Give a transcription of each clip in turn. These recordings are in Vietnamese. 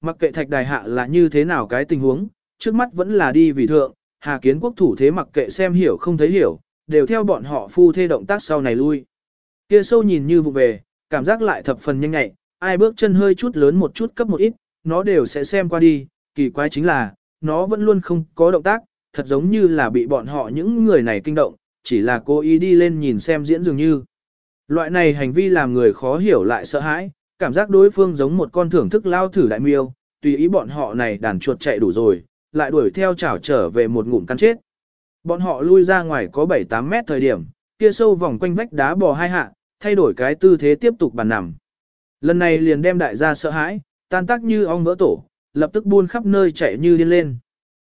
Mặc kệ thạch đài hạ là như thế nào cái tình huống, trước mắt vẫn là đi vì thượng, Hà Kiến Quốc thủ thế mặc kệ xem hiểu không thấy hiểu, đều theo bọn họ phu thê động tác sau này lui. Kia sâu nhìn như vụ về, cảm giác lại thập phần nhanh nhẹ, ai bước chân hơi chút lớn một chút cấp một ít, nó đều sẽ xem qua đi, kỳ quái chính là, nó vẫn luôn không có động tác, thật giống như là bị bọn họ những người này kinh động, chỉ là cố ý đi lên nhìn xem diễn dường như. Loại này hành vi làm người khó hiểu lại sợ hãi, cảm giác đối phương giống một con thưởng thức lao thử đại miêu, tùy ý bọn họ này đàn chuột chạy đủ rồi, lại đuổi theo chảo trở về một ngụm cắn chết. Bọn họ lui ra ngoài có 7-8 mét thời điểm, kia sâu vòng quanh vách đá bò hai hạ, thay đổi cái tư thế tiếp tục bàn nằm. Lần này liền đem đại gia sợ hãi, tan tác như ong vỡ tổ, lập tức buôn khắp nơi chạy như điên lên.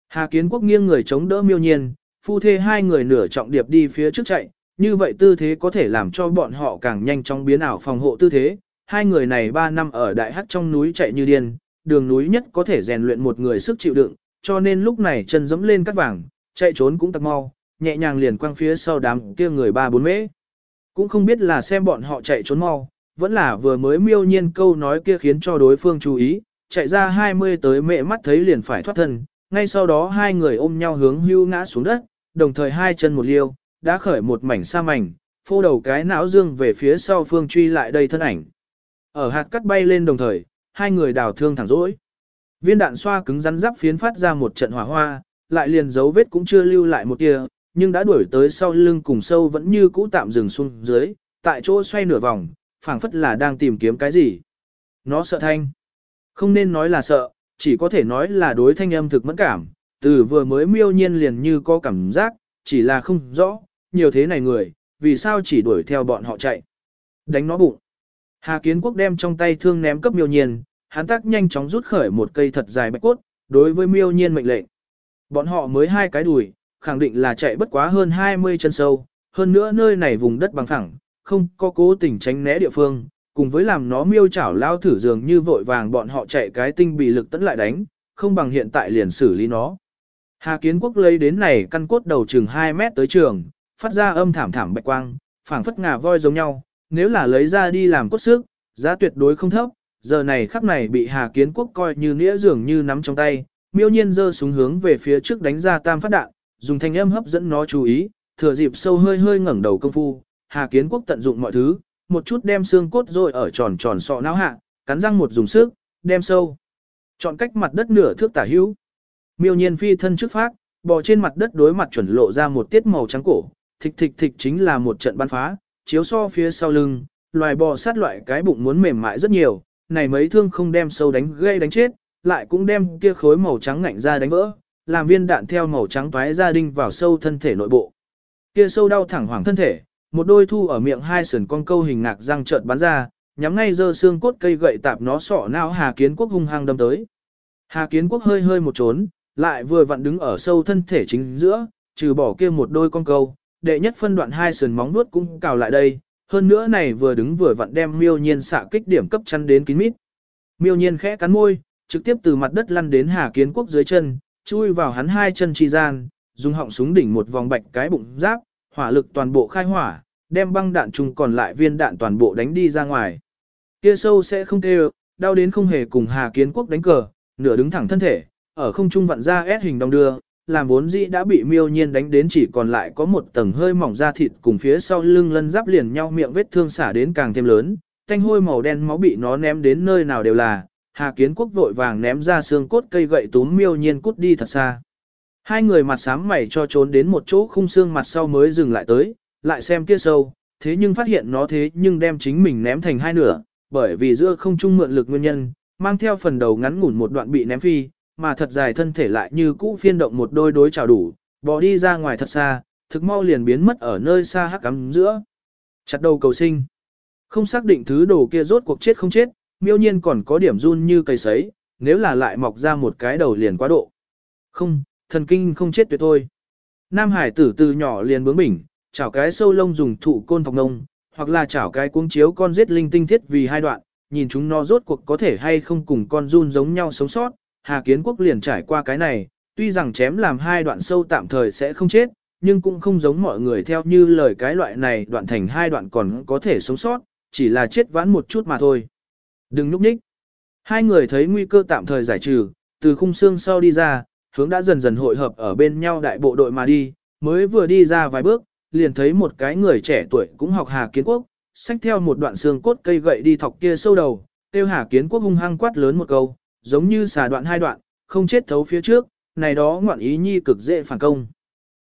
Hà Kiến Quốc nghiêng người chống đỡ miêu nhiên, phu thê hai người nửa trọng điệp đi phía trước chạy, như vậy tư thế có thể làm cho bọn họ càng nhanh chóng biến ảo phòng hộ tư thế. Hai người này ba năm ở đại hắc trong núi chạy như điên, đường núi nhất có thể rèn luyện một người sức chịu đựng, cho nên lúc này chân dẫm lên cắt vàng, chạy trốn cũng tặc mau, nhẹ nhàng liền quăng phía sau đám kia người ba bốn mễ. Cũng không biết là xem bọn họ chạy trốn mau, vẫn là vừa mới miêu nhiên câu nói kia khiến cho đối phương chú ý, chạy ra 20 tới mẹ mắt thấy liền phải thoát thân, ngay sau đó hai người ôm nhau hướng hưu ngã xuống đất, đồng thời hai chân một liêu, đã khởi một mảnh sa mảnh, phô đầu cái não dương về phía sau phương truy lại đây thân ảnh. Ở hạt cắt bay lên đồng thời, hai người đào thương thẳng rỗi. Viên đạn xoa cứng rắn giáp phiến phát ra một trận hỏa hoa, lại liền dấu vết cũng chưa lưu lại một tia, nhưng đã đuổi tới sau lưng cùng sâu vẫn như cũ tạm dừng xuống dưới, tại chỗ xoay nửa vòng, phảng phất là đang tìm kiếm cái gì. Nó sợ thanh. Không nên nói là sợ, chỉ có thể nói là đối thanh âm thực mẫn cảm, từ vừa mới miêu nhiên liền như có cảm giác, chỉ là không rõ, nhiều thế này người, vì sao chỉ đuổi theo bọn họ chạy. Đánh nó bụng. Hà Kiến Quốc đem trong tay thương ném cấp miêu nhiên, hắn tác nhanh chóng rút khởi một cây thật dài bạch cốt, đối với miêu nhiên mệnh lệnh. Bọn họ mới hai cái đùi, khẳng định là chạy bất quá hơn 20 chân sâu, hơn nữa nơi này vùng đất bằng phẳng, không có cố tình tránh né địa phương, cùng với làm nó miêu chảo lao thử dường như vội vàng bọn họ chạy cái tinh bị lực tấn lại đánh, không bằng hiện tại liền xử lý nó. Hà Kiến Quốc lấy đến này căn cốt đầu chừng 2 mét tới trường, phát ra âm thảm thảm bạch quang, phảng phất ngà voi giống nhau, nếu là lấy ra đi làm cốt sức, giá tuyệt đối không thấp, giờ này khắc này bị Hà Kiến Quốc coi như nĩa dường như nắm trong tay, miêu nhiên giơ súng hướng về phía trước đánh ra tam phát đạn, dùng thanh âm hấp dẫn nó chú ý, thừa dịp sâu hơi hơi ngẩng đầu công phu, Hà Kiến Quốc tận dụng mọi thứ, một chút đem xương cốt rồi ở tròn tròn sọ não hạ, cắn răng một dùng sức, đem sâu. Chọn cách mặt đất nửa thước tả hữu. Miêu nhiên phi thân trước phát, bò trên mặt đất đối mặt chuẩn lộ ra một tiết màu trắng cổ, thịch thịch thịch chính là một trận bắn phá, chiếu so phía sau lưng, loài bò sát loại cái bụng muốn mềm mại rất nhiều, này mấy thương không đem sâu đánh gây đánh chết, lại cũng đem kia khối màu trắng ngạnh ra đánh vỡ, làm viên đạn theo màu trắng toái ra đinh vào sâu thân thể nội bộ. Kia sâu đau thẳng hoàng thân thể, một đôi thu ở miệng hai sườn con câu hình ngạc răng trợn bắn ra, nhắm ngay dơ xương cốt cây gậy tạp nó sọ não Hà Kiến Quốc hung hăng đâm tới. Hà Kiến Quốc hơi hơi một trốn, lại vừa vặn đứng ở sâu thân thể chính giữa, trừ bỏ kia một đôi con câu, đệ nhất phân đoạn hai sườn móng vuốt cũng cào lại đây, hơn nữa này vừa đứng vừa vặn đem miêu nhiên xạ kích điểm cấp chăn đến kín mít. Miêu nhiên khẽ cắn môi, trực tiếp từ mặt đất lăn đến Hà Kiến Quốc dưới chân, chui vào hắn hai chân chi gian, dùng họng súng đỉnh một vòng bạch cái bụng giáp, hỏa lực toàn bộ khai hỏa, đem băng đạn chung còn lại viên đạn toàn bộ đánh đi ra ngoài. Kia sâu sẽ không kêu, đau đến không hề cùng Hà Kiến Quốc đánh cờ, nửa đứng thẳng thân thể, ở không trung vặn ra ép hình đồng đưa, làm vốn dĩ đã bị miêu nhiên đánh đến chỉ còn lại có một tầng hơi mỏng da thịt cùng phía sau lưng lân giáp liền nhau miệng vết thương xả đến càng thêm lớn, thanh hôi màu đen máu bị nó ném đến nơi nào đều là, Hà Kiến Quốc vội vàng ném ra xương cốt cây gậy túm miêu nhiên cút đi thật xa. Hai người mặt sám mày cho trốn đến một chỗ khung xương mặt sau mới dừng lại tới, lại xem kia sâu, thế nhưng phát hiện nó thế nhưng đem chính mình ném thành hai nửa, bởi vì giữa không trung mượn lực nguyên nhân, mang theo phần đầu ngắn ngủn một đoạn bị ném phi, mà thật dài thân thể lại như cũ phiên động một đôi đối chào đủ, bỏ đi ra ngoài thật xa, thực mau liền biến mất ở nơi xa hắc cắm giữa. Chặt đầu cầu sinh. Không xác định thứ đồ kia rốt cuộc chết không chết, miêu nhiên còn có điểm run như cây sấy, nếu là lại mọc ra một cái đầu liền quá độ. Không, thần kinh không chết tuyệt thôi. Nam Hải tử từ nhỏ liền bướng bỉnh, chảo cái sâu lông dùng thụ côn thọc nông, hoặc là chảo cái cuống chiếu con giết linh tinh thiết vì hai đoạn, nhìn chúng nó rốt cuộc có thể hay không cùng con run giống nhau sống sót. Hà Kiến Quốc liền trải qua cái này, tuy rằng chém làm hai đoạn sâu tạm thời sẽ không chết, nhưng cũng không giống mọi người theo như lời cái loại này đoạn thành hai đoạn còn có thể sống sót, chỉ là chết vãn một chút mà thôi. Đừng núp nhích. Hai người thấy nguy cơ tạm thời giải trừ, từ khung xương sau đi ra, hướng đã dần dần hội hợp ở bên nhau đại bộ đội mà đi, mới vừa đi ra vài bước, liền thấy một cái người trẻ tuổi cũng học Hà Kiến Quốc, xách theo một đoạn xương cốt cây gậy đi thọc kia sâu đầu, tiêu Hà Kiến Quốc hung hăng quát lớn một câu, giống như xà đoạn hai đoạn, không chết thấu phía trước, này đó ngoạn ý nhi cực dễ phản công.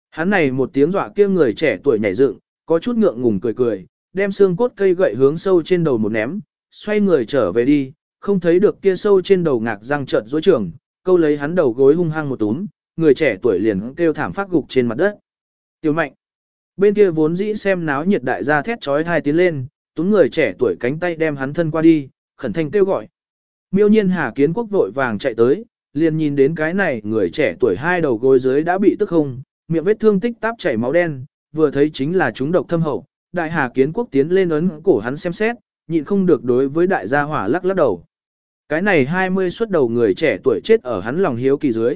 Hắn này một tiếng dọa kia người trẻ tuổi nhảy dựng, có chút ngượng ngùng cười cười, đem xương cốt cây gậy hướng sâu trên đầu một ném, xoay người trở về đi, không thấy được kia sâu trên đầu ngạc răng trợn dối trường, câu lấy hắn đầu gối hung hăng một túm, người trẻ tuổi liền kêu thảm phát gục trên mặt đất. Tiểu mạnh. Bên kia vốn dĩ xem náo nhiệt đại gia thét trói thai tiến lên, túm người trẻ tuổi cánh tay đem hắn thân qua đi, khẩn thanh kêu gọi. Miêu nhiên Hà Kiến Quốc vội vàng chạy tới, liền nhìn đến cái này người trẻ tuổi hai đầu gối dưới đã bị tức không, miệng vết thương tích táp chảy máu đen, vừa thấy chính là chúng độc thâm hậu. Đại Hà Kiến Quốc tiến lên ấn cổ hắn xem xét, nhịn không được đối với đại gia hỏa lắc lắc đầu. Cái này 20 xuất đầu người trẻ tuổi chết ở hắn lòng hiếu kỳ dưới.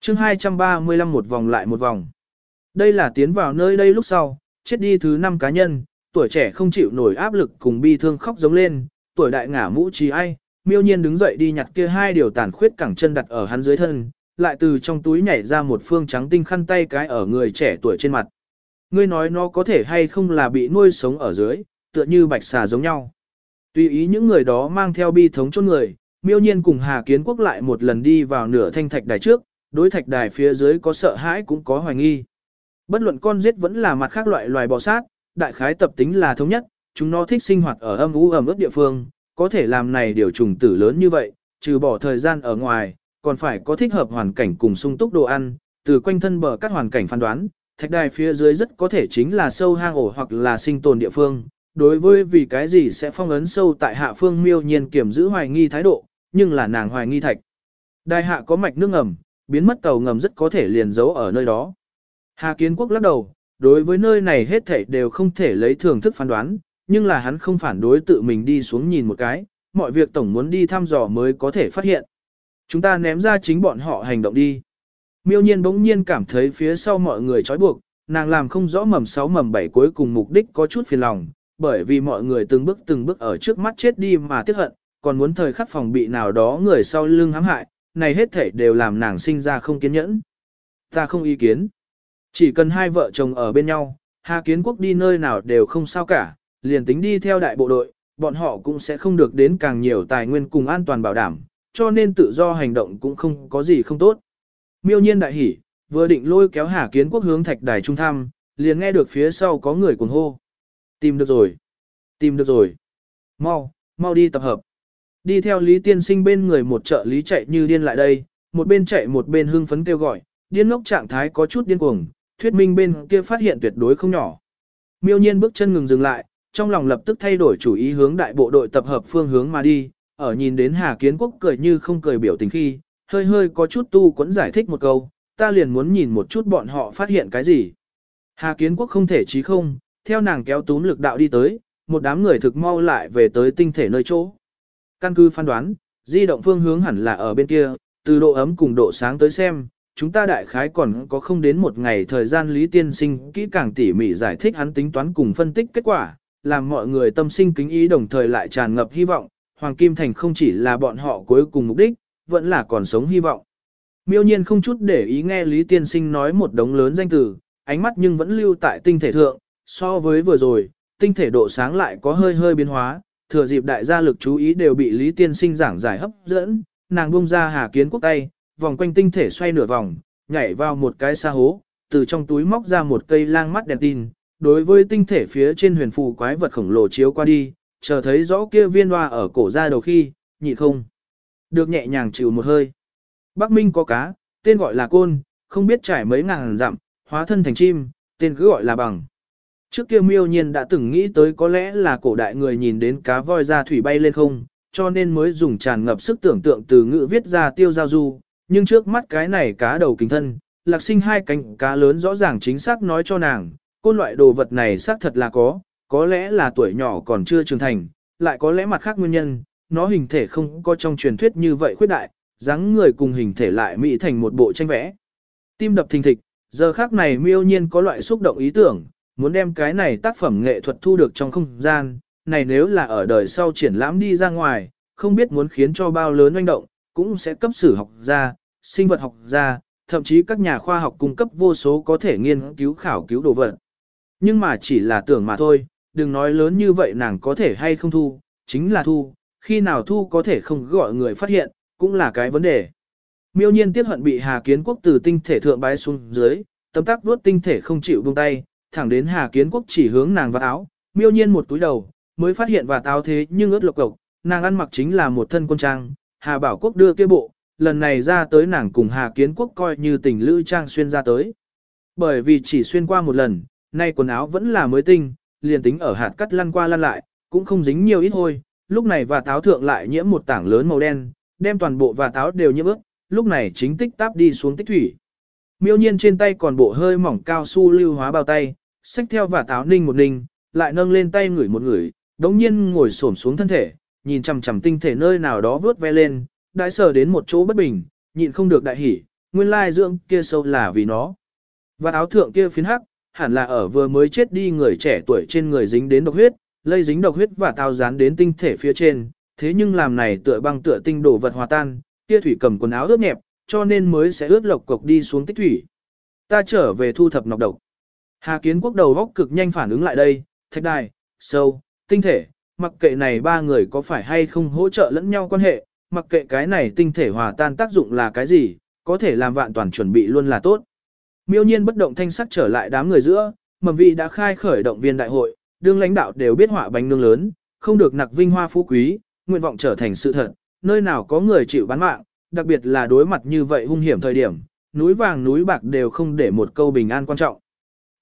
chương 235 một vòng lại một vòng. Đây là tiến vào nơi đây lúc sau, chết đi thứ năm cá nhân, tuổi trẻ không chịu nổi áp lực cùng bi thương khóc giống lên, tuổi đại ngả mũ trí ai, miêu nhiên đứng dậy đi nhặt kia hai điều tàn khuyết cẳng chân đặt ở hắn dưới thân, lại từ trong túi nhảy ra một phương trắng tinh khăn tay cái ở người trẻ tuổi trên mặt. Ngươi nói nó có thể hay không là bị nuôi sống ở dưới, tựa như bạch xà giống nhau. Tùy ý những người đó mang theo bi thống chôn người, miêu nhiên cùng Hà Kiến Quốc lại một lần đi vào nửa thanh thạch đài trước, đối thạch đài phía dưới có sợ hãi cũng có hoài nghi. Bất luận con giết vẫn là mặt khác loại loài bò sát, đại khái tập tính là thống nhất, chúng nó thích sinh hoạt ở âm u ẩm ướt địa phương, có thể làm này điều trùng tử lớn như vậy, trừ bỏ thời gian ở ngoài, còn phải có thích hợp hoàn cảnh cùng sung túc đồ ăn, từ quanh thân bờ các hoàn cảnh phán đoán, thạch đài phía dưới rất có thể chính là sâu hang ổ hoặc là sinh tồn địa phương. Đối với vì cái gì sẽ phong ấn sâu tại hạ phương miêu nhiên kiểm giữ hoài nghi thái độ, nhưng là nàng hoài nghi thạch. Đài hạ có mạch nước ngầm, biến mất tàu ngầm rất có thể liền giấu ở nơi đó. Hà Kiến Quốc lắc đầu, đối với nơi này hết thảy đều không thể lấy thường thức phán đoán, nhưng là hắn không phản đối tự mình đi xuống nhìn một cái, mọi việc tổng muốn đi thăm dò mới có thể phát hiện. Chúng ta ném ra chính bọn họ hành động đi. Miêu nhiên bỗng nhiên cảm thấy phía sau mọi người trói buộc, nàng làm không rõ mầm 6 mầm 7 cuối cùng mục đích có chút phiền lòng, bởi vì mọi người từng bước từng bước ở trước mắt chết đi mà tiếc hận, còn muốn thời khắc phòng bị nào đó người sau lưng hãm hại, này hết thể đều làm nàng sinh ra không kiên nhẫn. Ta không ý kiến. Chỉ cần hai vợ chồng ở bên nhau, Hà Kiến Quốc đi nơi nào đều không sao cả, liền tính đi theo đại bộ đội, bọn họ cũng sẽ không được đến càng nhiều tài nguyên cùng an toàn bảo đảm, cho nên tự do hành động cũng không có gì không tốt. Miêu nhiên đại hỉ, vừa định lôi kéo Hà Kiến Quốc hướng thạch đài trung thăm, liền nghe được phía sau có người cuồng hô. Tìm được rồi, tìm được rồi. Mau, mau đi tập hợp. Đi theo Lý Tiên Sinh bên người một trợ lý chạy như điên lại đây, một bên chạy một bên hưng phấn kêu gọi, điên ngốc trạng thái có chút điên cuồng, thuyết minh bên kia phát hiện tuyệt đối không nhỏ. Miêu nhiên bước chân ngừng dừng lại, trong lòng lập tức thay đổi chủ ý hướng đại bộ đội tập hợp phương hướng mà đi, ở nhìn đến Hà Kiến Quốc cười như không cười biểu tình khi, hơi hơi có chút tu quẫn giải thích một câu, ta liền muốn nhìn một chút bọn họ phát hiện cái gì. Hà Kiến Quốc không thể chí không, theo nàng kéo túm lực đạo đi tới, một đám người thực mau lại về tới tinh thể nơi chỗ. Căn cứ phán đoán, di động phương hướng hẳn là ở bên kia, từ độ ấm cùng độ sáng tới xem, chúng ta đại khái còn có không đến một ngày thời gian Lý Tiên Sinh kỹ càng tỉ mỉ giải thích hắn tính toán cùng phân tích kết quả, làm mọi người tâm sinh kính ý đồng thời lại tràn ngập hy vọng, Hoàng Kim Thành không chỉ là bọn họ cuối cùng mục đích, vẫn là còn sống hy vọng. Miêu nhiên không chút để ý nghe Lý Tiên Sinh nói một đống lớn danh từ, ánh mắt nhưng vẫn lưu tại tinh thể thượng, so với vừa rồi, tinh thể độ sáng lại có hơi hơi biến hóa, thừa dịp đại gia lực chú ý đều bị Lý Tiên Sinh giảng giải hấp dẫn, nàng bung ra Hà Kiến Quốc tay, vòng quanh tinh thể xoay nửa vòng, nhảy vào một cái xa hố, từ trong túi móc ra một cây lang mắt đèn tin, đối với tinh thể phía trên huyền phù quái vật khổng lồ chiếu qua đi, chờ thấy rõ kia viên hoa ở cổ ra đầu khi, nhị không. Được nhẹ nhàng chịu một hơi. Bắc Minh có cá, tên gọi là côn, không biết trải mấy ngàn dặm, hóa thân thành chim, tên cứ gọi là bằng. Trước kia miêu nhiên đã từng nghĩ tới có lẽ là cổ đại người nhìn đến cá voi ra thủy bay lên không, cho nên mới dùng tràn ngập sức tưởng tượng từ ngữ viết ra tiêu giao du, nhưng trước mắt cái này cá đầu kính thân, lạc sinh hai cánh cá lớn rõ ràng chính xác nói cho nàng, côn loại đồ vật này xác thật là có, có lẽ là tuổi nhỏ còn chưa trưởng thành, lại có lẽ mặt khác nguyên nhân, nó hình thể không có trong truyền thuyết như vậy khuyết đại, dáng người cùng hình thể lại mỹ thành một bộ tranh vẽ. Tim đập thình thịch, giờ khác này miêu nhiên có loại xúc động ý tưởng, muốn đem cái này tác phẩm nghệ thuật thu được trong không gian, này nếu là ở đời sau triển lãm đi ra ngoài, không biết muốn khiến cho bao lớn oanh động, cũng sẽ cấp sử học gia, sinh vật học gia, thậm chí các nhà khoa học cung cấp vô số có thể nghiên cứu khảo cứu đồ vật. Nhưng mà chỉ là tưởng mà thôi, đừng nói lớn như vậy nàng có thể hay không thu, chính là thu, khi nào thu có thể không gọi người phát hiện, cũng là cái vấn đề. Miêu nhiên tiếc hận bị Hà Kiến Quốc từ tinh thể thượng bái xuống dưới, tấm tắc vuốt tinh thể không chịu buông tay, thẳng đến Hà Kiến Quốc chỉ hướng nàng vào áo, miêu nhiên một túi đầu, mới phát hiện và táo thế nhưng ướt lộc cộc, nàng ăn mặc chính là một thân quân trang, Hà Bảo Quốc đưa kia bộ, lần này ra tới nàng cùng Hà Kiến Quốc coi như tình lữ trang xuyên ra tới. Bởi vì chỉ xuyên qua một lần, nay quần áo vẫn là mới tinh, liền tính ở hạt cắt lăn qua lăn lại, cũng không dính nhiều ít hôi, lúc này và táo thượng lại nhiễm một tảng lớn màu đen, đem toàn bộ và táo đều nhiễm ướt, lúc này chính tích táp đi xuống tích thủy. Miêu nhiên trên tay còn bộ hơi mỏng cao su lưu hóa bao tay, xách theo và táo ninh một ninh, lại nâng lên tay ngửi một ngửi, đống nhiên ngồi xổm xuống thân thể, nhìn chằm chằm tinh thể nơi nào đó vớt ve lên, đại sờ đến một chỗ bất bình, nhịn không được đại hỉ, nguyên lai dưỡng kia sâu là vì nó. Và áo thượng kia phiến hắc, hẳn là ở vừa mới chết đi người trẻ tuổi trên người dính đến độc huyết, lây dính độc huyết và tao dán đến tinh thể phía trên, thế nhưng làm này tựa băng tựa tinh đổ vật hòa tan, kia thủy cầm quần áo ướt nhẹp, cho nên mới sẽ ướt lộc cục đi xuống tích thủy. Ta trở về thu thập nọc độc. Hà Kiến Quốc đầu góc cực nhanh phản ứng lại đây, thạch đài, sâu, tinh thể, mặc kệ này ba người có phải hay không hỗ trợ lẫn nhau quan hệ, mặc kệ cái này tinh thể hòa tan tác dụng là cái gì, có thể làm vạn toàn chuẩn bị luôn là tốt. Miêu nhiên bất động thanh sắc trở lại đám người giữa, mầm vị đã khai khởi động viên đại hội, đương lãnh đạo đều biết họa bánh nương lớn, không được nặc vinh hoa phú quý, nguyện vọng trở thành sự thật, nơi nào có người chịu bán mạng, đặc biệt là đối mặt như vậy hung hiểm thời điểm, núi vàng núi bạc đều không để một câu bình an quan trọng.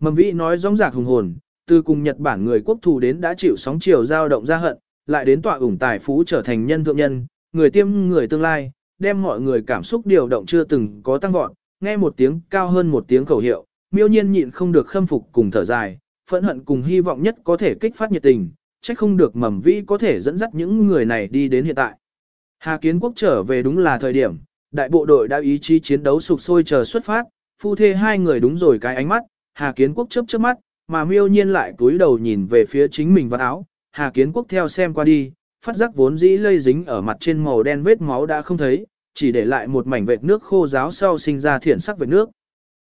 Mầm vĩ nói rõng rạc hùng hồn, từ cùng Nhật Bản người quốc thù đến đã chịu sóng chiều dao động ra hận, lại đến tọa ủng tài phú trở thành nhân thượng nhân, người tiêm người tương lai, đem mọi người cảm xúc điều động chưa từng có tăng vọt, nghe một tiếng cao hơn một tiếng khẩu hiệu, miêu nhiên nhịn không được khâm phục cùng thở dài, phẫn hận cùng hy vọng nhất có thể kích phát nhiệt tình, trách không được mầm vĩ có thể dẫn dắt những người này đi đến hiện tại. Hà Kiến Quốc trở về đúng là thời điểm, đại bộ đội đã ý chí chiến đấu sục sôi chờ xuất phát, phu thê hai người đúng rồi cái ánh mắt, Hà Kiến Quốc chớp chớp mắt, mà miêu nhiên lại cúi đầu nhìn về phía chính mình vào áo, Hà Kiến Quốc theo xem qua đi, phát giác vốn dĩ lây dính ở mặt trên màu đen vết máu đã không thấy, chỉ để lại một mảnh vệt nước khô ráo sau sinh ra thiện sắc vệt nước.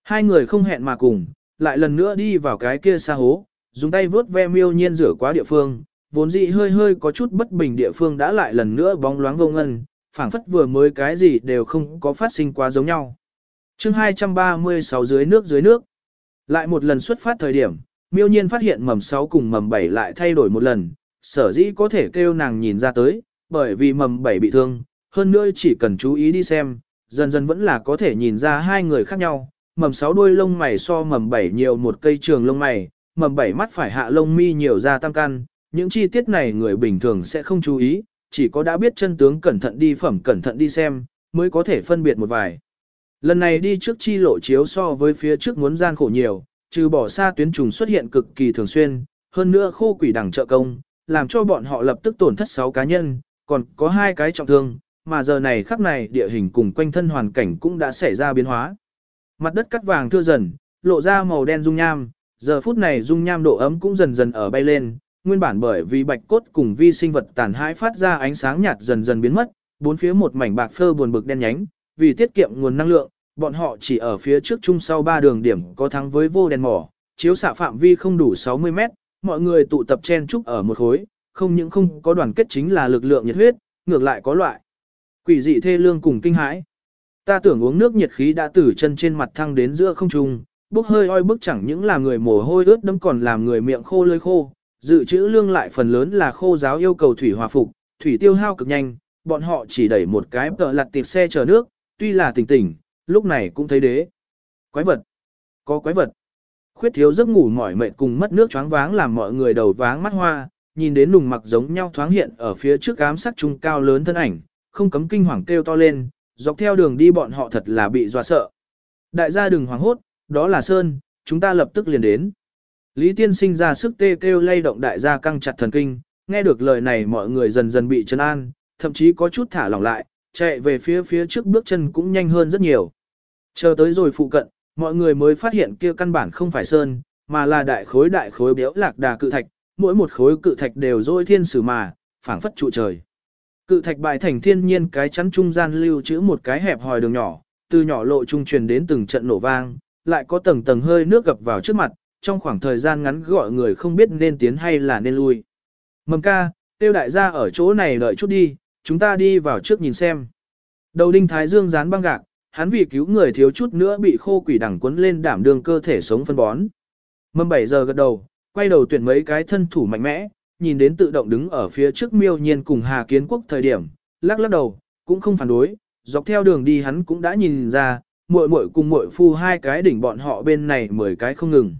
Hai người không hẹn mà cùng, lại lần nữa đi vào cái kia xa hố, dùng tay vớt ve miêu nhiên rửa qua địa phương, vốn dĩ hơi hơi có chút bất bình địa phương đã lại lần nữa bóng loáng vô ngân, phảng phất vừa mới cái gì đều không có phát sinh quá giống nhau. chương 236 dưới nước dưới nước. Lại một lần xuất phát thời điểm, miêu nhiên phát hiện mầm 6 cùng mầm 7 lại thay đổi một lần, sở dĩ có thể kêu nàng nhìn ra tới, bởi vì mầm 7 bị thương, hơn nữa chỉ cần chú ý đi xem, dần dần vẫn là có thể nhìn ra hai người khác nhau, mầm 6 đuôi lông mày so mầm 7 nhiều một cây trường lông mày, mầm 7 mắt phải hạ lông mi nhiều ra tam căn, những chi tiết này người bình thường sẽ không chú ý, chỉ có đã biết chân tướng cẩn thận đi phẩm cẩn thận đi xem, mới có thể phân biệt một vài. Lần này đi trước chi lộ chiếu so với phía trước muốn gian khổ nhiều, trừ bỏ xa tuyến trùng xuất hiện cực kỳ thường xuyên, hơn nữa khô quỷ đẳng trợ công, làm cho bọn họ lập tức tổn thất 6 cá nhân, còn có hai cái trọng thương, mà giờ này khắc này địa hình cùng quanh thân hoàn cảnh cũng đã xảy ra biến hóa. Mặt đất cắt vàng thưa dần, lộ ra màu đen dung nham, giờ phút này dung nham độ ấm cũng dần dần ở bay lên, nguyên bản bởi vì bạch cốt cùng vi sinh vật tàn hãi phát ra ánh sáng nhạt dần dần biến mất, bốn phía một mảnh bạc phơ buồn bực đen nhánh, vì tiết kiệm nguồn năng lượng, bọn họ chỉ ở phía trước chung sau ba đường điểm có thắng với vô đèn mỏ, chiếu xạ phạm vi không đủ 60 mét, mọi người tụ tập chen chúc ở một khối, không những không có đoàn kết chính là lực lượng nhiệt huyết, ngược lại có loại quỷ dị thê lương cùng kinh hãi. Ta tưởng uống nước nhiệt khí đã từ chân trên mặt thăng đến giữa không trung, bốc hơi oi bức chẳng những là người mồ hôi ướt đẫm còn làm người miệng khô lưỡi khô, dự trữ lương lại phần lớn là khô giáo yêu cầu thủy hòa phục, thủy tiêu hao cực nhanh, bọn họ chỉ đẩy một cái tợ lặt tiệp xe chờ nước, tuy là tỉnh tỉnh, lúc này cũng thấy đế. Quái vật, có quái vật. Khuyết thiếu giấc ngủ mỏi mệt cùng mất nước choáng váng làm mọi người đầu váng mắt hoa, nhìn đến nùng mặc giống nhau thoáng hiện ở phía trước ám sắc trung cao lớn thân ảnh, không cấm kinh hoàng kêu to lên, dọc theo đường đi bọn họ thật là bị dọa sợ. Đại gia đừng hoảng hốt, đó là Sơn, chúng ta lập tức liền đến. Lý Tiên sinh ra sức tê kêu lay động đại gia căng chặt thần kinh, nghe được lời này mọi người dần dần bị trấn an, thậm chí có chút thả lỏng lại, chạy về phía phía trước bước chân cũng nhanh hơn rất nhiều. Chờ tới rồi phụ cận, mọi người mới phát hiện kia căn bản không phải sơn, mà là đại khối đại khối béo lạc đà cự thạch, mỗi một khối cự thạch đều dôi thiên sử mà, phảng phất trụ trời. Cự thạch bài thành thiên nhiên cái chắn trung gian lưu trữ một cái hẹp hòi đường nhỏ, từ nhỏ lộ trung truyền đến từng trận nổ vang, lại có tầng tầng hơi nước gập vào trước mặt, trong khoảng thời gian ngắn gọi người không biết nên tiến hay là nên lui. Mầm ca, tiêu đại gia ở chỗ này đợi chút đi, chúng ta đi vào trước nhìn xem. Đầu đinh thái dương dán băng gạc, hắn vì cứu người thiếu chút nữa bị khô quỷ đẳng quấn lên đảm đường cơ thể sống phân bón. Mầm 7 giờ gật đầu, quay đầu tuyển mấy cái thân thủ mạnh mẽ, nhìn đến tự động đứng ở phía trước miêu nhiên cùng Hà Kiến Quốc thời điểm, lắc lắc đầu, cũng không phản đối, dọc theo đường đi hắn cũng đã nhìn ra, muội muội cùng muội phu hai cái đỉnh bọn họ bên này mười cái không ngừng.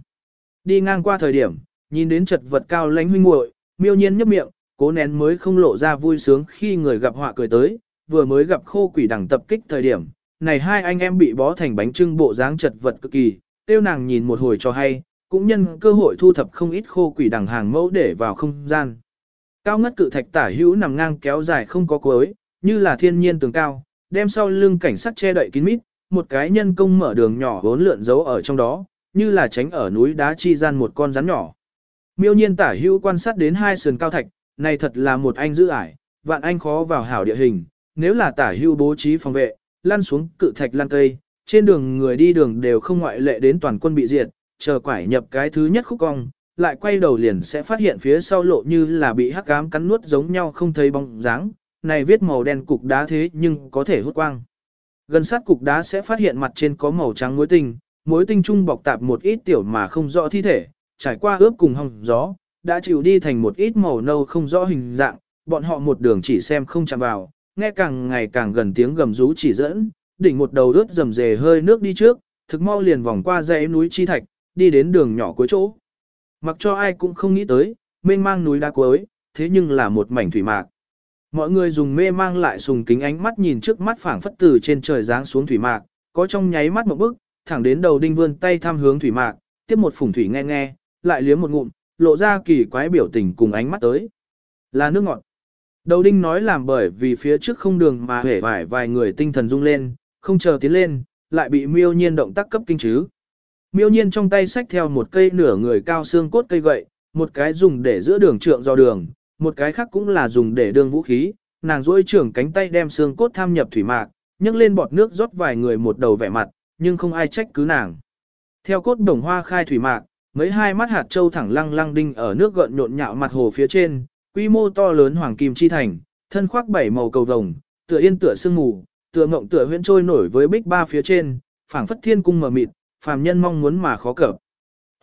Đi ngang qua thời điểm, nhìn đến chật vật cao lãnh huynh muội, miêu nhiên nhấp miệng, cố nén mới không lộ ra vui sướng khi người gặp họa cười tới, vừa mới gặp khô quỷ đẳng tập kích thời điểm, này hai anh em bị bó thành bánh trưng bộ dáng chật vật cực kỳ, tiêu nàng nhìn một hồi cho hay, cũng nhân cơ hội thu thập không ít khô quỷ đằng hàng mẫu để vào không gian. Cao ngất cự thạch tả hữu nằm ngang kéo dài không có cuối, như là thiên nhiên tường cao, đem sau lưng cảnh sát che đậy kín mít, một cái nhân công mở đường nhỏ vốn lượn giấu ở trong đó, như là tránh ở núi đá chi gian một con rắn nhỏ. Miêu nhiên tả hữu quan sát đến hai sườn cao thạch, này thật là một anh giữ ải, vạn anh khó vào hảo địa hình, nếu là tả hữu bố trí phòng vệ, lăn xuống cự thạch lăn cây, trên đường người đi đường đều không ngoại lệ đến toàn quân bị diệt, chờ quải nhập cái thứ nhất khúc cong, lại quay đầu liền sẽ phát hiện phía sau lộ như là bị hắc ám cắn nuốt giống nhau không thấy bóng dáng, này viết màu đen cục đá thế nhưng có thể hút quang. Gần sát cục đá sẽ phát hiện mặt trên có màu trắng muối tinh, muối tinh trung bọc tạp một ít tiểu mà không rõ thi thể, trải qua ướp cùng hong gió, đã chịu đi thành một ít màu nâu không rõ hình dạng, bọn họ một đường chỉ xem không chạm vào, nghe càng ngày càng gần tiếng gầm rú chỉ dẫn, đỉnh một đầu rớt rầm rề hơi nước đi trước, thực mau liền vòng qua dãy núi chi thạch, đi đến đường nhỏ cuối chỗ. Mặc cho ai cũng không nghĩ tới, mênh mang núi đá cuối, thế nhưng là một mảnh thủy mạc. Mọi người dùng mê mang lại sùng kính ánh mắt nhìn trước mắt phảng phất từ trên trời giáng xuống thủy mạc, có trong nháy mắt một bức, thẳng đến đầu đinh vươn tay thăm hướng thủy mạc, tiếp một phủng thủy nghe nghe, lại liếm một ngụm, lộ ra kỳ quái biểu tình cùng ánh mắt tới. Là nước ngọt. Đầu đinh nói làm bởi vì phía trước không đường mà hể vải vài người tinh thần rung lên, không chờ tiến lên, lại bị miêu nhiên động tác cấp kinh chứ. Miêu nhiên trong tay xách theo một cây nửa người cao xương cốt cây gậy, một cái dùng để giữa đường trượng do đường, một cái khác cũng là dùng để đương vũ khí, nàng duỗi trưởng cánh tay đem xương cốt tham nhập thủy mạc, nhấc lên bọt nước rót vài người một đầu vẻ mặt, nhưng không ai trách cứ nàng. Theo cốt đồng hoa khai thủy mạc, mấy hai mắt hạt châu thẳng lăng lăng đinh ở nước gợn nhộn nhạo mặt hồ phía trên, quy mô to lớn hoàng kim chi thành, thân khoác bảy màu cầu vồng, tựa yên tựa sương mù, tựa ngộng tựa huyễn trôi nổi với bích ba phía trên, phảng phất thiên cung mờ mịt, phàm nhân mong muốn mà khó cập.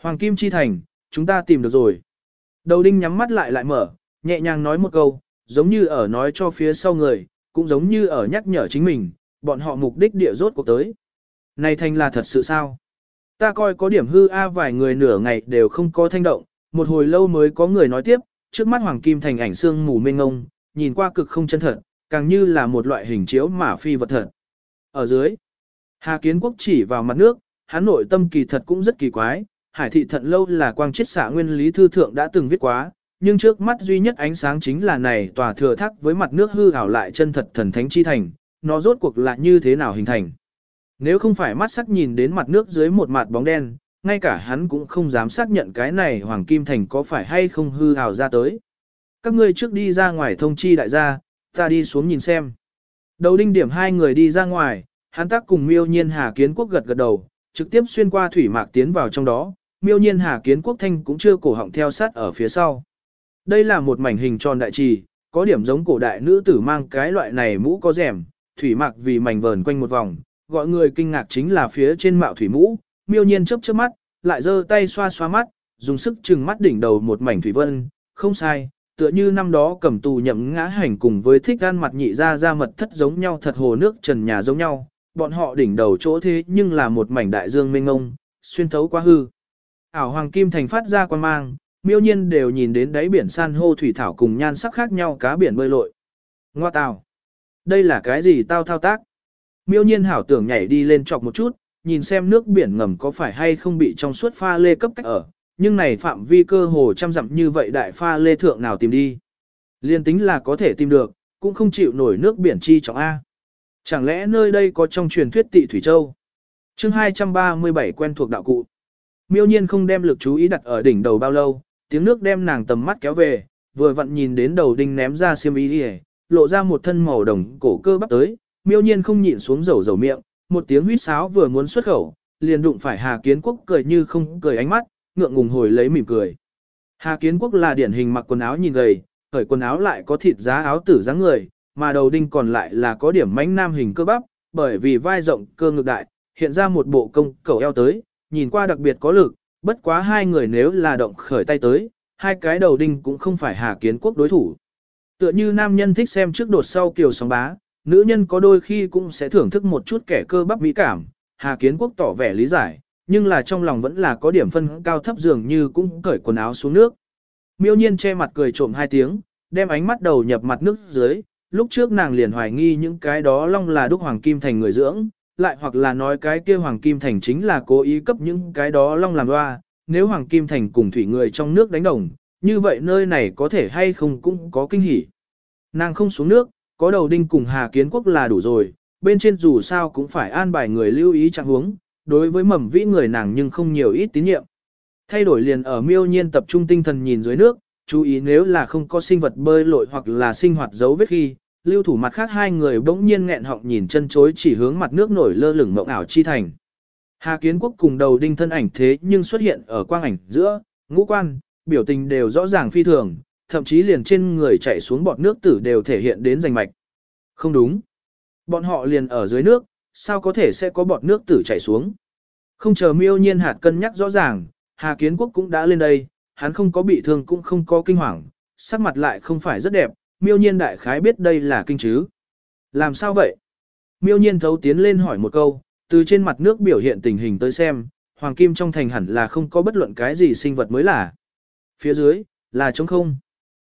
Hoàng kim chi thành, chúng ta tìm được rồi. Đầu đinh nhắm mắt lại lại mở, nhẹ nhàng nói một câu, giống như ở nói cho phía sau người, cũng giống như ở nhắc nhở chính mình, bọn họ mục đích địa rốt cuộc tới. Này thành là thật sự sao? Ta coi có điểm hư a vài người nửa ngày đều không có thanh động, một hồi lâu mới có người nói tiếp, trước mắt Hoàng Kim thành ảnh xương mù mênh ngông, nhìn qua cực không chân thật, càng như là một loại hình chiếu mà phi vật thật. Ở dưới, Hà Kiến Quốc chỉ vào mặt nước, hắn nội tâm kỳ thật cũng rất kỳ quái, hải thị thận lâu là quang chiết xạ nguyên lý thư thượng đã từng viết quá, nhưng trước mắt duy nhất ánh sáng chính là này tòa thừa thác với mặt nước hư ảo lại chân thật thần thánh chi thành, nó rốt cuộc là như thế nào hình thành. Nếu không phải mắt sắc nhìn đến mặt nước dưới một mặt bóng đen, ngay cả hắn cũng không dám xác nhận cái này Hoàng Kim Thành có phải hay không hư ảo ra tới. Các ngươi trước đi ra ngoài thông chi đại gia, ta đi xuống nhìn xem. Đầu đinh điểm hai người đi ra ngoài, hắn tác cùng miêu nhiên hà kiến quốc gật gật đầu, trực tiếp xuyên qua thủy mạc tiến vào trong đó, miêu nhiên hà kiến quốc thanh cũng chưa cổ họng theo sát ở phía sau. Đây là một mảnh hình tròn đại trì, có điểm giống cổ đại nữ tử mang cái loại này mũ có rèm, thủy mạc vì mảnh vờn quanh một vòng, gọi người kinh ngạc chính là phía trên mạo thủy mũ, miêu nhiên chớp chớp mắt, lại giơ tay xoa xoa mắt, dùng sức chừng mắt đỉnh đầu một mảnh thủy vân, không sai, tựa như năm đó cầm tù nhậm ngã hành cùng với thích gan mặt nhị ra ra mật thất giống nhau thật hồ nước trần nhà giống nhau, bọn họ đỉnh đầu chỗ thế nhưng là một mảnh đại dương mênh ngông, xuyên thấu qua hư. Ảo hoàng kim thành phát ra quan mang, miêu nhiên đều nhìn đến đáy biển san hô thủy thảo cùng nhan sắc khác nhau cá biển bơi lội. Ngoa tào! Đây là cái gì tao thao tác? Miêu nhiên hảo tưởng nhảy đi lên chọc một chút, nhìn xem nước biển ngầm có phải hay không bị trong suốt pha lê cấp cách ở, nhưng này phạm vi cơ hồ trăm dặm như vậy đại pha lê thượng nào tìm đi. Liên tính là có thể tìm được, cũng không chịu nổi nước biển chi trọng A. Chẳng lẽ nơi đây có trong truyền thuyết tị Thủy Châu? chương 237 quen thuộc đạo cụ. Miêu nhiên không đem lực chú ý đặt ở đỉnh đầu bao lâu, tiếng nước đem nàng tầm mắt kéo về, vừa vặn nhìn đến đầu đinh ném ra xiêm y đi lộ ra một thân màu đồng cổ cơ bắp tới, miêu nhiên không nhịn xuống dầu dầu miệng, một tiếng huýt sáo vừa muốn xuất khẩu, liền đụng phải Hà Kiến Quốc cười như không cười ánh mắt, ngượng ngùng hồi lấy mỉm cười. Hà Kiến Quốc là điển hình mặc quần áo nhìn gầy, cởi quần áo lại có thịt giá áo tử dáng người, mà đầu đinh còn lại là có điểm mánh nam hình cơ bắp, bởi vì vai rộng cơ ngực đại, hiện ra một bộ công cầu eo tới, nhìn qua đặc biệt có lực, bất quá hai người nếu là động khởi tay tới, hai cái đầu đinh cũng không phải Hà Kiến Quốc đối thủ. Tựa như nam nhân thích xem trước đột sau kiều sóng bá, nữ nhân có đôi khi cũng sẽ thưởng thức một chút kẻ cơ bắp mỹ cảm, Hà Kiến Quốc tỏ vẻ lý giải, nhưng là trong lòng vẫn là có điểm phân cao thấp dường như cũng cởi quần áo xuống nước. Miêu nhiên che mặt cười trộm hai tiếng, đem ánh mắt đầu nhập mặt nước dưới, lúc trước nàng liền hoài nghi những cái đó long là đúc hoàng kim thành người dưỡng, lại hoặc là nói cái kia hoàng kim thành chính là cố ý cấp những cái đó long làm loa, nếu hoàng kim thành cùng thủy người trong nước đánh đồng, như vậy nơi này có thể hay không cũng có kinh hỉ. Nàng không xuống nước, có đầu đinh cùng Hà Kiến Quốc là đủ rồi, bên trên dù sao cũng phải an bài người lưu ý trạng huống, đối với mầm vĩ người nàng nhưng không nhiều ít tín nhiệm. Thay đổi liền ở miêu nhiên tập trung tinh thần nhìn dưới nước, chú ý nếu là không có sinh vật bơi lội hoặc là sinh hoạt dấu vết khi, lưu thủ mặt khác hai người bỗng nhiên nghẹn họng nhìn chân chối chỉ hướng mặt nước nổi lơ lửng mộng ảo chi thành. Hà Kiến Quốc cùng đầu đinh thân ảnh thế nhưng xuất hiện ở quang ảnh giữa, ngũ quan, biểu tình đều rõ ràng phi thường, thậm chí liền trên người chảy xuống bọt nước tử đều thể hiện đến rành mạch. Không đúng. Bọn họ liền ở dưới nước, sao có thể sẽ có bọt nước tử chảy xuống. Không chờ miêu nhiên hạt cân nhắc rõ ràng, Hà Kiến Quốc cũng đã lên đây, hắn không có bị thương cũng không có kinh hoàng, sắc mặt lại không phải rất đẹp, miêu nhiên đại khái biết đây là kinh chứ. Làm sao vậy? Miêu nhiên thấu tiến lên hỏi một câu, từ trên mặt nước biểu hiện tình hình tới xem, hoàng kim trong thành hẳn là không có bất luận cái gì sinh vật mới là. Phía dưới, là trống không.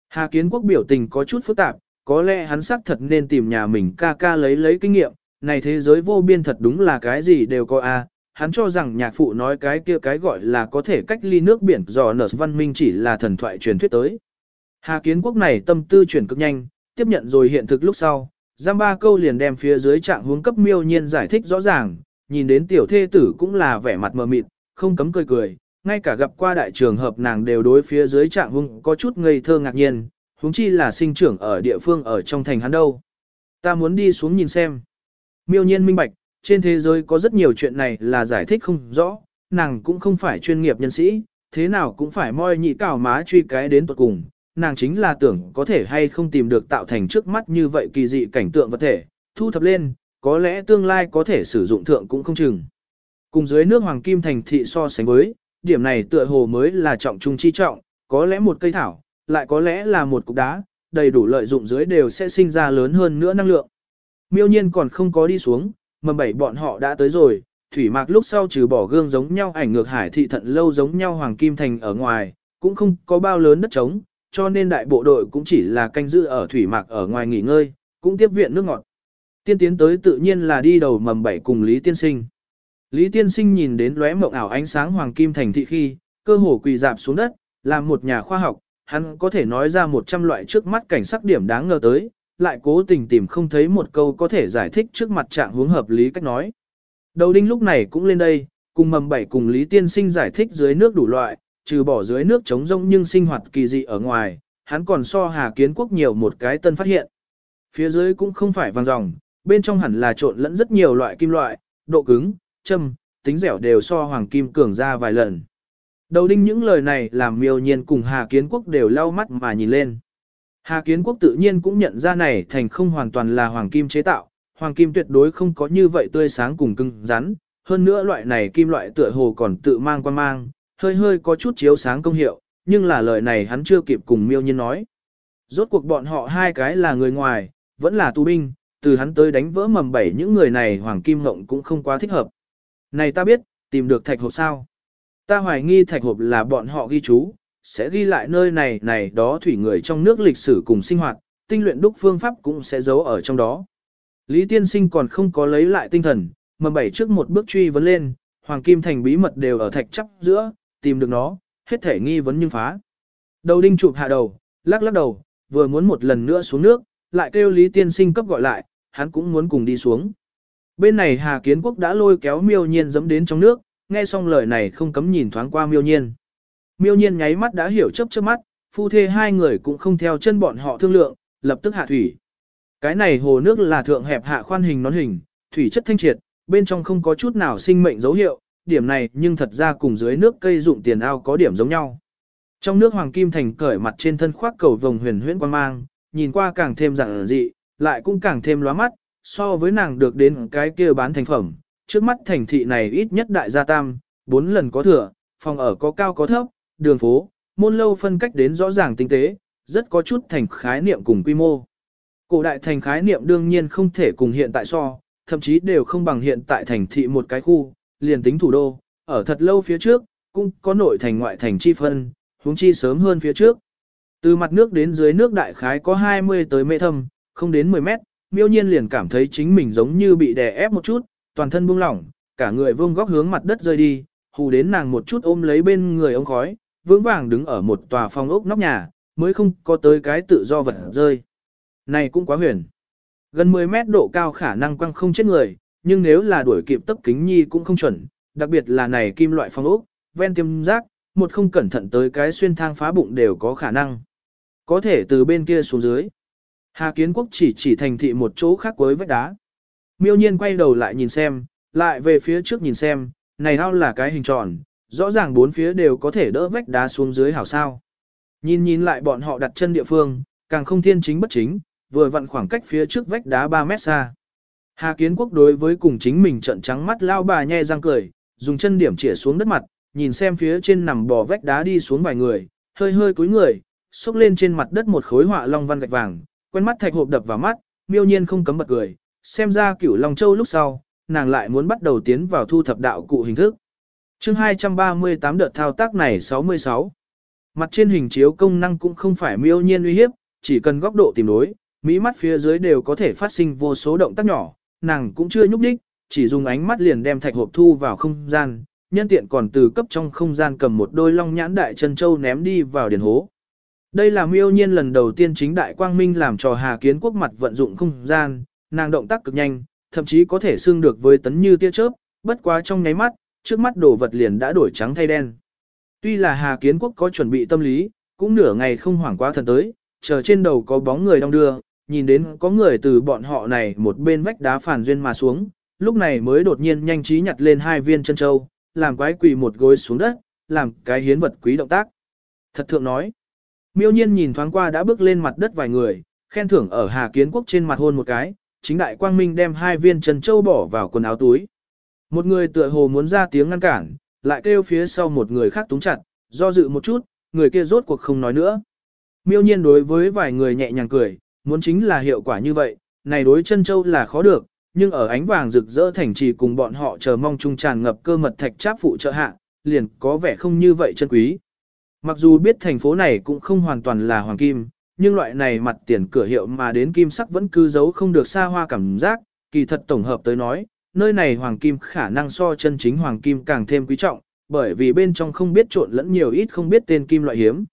Hà Kiến Quốc biểu tình có chút phức tạp, có lẽ hắn xác thật nên tìm nhà mình ca ca lấy lấy kinh nghiệm, này thế giới vô biên thật đúng là cái gì đều có a. Hắn cho rằng nhạc phụ nói cái kia cái gọi là có thể cách ly nước biển dò nở văn minh chỉ là thần thoại truyền thuyết tới. Hà Kiến Quốc này tâm tư chuyển cực nhanh, tiếp nhận rồi hiện thực lúc sau, giam ba câu liền đem phía dưới trạng hướng cấp miêu nhiên giải thích rõ ràng, nhìn đến tiểu thê tử cũng là vẻ mặt mờ mịt, không cấm cười cười, ngay cả gặp qua đại trường hợp nàng đều đối phía dưới trạng hướng có chút ngây thơ ngạc nhiên, huống chi là sinh trưởng ở địa phương ở trong thành hắn đâu. Ta muốn đi xuống nhìn xem. Miêu nhiên minh bạch, trên thế giới có rất nhiều chuyện này là giải thích không rõ, nàng cũng không phải chuyên nghiệp nhân sĩ, thế nào cũng phải moi nhị cảo má truy cái đến tuật cùng, nàng chính là tưởng có thể hay không tìm được tạo thành trước mắt như vậy kỳ dị cảnh tượng vật thể, thu thập lên, có lẽ tương lai có thể sử dụng thượng cũng không chừng. Cùng dưới nước hoàng kim thành thị so sánh với, điểm này tựa hồ mới là trọng trung chi trọng, có lẽ một cây thảo, lại có lẽ là một cục đá, đầy đủ lợi dụng dưới đều sẽ sinh ra lớn hơn nữa năng lượng. Miêu nhiên còn không có đi xuống, mầm bảy bọn họ đã tới rồi, thủy mạc lúc sau trừ bỏ gương giống nhau ảnh ngược hải thị thận lâu giống nhau hoàng kim thành ở ngoài, cũng không có bao lớn đất trống, cho nên đại bộ đội cũng chỉ là canh giữ ở thủy mạc ở ngoài nghỉ ngơi, cũng tiếp viện nước ngọt. Tiên tiến tới tự nhiên là đi đầu mầm bảy cùng Lý Tiên Sinh. Lý Tiên Sinh nhìn đến lóe mộng ảo ánh sáng hoàng kim thành thị khi, cơ hồ quỳ dạp xuống đất, làm một nhà khoa học, hắn có thể nói ra 100 loại trước mắt cảnh sắc điểm đáng ngờ tới, lại cố tình tìm không thấy một câu có thể giải thích trước mặt trạng hướng hợp lý cách nói. Đầu đinh lúc này cũng lên đây, cùng mầm bảy cùng Lý Tiên Sinh giải thích dưới nước đủ loại, trừ bỏ dưới nước trống rông nhưng sinh hoạt kỳ dị ở ngoài, hắn còn so Hà Kiến Quốc nhiều một cái tân phát hiện. Phía dưới cũng không phải vàng ròng bên trong hẳn là trộn lẫn rất nhiều loại kim loại, độ cứng, châm, tính dẻo đều so hoàng kim cường ra vài lần. Đầu đinh những lời này làm miêu nhiên cùng Hà Kiến Quốc đều lau mắt mà nhìn lên. Hà Kiến Quốc tự nhiên cũng nhận ra này thành không hoàn toàn là hoàng kim chế tạo, hoàng kim tuyệt đối không có như vậy tươi sáng cùng cứng rắn, hơn nữa loại này kim loại tựa hồ còn tự mang quan mang, hơi hơi có chút chiếu sáng công hiệu, nhưng là lời này hắn chưa kịp cùng miêu nhiên nói. Rốt cuộc bọn họ hai cái là người ngoài, vẫn là tù binh, từ hắn tới đánh vỡ mầm bảy những người này hoàng kim ngộng cũng không quá thích hợp. Này ta biết, tìm được thạch hộp sao? Ta hoài nghi thạch hộp là bọn họ ghi chú, sẽ ghi lại nơi này này đó thủy người trong nước lịch sử cùng sinh hoạt, tinh luyện đúc phương pháp cũng sẽ giấu ở trong đó. Lý tiên sinh còn không có lấy lại tinh thần, mầm bảy trước một bước truy vấn lên, hoàng kim thành bí mật đều ở thạch chấp giữa, tìm được nó, hết thể nghi vấn nhưng phá. Đầu đinh chụp hạ đầu, lắc lắc đầu, vừa muốn một lần nữa xuống nước, lại kêu Lý tiên sinh cấp gọi lại, hắn cũng muốn cùng đi xuống. Bên này Hà Kiến Quốc đã lôi kéo miêu nhiên dẫm đến trong nước, nghe xong lời này không cấm nhìn thoáng qua miêu nhiên. Miêu nhiên nháy mắt đã hiểu chấp chớp mắt, phu thê hai người cũng không theo chân bọn họ thương lượng, lập tức hạ thủy. Cái này hồ nước là thượng hẹp hạ khoan hình nón hình, thủy chất thanh triệt, bên trong không có chút nào sinh mệnh dấu hiệu, điểm này nhưng thật ra cùng dưới nước cây dụng tiền ao có điểm giống nhau. Trong nước hoàng kim thành cởi mặt trên thân khoác cầu vồng huyền huyễn quang mang, nhìn qua càng thêm rạng dị, lại cũng càng thêm lóa mắt, so với nàng được đến cái kia bán thành phẩm, trước mắt thành thị này ít nhất đại gia tam, bốn lần có thừa, phòng ở có cao có thấp, đường phố, môn lâu phân cách đến rõ ràng tinh tế, rất có chút thành khái niệm cùng quy mô. Cổ đại thành khái niệm đương nhiên không thể cùng hiện tại so, thậm chí đều không bằng hiện tại thành thị một cái khu, liền tính thủ đô, ở thật lâu phía trước, cũng có nội thành ngoại thành chi phân, huống chi sớm hơn phía trước. Từ mặt nước đến dưới nước đại khái có 20 tới mê thâm, không đến 10 mét, miêu nhiên liền cảm thấy chính mình giống như bị đè ép một chút, toàn thân buông lỏng, cả người vương góc hướng mặt đất rơi đi, hù đến nàng một chút ôm lấy bên người ống khói, vững vàng đứng ở một tòa phòng ốc nóc nhà, mới không có tới cái tự do vật rơi. Này cũng quá huyền. Gần 10 mét độ cao khả năng quăng không chết người, nhưng nếu là đuổi kịp tốc kính nhi cũng không chuẩn, đặc biệt là này kim loại phong ốc, ven tiêm rác, một không cẩn thận tới cái xuyên thang phá bụng đều có khả năng. Có thể từ bên kia xuống dưới. Hà Kiến Quốc chỉ chỉ thành thị một chỗ khác với vách đá. Miêu nhiên quay đầu lại nhìn xem, lại về phía trước nhìn xem, này ao là cái hình tròn, rõ ràng bốn phía đều có thể đỡ vách đá xuống dưới hảo sao. Nhìn nhìn lại bọn họ đặt chân địa phương, càng không thiên chính bất chính, vừa vặn khoảng cách phía trước vách đá 3 mét xa. Hà Kiến Quốc đối với cùng chính mình trận trắng mắt lao bà nhe răng cười, dùng chân điểm chĩa xuống đất mặt, nhìn xem phía trên nằm bò vách đá đi xuống vài người, hơi hơi cúi người, xúc lên trên mặt đất một khối họa long văn gạch vàng, quen mắt thạch hộp đập vào mắt, miêu nhiên không cấm bật cười, xem ra cửu Long Châu lúc sau, nàng lại muốn bắt đầu tiến vào thu thập đạo cụ hình thức. chương 238 đợt thao tác này 66. Mặt trên hình chiếu công năng cũng không phải miêu nhiên uy hiếp, chỉ cần góc độ tìm đối, mỹ mắt phía dưới đều có thể phát sinh vô số động tác nhỏ, nàng cũng chưa nhúc đích, chỉ dùng ánh mắt liền đem thạch hộp thu vào không gian, nhân tiện còn từ cấp trong không gian cầm một đôi long nhãn đại chân châu ném đi vào điển hố. Đây là miêu nhiên lần đầu tiên chính đại quang minh làm trò Hà Kiến Quốc mặt vận dụng không gian, nàng động tác cực nhanh, thậm chí có thể xưng được với tấn như tia chớp, bất quá trong nháy mắt, trước mắt đồ vật liền đã đổi trắng thay đen. Tuy là Hà Kiến Quốc có chuẩn bị tâm lý, cũng nửa ngày không hoảng quá thần tới, chờ trên đầu có bóng người đong đưa, nhìn đến có người từ bọn họ này một bên vách đá phản duyên mà xuống, lúc này mới đột nhiên nhanh trí nhặt lên hai viên chân châu, làm quái quỳ một gối xuống đất, làm cái hiến vật quý động tác. Thật thượng nói, miêu nhiên nhìn thoáng qua đã bước lên mặt đất vài người, khen thưởng ở Hà Kiến Quốc trên mặt hôn một cái, chính đại quang minh đem hai viên chân châu bỏ vào quần áo túi. Một người tựa hồ muốn ra tiếng ngăn cản, lại kêu phía sau một người khác túng chặt, do dự một chút, người kia rốt cuộc không nói nữa. Miêu nhiên đối với vài người nhẹ nhàng cười, muốn chính là hiệu quả như vậy, này đối chân châu là khó được, nhưng ở ánh vàng rực rỡ thành trì cùng bọn họ chờ mong chung tràn ngập cơ mật thạch cháp phụ trợ hạ, liền có vẻ không như vậy chân quý. Mặc dù biết thành phố này cũng không hoàn toàn là hoàng kim, nhưng loại này mặt tiền cửa hiệu mà đến kim sắc vẫn cứ giấu không được xa hoa cảm giác, kỳ thật tổng hợp tới nói, nơi này hoàng kim khả năng so chân chính hoàng kim càng thêm quý trọng, bởi vì bên trong không biết trộn lẫn nhiều ít không biết tên kim loại hiếm.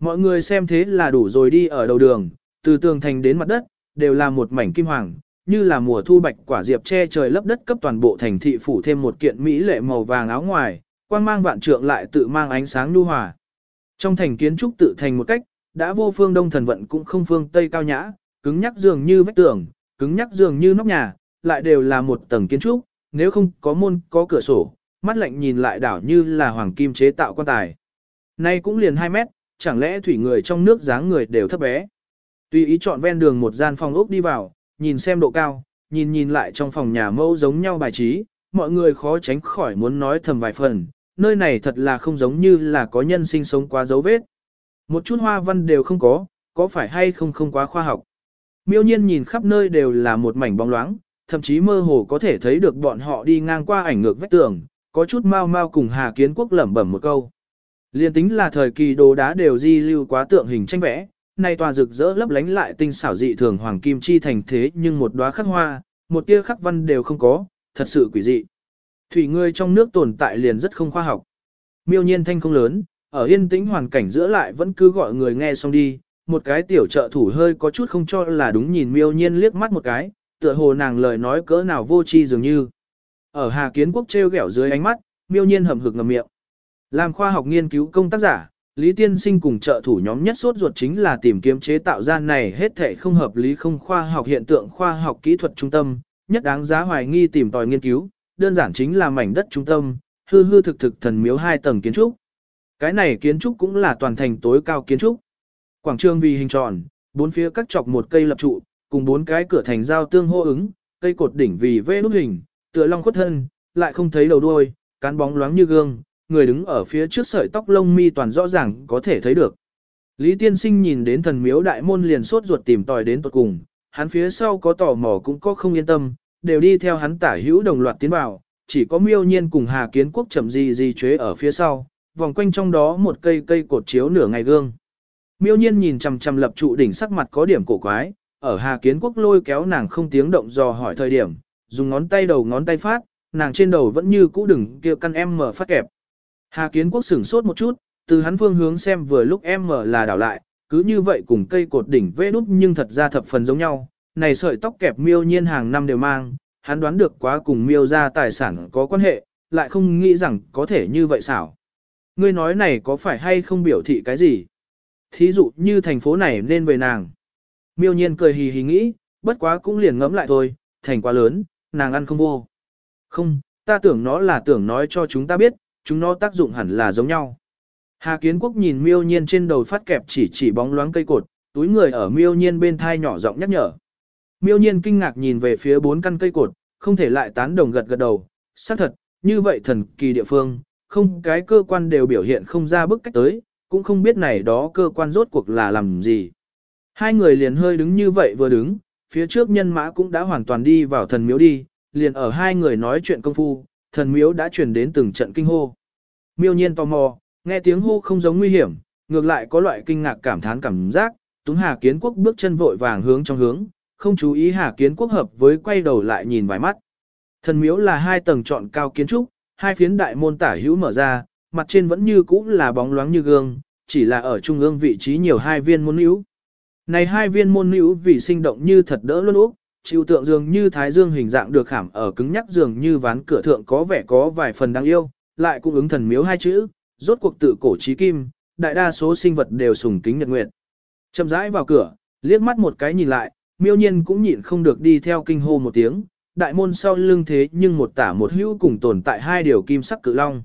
Mọi người xem thế là đủ rồi đi ở đầu đường, từ tường thành đến mặt đất, đều là một mảnh kim hoàng, như là mùa thu bạch quả diệp che trời lấp đất cấp toàn bộ thành thị phủ thêm một kiện mỹ lệ màu vàng áo ngoài, quang mang vạn trượng lại tự mang ánh sáng nhu hòa. Trong thành kiến trúc tự thành một cách, đã vô phương đông thần vận cũng không phương tây cao nhã, cứng nhắc dường như vách tường, cứng nhắc dường như nóc nhà, lại đều là một tầng kiến trúc, nếu không có môn có cửa sổ, mắt lạnh nhìn lại đảo như là hoàng kim chế tạo quan tài. Nay cũng liền 2 mét, chẳng lẽ thủy người trong nước dáng người đều thấp bé. Tùy ý chọn ven đường một gian phòng ốc đi vào, nhìn xem độ cao, nhìn nhìn lại trong phòng nhà mẫu giống nhau bài trí, mọi người khó tránh khỏi muốn nói thầm vài phần, nơi này thật là không giống như là có nhân sinh sống quá dấu vết. Một chút hoa văn đều không có, có phải hay không không quá khoa học. Miêu nhiên nhìn khắp nơi đều là một mảnh bóng loáng, thậm chí mơ hồ có thể thấy được bọn họ đi ngang qua ảnh ngược vách tường, có chút mau mau cùng Hà Kiến Quốc lẩm bẩm một câu. Liên tính là thời kỳ đồ đá đều di lưu quá tượng hình tranh vẽ, nay tòa rực rỡ lấp lánh lại tinh xảo dị thường hoàng kim chi thành thế nhưng một đóa khắc hoa, một tia khắc văn đều không có, thật sự quỷ dị. Thủy ngươi trong nước tồn tại liền rất không khoa học. Miêu nhiên thanh không lớn, ở yên tĩnh hoàn cảnh giữa lại vẫn cứ gọi người nghe xong đi, một cái tiểu trợ thủ hơi có chút không cho là đúng nhìn miêu nhiên liếc mắt một cái, tựa hồ nàng lời nói cỡ nào vô tri dường như. Ở Hà Kiến Quốc treo ghẹo dưới ánh mắt, miêu nhiên hầm hực ngầm miệng. Làm khoa học nghiên cứu công tác giả, Lý Tiên Sinh cùng trợ thủ nhóm nhất suốt ruột chính là tìm kiếm chế tạo ra này hết thể không hợp lý không khoa học hiện tượng khoa học kỹ thuật trung tâm, nhất đáng giá hoài nghi tìm tòi nghiên cứu, đơn giản chính là mảnh đất trung tâm, hư hư thực thực thần miếu hai tầng kiến trúc. Cái này kiến trúc cũng là toàn thành tối cao kiến trúc. Quảng trường vì hình tròn, bốn phía cắt chọc một cây lập trụ, cùng bốn cái cửa thành giao tương hô ứng, cây cột đỉnh vì vê nút hình, tựa long khuất thân, lại không thấy đầu đuôi, cán bóng loáng như gương, người đứng ở phía trước sợi tóc lông mi toàn rõ ràng có thể thấy được. Lý Tiên Sinh nhìn đến thần miếu đại môn liền sốt ruột tìm tòi đến tuột cùng, hắn phía sau có tò mò cũng có không yên tâm, đều đi theo hắn tả hữu đồng loạt tiến vào, chỉ có miêu nhiên cùng Hà Kiến Quốc chậm gì gì chế ở phía sau, vòng quanh trong đó một cây cây cột chiếu nửa ngày gương. Miêu nhiên nhìn chằm chằm lập trụ đỉnh sắc mặt có điểm cổ quái, ở Hà Kiến Quốc lôi kéo nàng không tiếng động dò hỏi thời điểm, dùng ngón tay đầu ngón tay phát, nàng trên đầu vẫn như cũ đừng kia căn em mở phát kẹp. Hà Kiến Quốc sửng sốt một chút, từ hắn phương hướng xem vừa lúc em mở là đảo lại, cứ như vậy cùng cây cột đỉnh vê đút nhưng thật ra thập phần giống nhau, này sợi tóc kẹp miêu nhiên hàng năm đều mang, hắn đoán được quá cùng miêu ra tài sản có quan hệ, lại không nghĩ rằng có thể như vậy xảo. Ngươi nói này có phải hay không biểu thị cái gì? Thí dụ như thành phố này nên về nàng. Miêu nhiên cười hì hì nghĩ, bất quá cũng liền ngẫm lại thôi, thành quá lớn, nàng ăn không vô. Không, ta tưởng nó là tưởng nói cho chúng ta biết, chúng nó tác dụng hẳn là giống nhau. Hà Kiến Quốc nhìn miêu nhiên trên đầu phát kẹp chỉ chỉ bóng loáng cây cột, túi người ở miêu nhiên bên thai nhỏ giọng nhắc nhở. Miêu nhiên kinh ngạc nhìn về phía bốn căn cây cột, không thể lại tán đồng gật gật đầu, xác thật, như vậy thần kỳ địa phương, không cái cơ quan đều biểu hiện không ra bức cách tới, cũng không biết này đó cơ quan rốt cuộc là làm gì. Hai người liền hơi đứng như vậy vừa đứng, phía trước nhân mã cũng đã hoàn toàn đi vào thần miếu đi, liền ở hai người nói chuyện công phu, thần miếu đã truyền đến từng trận kinh hô. Miêu nhiên tò mò, nghe tiếng hô không giống nguy hiểm, ngược lại có loại kinh ngạc cảm thán cảm giác, Túng Hà Kiến Quốc bước chân vội vàng hướng trong hướng, không chú ý Hà Kiến Quốc hợp với quay đầu lại nhìn vài mắt. Thần miếu là hai tầng trọn cao kiến trúc, hai phiến đại môn tả hữu mở ra, mặt trên vẫn như cũ là bóng loáng như gương, chỉ là ở trung ương vị trí nhiều hai viên môn hữu. Này hai viên môn hữu vì sinh động như thật đỡ luôn úc, chịu tượng dường như thái dương hình dạng được khảm ở cứng nhắc dường như ván cửa thượng có vẻ có vài phần đáng yêu, lại cũng ứng thần miếu hai chữ, rốt cuộc tự cổ trí kim, đại đa số sinh vật đều sùng kính nhật nguyệt. Chậm rãi vào cửa, liếc mắt một cái nhìn lại, miêu nhiên cũng nhịn không được đi theo kinh hô một tiếng, đại môn sau lưng thế nhưng một tả một hữu cùng tồn tại hai điều kim sắc cự long.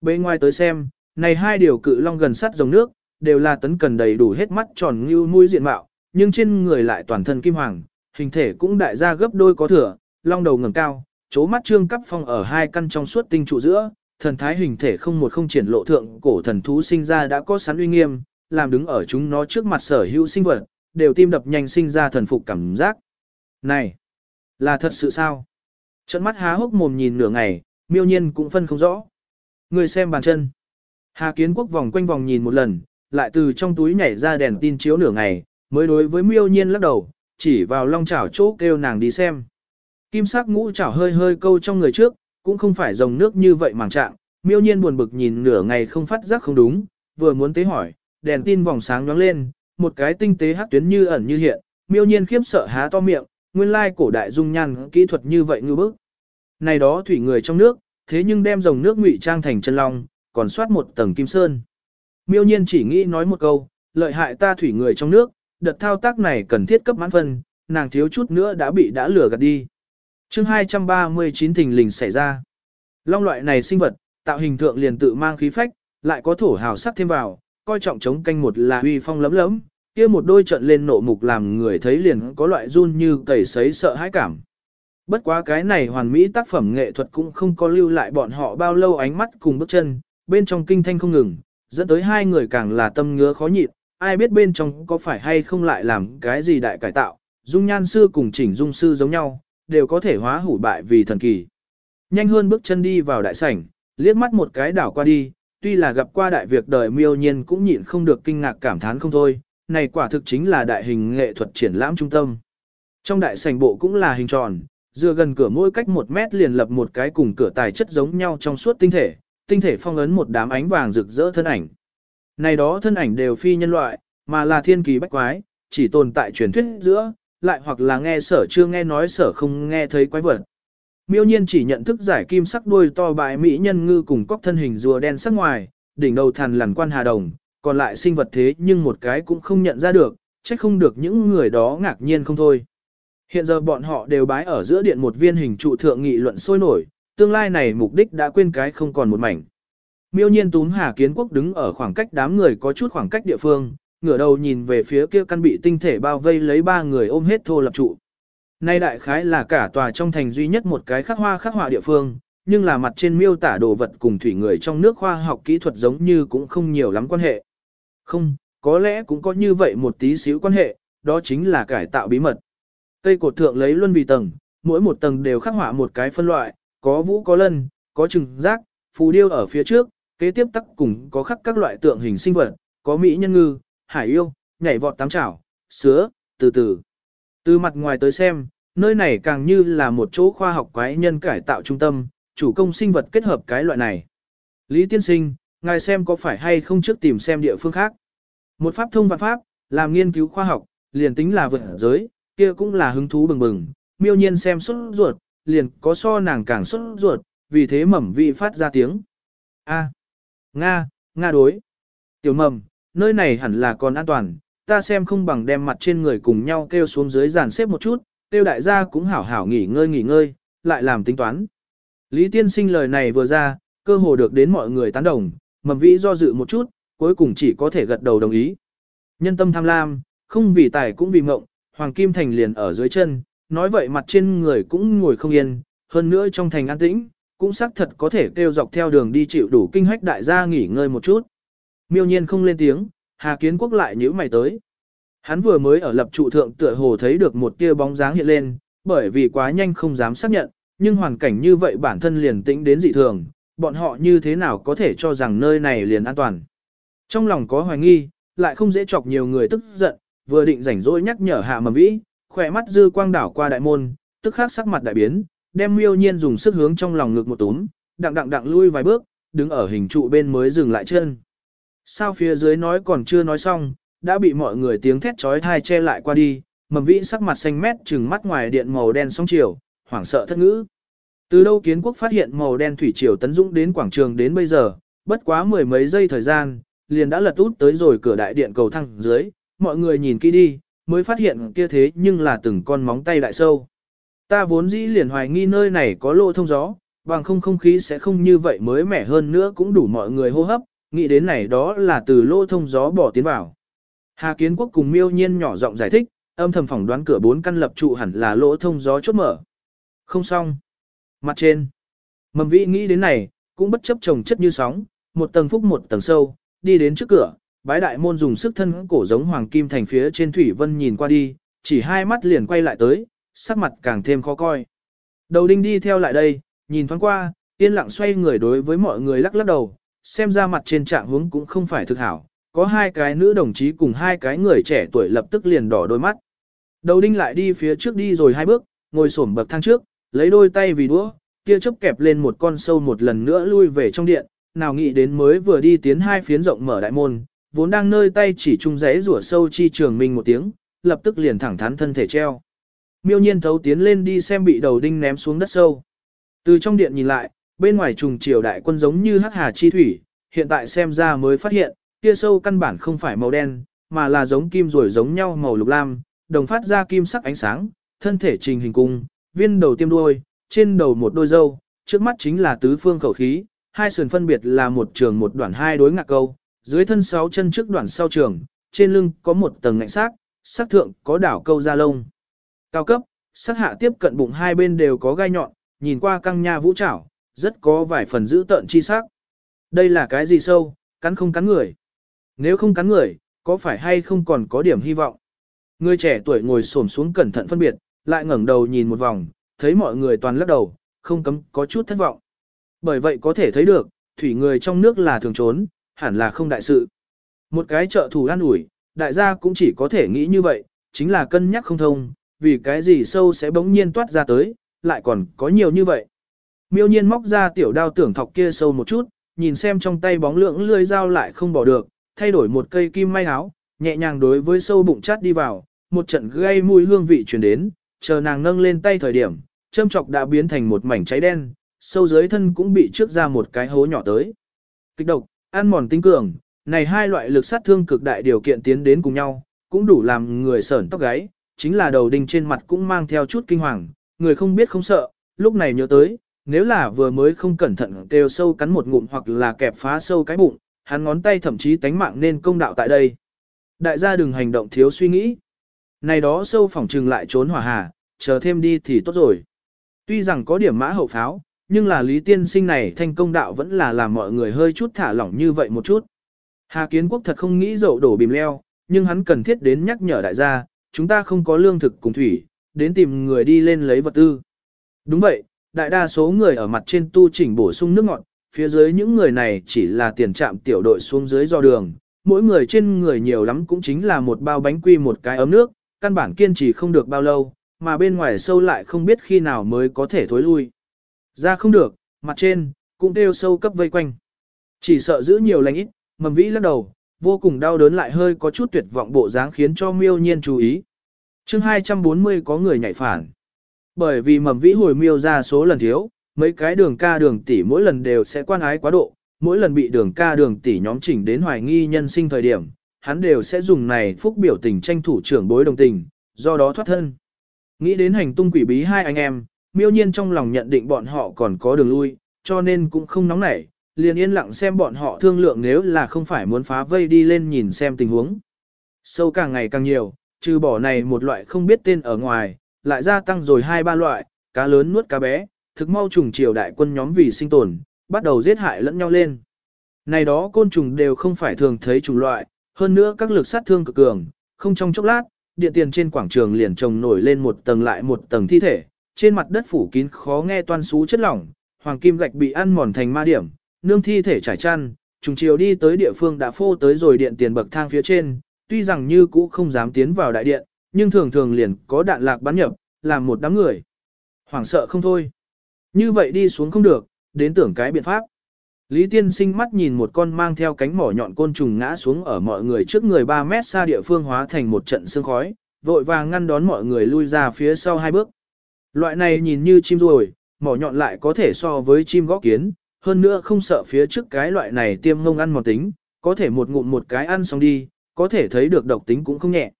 Bên ngoài tới xem, này hai điều cự long gần sát dòng nước, đều là tấn cần đầy đủ hết mắt tròn như mũi diện mạo, nhưng trên người lại toàn thân kim hoàng, hình thể cũng đại ra gấp đôi có thừa, long đầu ngẩng cao, chố mắt trương cắp phong ở hai căn trong suốt tinh trụ giữa, thần thái hình thể không một không triển lộ thượng cổ thần thú sinh ra đã có sẵn uy nghiêm, làm đứng ở chúng nó trước mặt sở hữu sinh vật, đều tim đập nhanh sinh ra thần phục cảm giác. Này, là thật sự sao? Trận mắt há hốc mồm nhìn nửa ngày, miêu nhiên cũng phân không rõ. Người xem bàn chân. Hà kiến quốc vòng quanh vòng nhìn một lần, lại từ trong túi nhảy ra đèn tin chiếu nửa ngày, mới đối với miêu nhiên lắc đầu, chỉ vào long chảo chỗ kêu nàng đi xem. Kim sắc ngũ chảo hơi hơi câu trong người trước, cũng không phải dòng nước như vậy màng trạng, miêu nhiên buồn bực nhìn nửa ngày không phát giác không đúng, vừa muốn tế hỏi, đèn tin vòng sáng nhoáng lên, một cái tinh tế hắc tuyến như ẩn như hiện, miêu nhiên khiếp sợ há to miệng, nguyên lai cổ đại dung nhan kỹ thuật như vậy ngư bức. Này đó thủy người trong nước, thế nhưng đem dòng nước ngụy trang thành chân long, còn soát một tầng kim sơn. Miêu nhiên chỉ nghĩ nói một câu, lợi hại ta thủy người trong nước, đợt thao tác này cần thiết cấp mãn phân, nàng thiếu chút nữa đã bị đã lừa gạt đi. chương 239 thình lình xảy ra. Long loại này sinh vật, tạo hình thượng liền tự mang khí phách, lại có thổ hào sắc thêm vào, coi trọng chống canh một là uy phong lấm lấm, kia một đôi trận lên nộ mục làm người thấy liền có loại run như cầy sấy sợ hãi cảm. Bất quá cái này hoàn mỹ tác phẩm nghệ thuật cũng không có lưu lại bọn họ bao lâu ánh mắt cùng bước chân, bên trong kinh thanh không ngừng, dẫn tới hai người càng là tâm ngứa khó nhịn, ai biết bên trong có phải hay không lại làm cái gì đại cải tạo, dung nhan sư cùng chỉnh dung sư giống nhau, đều có thể hóa hủ bại vì thần kỳ. Nhanh hơn bước chân đi vào đại sảnh, liếc mắt một cái đảo qua đi, tuy là gặp qua đại việc đời miêu nhiên cũng nhịn không được kinh ngạc cảm thán không thôi, này quả thực chính là đại hình nghệ thuật triển lãm trung tâm. Trong đại sảnh bộ cũng là hình tròn, dựa gần cửa mỗi cách một mét liền lập một cái cùng cửa tài chất giống nhau trong suốt tinh thể, tinh thể phong ấn một đám ánh vàng rực rỡ thân ảnh. Này đó thân ảnh đều phi nhân loại, mà là thiên kỳ bách quái, chỉ tồn tại truyền thuyết giữa, lại hoặc là nghe sở chưa nghe nói sở không nghe thấy quái vật. Miêu nhiên chỉ nhận thức giải kim sắc đuôi to bại mỹ nhân ngư cùng cóc thân hình rùa đen sắc ngoài, đỉnh đầu thằn lằn quan hà đồng, còn lại sinh vật thế nhưng một cái cũng không nhận ra được, trách không được những người đó ngạc nhiên không thôi. Hiện giờ bọn họ đều bái ở giữa điện một viên hình trụ thượng nghị luận sôi nổi, tương lai này mục đích đã quên cái không còn một mảnh. Miêu nhiên túm Hà Kiến Quốc đứng ở khoảng cách đám người có chút khoảng cách địa phương, ngửa đầu nhìn về phía kia căn bị tinh thể bao vây lấy ba người ôm hết thô lập trụ. Nay đại khái là cả tòa trong thành duy nhất một cái khắc hoa khắc họa địa phương, nhưng là mặt trên miêu tả đồ vật cùng thủy người trong nước khoa học kỹ thuật giống như cũng không nhiều lắm quan hệ. Không, có lẽ cũng có như vậy một tí xíu quan hệ, đó chính là cải tạo bí mật. Cây cột thượng lấy luân vì tầng, mỗi một tầng đều khắc họa một cái phân loại, có vũ có lân, có trừng giác, phù điêu ở phía trước, kế tiếp tắc cùng có khắc các loại tượng hình sinh vật, có mỹ nhân ngư, hải yêu, nhảy vọt tám chảo, sứa, từ từ. Từ mặt ngoài tới xem, nơi này càng như là một chỗ khoa học quái nhân cải tạo trung tâm, chủ công sinh vật kết hợp cái loại này. Lý tiên sinh, ngài xem có phải hay không trước tìm xem địa phương khác. Một pháp thông vạn pháp, làm nghiên cứu khoa học, liền tính là vượt giới, kia cũng là hứng thú bừng bừng, miêu nhiên xem xuất ruột, liền có so nàng càng xuất ruột, vì thế mầm vị phát ra tiếng. A. Nga, Nga đối. Tiểu mầm, nơi này hẳn là còn an toàn, ta xem không bằng đem mặt trên người cùng nhau kêu xuống dưới dàn xếp một chút, kêu đại gia cũng hảo hảo nghỉ ngơi nghỉ ngơi, lại làm tính toán. Lý tiên sinh lời này vừa ra, cơ hồ được đến mọi người tán đồng, mầm vĩ do dự một chút, cuối cùng chỉ có thể gật đầu đồng ý. Nhân tâm tham lam, không vì tài cũng vì mộng, Hoàng Kim Thành liền ở dưới chân, nói vậy mặt trên người cũng ngồi không yên, hơn nữa trong thành an tĩnh, cũng xác thật có thể kêu dọc theo đường đi chịu đủ kinh hách đại gia nghỉ ngơi một chút. Miêu nhiên không lên tiếng, Hà Kiến Quốc lại nhíu mày tới. Hắn vừa mới ở lập trụ thượng tựa hồ thấy được một tia bóng dáng hiện lên, bởi vì quá nhanh không dám xác nhận, nhưng hoàn cảnh như vậy bản thân liền tĩnh đến dị thường, bọn họ như thế nào có thể cho rằng nơi này liền an toàn. Trong lòng có hoài nghi, lại không dễ chọc nhiều người tức giận, vừa định rảnh rỗi nhắc nhở hạ mầm vĩ, khỏe mắt dư quang đảo qua đại môn, tức khắc sắc mặt đại biến, đem miêu nhiên dùng sức hướng trong lòng ngực một túm, đặng đặng đặng lui vài bước, đứng ở hình trụ bên mới dừng lại chân. Sao phía dưới nói còn chưa nói xong, đã bị mọi người tiếng thét trói thai che lại qua đi, mầm vĩ sắc mặt xanh mét trừng mắt ngoài điện màu đen sóng chiều, hoảng sợ thất ngữ. Từ đâu kiến quốc phát hiện màu đen thủy triều tấn dũng đến quảng trường đến bây giờ, bất quá mười mấy giây thời gian, liền đã lật út tới rồi cửa đại điện cầu thang dưới, mọi người nhìn kỹ đi, mới phát hiện kia thế nhưng là từng con móng tay đại sâu. Ta vốn dĩ liền hoài nghi nơi này có lỗ thông gió, bằng không không khí sẽ không như vậy mới mẻ hơn nữa cũng đủ mọi người hô hấp, nghĩ đến này đó là từ lỗ thông gió bỏ tiến vào. Hà Kiến Quốc cùng miêu nhiên nhỏ giọng giải thích, âm thầm phỏng đoán cửa bốn căn lập trụ hẳn là lỗ thông gió chốt mở. Không xong. Mặt trên. Mầm vĩ nghĩ đến này, cũng bất chấp trồng chất như sóng, một tầng phúc một tầng sâu, đi đến trước cửa, bái đại môn dùng sức thân cổ giống hoàng kim thành phía trên thủy vân nhìn qua đi, chỉ hai mắt liền quay lại tới, sắc mặt càng thêm khó coi. Đầu đinh đi theo lại đây, nhìn thoáng qua, yên lặng xoay người đối với mọi người lắc lắc đầu, xem ra mặt trên trạng hướng cũng không phải thực hảo, có hai cái nữ đồng chí cùng hai cái người trẻ tuổi lập tức liền đỏ đôi mắt. Đầu đinh lại đi phía trước đi rồi hai bước, ngồi xổm bậc thang trước, lấy đôi tay vì đũa, kia chớp kẹp lên một con sâu một lần nữa lui về trong điện, nào nghĩ đến mới vừa đi tiến hai phiến rộng mở đại môn, vốn đang nơi tay chỉ trung rẽ rủa sâu chi trường mình một tiếng, lập tức liền thẳng thắn thân thể treo. Miêu nhiên thấu tiến lên đi xem bị đầu đinh ném xuống đất sâu. Từ trong điện nhìn lại, bên ngoài trùng triều đại quân giống như hắc hà chi thủy, hiện tại xem ra mới phát hiện, kia sâu căn bản không phải màu đen, mà là giống kim rồi giống nhau màu lục lam, đồng phát ra kim sắc ánh sáng, thân thể trình hình cung, viên đầu tiêm đuôi, trên đầu một đôi dâu, trước mắt chính là tứ phương khẩu khí, hai sườn phân biệt là một trường một đoạn hai đối ngạc câu, dưới thân sáu chân trước đoạn sau trường, trên lưng có một tầng ngạnh sắc, sắc thượng có đảo câu da lông. Cao cấp, sắc hạ tiếp cận bụng hai bên đều có gai nhọn, nhìn qua căng nha vũ trảo, rất có vài phần giữ tợn chi sắc. Đây là cái gì sâu, cắn không cắn người? Nếu không cắn người, có phải hay không còn có điểm hy vọng? Người trẻ tuổi ngồi xổm xuống cẩn thận phân biệt, lại ngẩng đầu nhìn một vòng, thấy mọi người toàn lắc đầu, không cấm có chút thất vọng. Bởi vậy có thể thấy được, thủy người trong nước là thường trốn, hẳn là không đại sự. Một cái trợ thủ an ủi, đại gia cũng chỉ có thể nghĩ như vậy, chính là cân nhắc không thông, vì cái gì sâu sẽ bỗng nhiên toát ra tới, lại còn có nhiều như vậy. Miêu nhiên móc ra tiểu đao tưởng thọc kia sâu một chút, nhìn xem trong tay bóng lượng lưỡi dao lại không bỏ được, thay đổi một cây kim may áo, nhẹ nhàng đối với sâu bụng chát đi vào, một trận gây mùi hương vị truyền đến, chờ nàng nâng lên tay thời điểm, châm chọc đã biến thành một mảnh cháy đen, sâu dưới thân cũng bị trước ra một cái hố nhỏ tới. Kịch độc, ăn mòn tinh cường, này hai loại lực sát thương cực đại điều kiện tiến đến cùng nhau, cũng đủ làm người sởn tóc gáy, chính là đầu đinh trên mặt cũng mang theo chút kinh hoàng, người không biết không sợ, lúc này nhớ tới, nếu là vừa mới không cẩn thận kêu sâu cắn một ngụm hoặc là kẹp phá sâu cái bụng, hắn ngón tay thậm chí tánh mạng nên công đạo tại đây. Đại gia đừng hành động thiếu suy nghĩ. Này đó sâu phỏng trừng lại trốn hỏa hà, chờ thêm đi thì tốt rồi. Tuy rằng có điểm mã hậu pháo, nhưng là lý tiên sinh này thanh công đạo vẫn là làm mọi người hơi chút thả lỏng như vậy một chút. Hà kiến quốc thật không nghĩ dậu đổ bìm leo, nhưng hắn cần thiết đến nhắc nhở đại gia, chúng ta không có lương thực cùng thủy, đến tìm người đi lên lấy vật tư. Đúng vậy, đại đa số người ở mặt trên tu chỉnh bổ sung nước ngọt, phía dưới những người này chỉ là tiền trạm tiểu đội xuống dưới do đường, mỗi người trên người nhiều lắm cũng chính là một bao bánh quy một cái ấm nước, căn bản kiên trì không được bao lâu, mà bên ngoài sâu lại không biết khi nào mới có thể thối lui. Ra không được, mặt trên, cũng đều sâu cấp vây quanh. Chỉ sợ giữ nhiều lành ít, mầm vĩ lắc đầu, vô cùng đau đớn lại hơi có chút tuyệt vọng bộ dáng khiến cho miêu nhiên chú ý. chương 240 có người nhảy phản. Bởi vì mầm vĩ hồi miêu ra số lần thiếu, mấy cái đường ca đường tỷ mỗi lần đều sẽ quan ái quá độ, mỗi lần bị đường ca đường tỷ nhóm chỉnh đến hoài nghi nhân sinh thời điểm, hắn đều sẽ dùng này phúc biểu tình tranh thủ trưởng bối đồng tình, do đó thoát thân. Nghĩ đến hành tung quỷ bí hai anh em, miêu nhiên trong lòng nhận định bọn họ còn có đường lui, cho nên cũng không nóng nảy, liền yên lặng xem bọn họ thương lượng nếu là không phải muốn phá vây đi lên nhìn xem tình huống. Sâu càng ngày càng nhiều, trừ bỏ này một loại không biết tên ở ngoài, lại gia tăng rồi hai ba loại, cá lớn nuốt cá bé, thực mau trùng triều đại quân nhóm vì sinh tồn, bắt đầu giết hại lẫn nhau lên. Này đó côn trùng đều không phải thường thấy chủng loại, hơn nữa các lực sát thương cực cường, không trong chốc lát, địa tiền trên quảng trường liền trồng nổi lên một tầng lại một tầng thi thể, trên mặt đất phủ kín khó nghe toan xú chất lỏng, hoàng kim gạch bị ăn mòn thành ma điểm, nương thi thể trải chăn, trùng chiều đi tới địa phương đã phô tới rồi điện tiền bậc thang phía trên, tuy rằng như cũ không dám tiến vào đại điện, nhưng thường thường liền có đạn lạc bắn nhập, làm một đám người. Hoảng sợ không thôi. Như vậy đi xuống không được, đến tưởng cái biện pháp. Lý tiên sinh mắt nhìn một con mang theo cánh mỏ nhọn côn trùng ngã xuống ở mọi người trước người 3 mét xa địa phương hóa thành một trận sương khói, vội vàng ngăn đón mọi người lui ra phía sau hai bước. Loại này nhìn như chim ruồi, mỏ nhọn lại có thể so với chim gõ kiến, hơn nữa không sợ phía trước cái loại này tiêm ngông ăn mòn tính, có thể một ngụm một cái ăn xong đi, có thể thấy được độc tính cũng không nhẹ.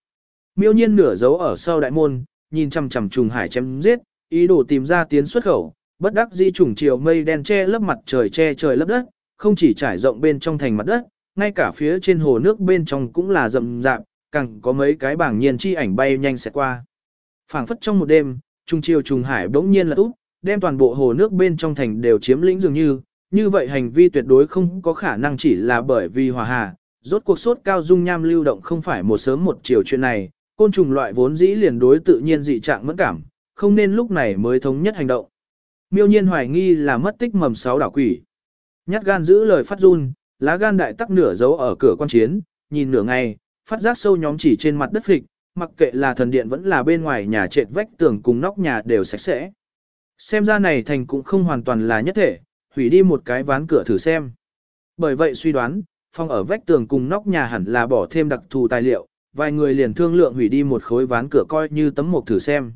Miêu nhiên nửa giấu ở sau đại môn, nhìn chằm chằm trùng hải chém giết, ý đồ tìm ra tiến xuất khẩu, bất đắc di trùng chiều mây đen che lấp mặt trời che trời lấp đất, không chỉ trải rộng bên trong thành mặt đất, ngay cả phía trên hồ nước bên trong cũng là rậm rạp, càng có mấy cái bảng nhiên chi ảnh bay nhanh sẽ qua. Phảng phất trong một đêm, trùng chiều trùng hải bỗng nhiên là úp, đem toàn bộ hồ nước bên trong thành đều chiếm lĩnh dường như, như vậy hành vi tuyệt đối không có khả năng chỉ là bởi vì hòa hà, rốt cuộc sốt cao dung nham lưu động không phải một sớm một chiều chuyện này, côn trùng loại vốn dĩ liền đối tự nhiên dị trạng mẫn cảm, không nên lúc này mới thống nhất hành động. Miêu nhiên hoài nghi là mất tích mầm sáu đảo quỷ. Nhát gan giữ lời phát run, lá gan đại tắc nửa giấu ở cửa quan chiến, nhìn nửa ngày, phát giác sâu nhóm chỉ trên mặt đất phịch, mặc kệ là thần điện vẫn là bên ngoài nhà trệt vách tường cùng nóc nhà đều sạch sẽ. Xem ra này thành cũng không hoàn toàn là nhất thể, hủy đi một cái ván cửa thử xem. Bởi vậy suy đoán, phòng ở vách tường cùng nóc nhà hẳn là bỏ thêm đặc thù tài liệu, vài người liền thương lượng hủy đi một khối ván cửa coi như tấm mộc thử xem.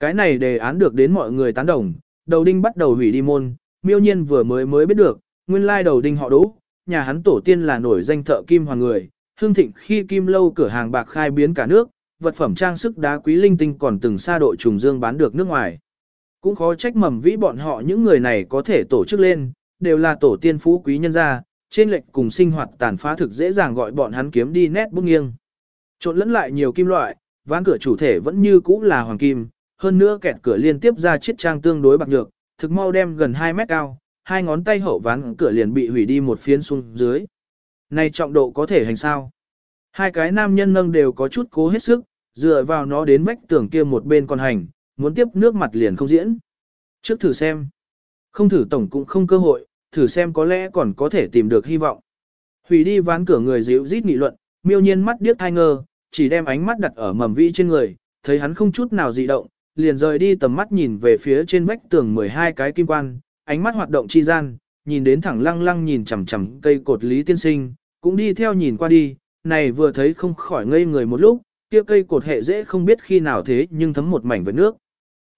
Cái này đề án được đến mọi người tán đồng, đầu đinh bắt đầu hủy đi môn, miêu nhiên vừa mới mới biết được, nguyên lai đầu đinh họ đỗ, nhà hắn tổ tiên là nổi danh thợ kim hoàng người, hương thịnh khi kim lâu cửa hàng bạc khai biến cả nước, vật phẩm trang sức đá quý linh tinh còn từng xa độ trùng dương bán được nước ngoài. Cũng khó trách mầm vĩ bọn họ những người này có thể tổ chức lên, đều là tổ tiên phú quý nhân gia, trên lệnh cùng sinh hoạt tàn phá thực dễ dàng gọi bọn hắn kiếm đi nét bút nghiêng. Trộn lẫn lại nhiều kim loại, ván cửa chủ thể vẫn như cũ là hoàng kim, hơn nữa kẹt cửa liên tiếp ra chiếc trang tương đối bạc nhược, thực mau đem gần 2 mét cao, hai ngón tay hậu ván cửa liền bị hủy đi một phiến xuống dưới. Này trọng độ có thể hành sao? Hai cái nam nhân nâng đều có chút cố hết sức, dựa vào nó đến vách tường kia một bên còn hành, muốn tiếp nước mặt liền không diễn. Trước thử xem. Không thử tổng cũng không cơ hội, thử xem có lẽ còn có thể tìm được hy vọng. Hủy đi ván cửa người dịu rít nghị luận, miêu nhiên mắt điếc thai ngơ, chỉ đem ánh mắt đặt ở mầm vĩ trên người, thấy hắn không chút nào dị động, liền rời đi tầm mắt nhìn về phía trên vách tường 12 cái kim quan, ánh mắt hoạt động chi gian, nhìn đến thẳng lăng lăng nhìn chằm chằm cây cột Lý Tiên Sinh, cũng đi theo nhìn qua đi, này vừa thấy không khỏi ngây người một lúc, kia cây cột hệ dễ không biết khi nào thế nhưng thấm một mảnh với nước.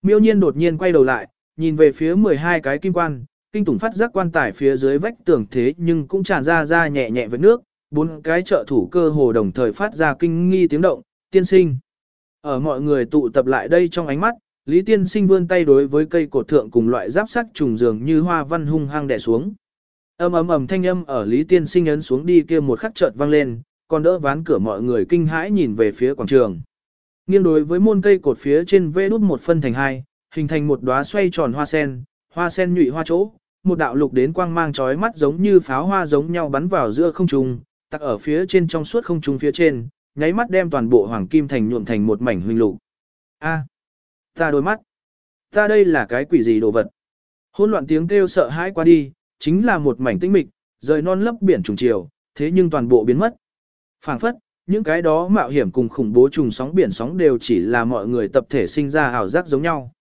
Miêu nhiên đột nhiên quay đầu lại, nhìn về phía 12 cái kim quan, kinh tủng phát giác quan tài phía dưới vách tường thế nhưng cũng tràn ra ra nhẹ nhẹ với nước, bốn cái trợ thủ cơ hồ đồng thời phát ra kinh nghi tiếng động, tiên sinh. Ở mọi người tụ tập lại đây trong ánh mắt, Lý Tiên Sinh vươn tay đối với cây cột thượng cùng loại giáp sắc trùng dường như hoa văn hung hăng đè xuống. Ầm ầm ầm thanh âm ở Lý Tiên Sinh ấn xuống đi kia một khắc chợt vang lên, còn đỡ ván cửa mọi người kinh hãi nhìn về phía quảng trường. Nghiêng đối với môn cây cột phía trên vê đút một phân thành hai, hình thành một đóa xoay tròn hoa sen, hoa sen nhụy hoa chỗ, một đạo lục đến quang mang chói mắt giống như pháo hoa giống nhau bắn vào giữa không trung, tặc ở phía trên trong suốt không trung phía trên, nháy mắt đem toàn bộ hoàng kim thành nhuộm thành một mảnh huynh lục. A, ta đôi mắt, ta đây là cái quỷ gì đồ vật? Hỗn loạn tiếng kêu sợ hãi qua đi, chính là một mảnh tĩnh mịch, rời non lấp biển trùng chiều, thế nhưng toàn bộ biến mất. Phảng phất, những cái đó mạo hiểm cùng khủng bố trùng sóng biển sóng đều chỉ là mọi người tập thể sinh ra ảo giác giống nhau.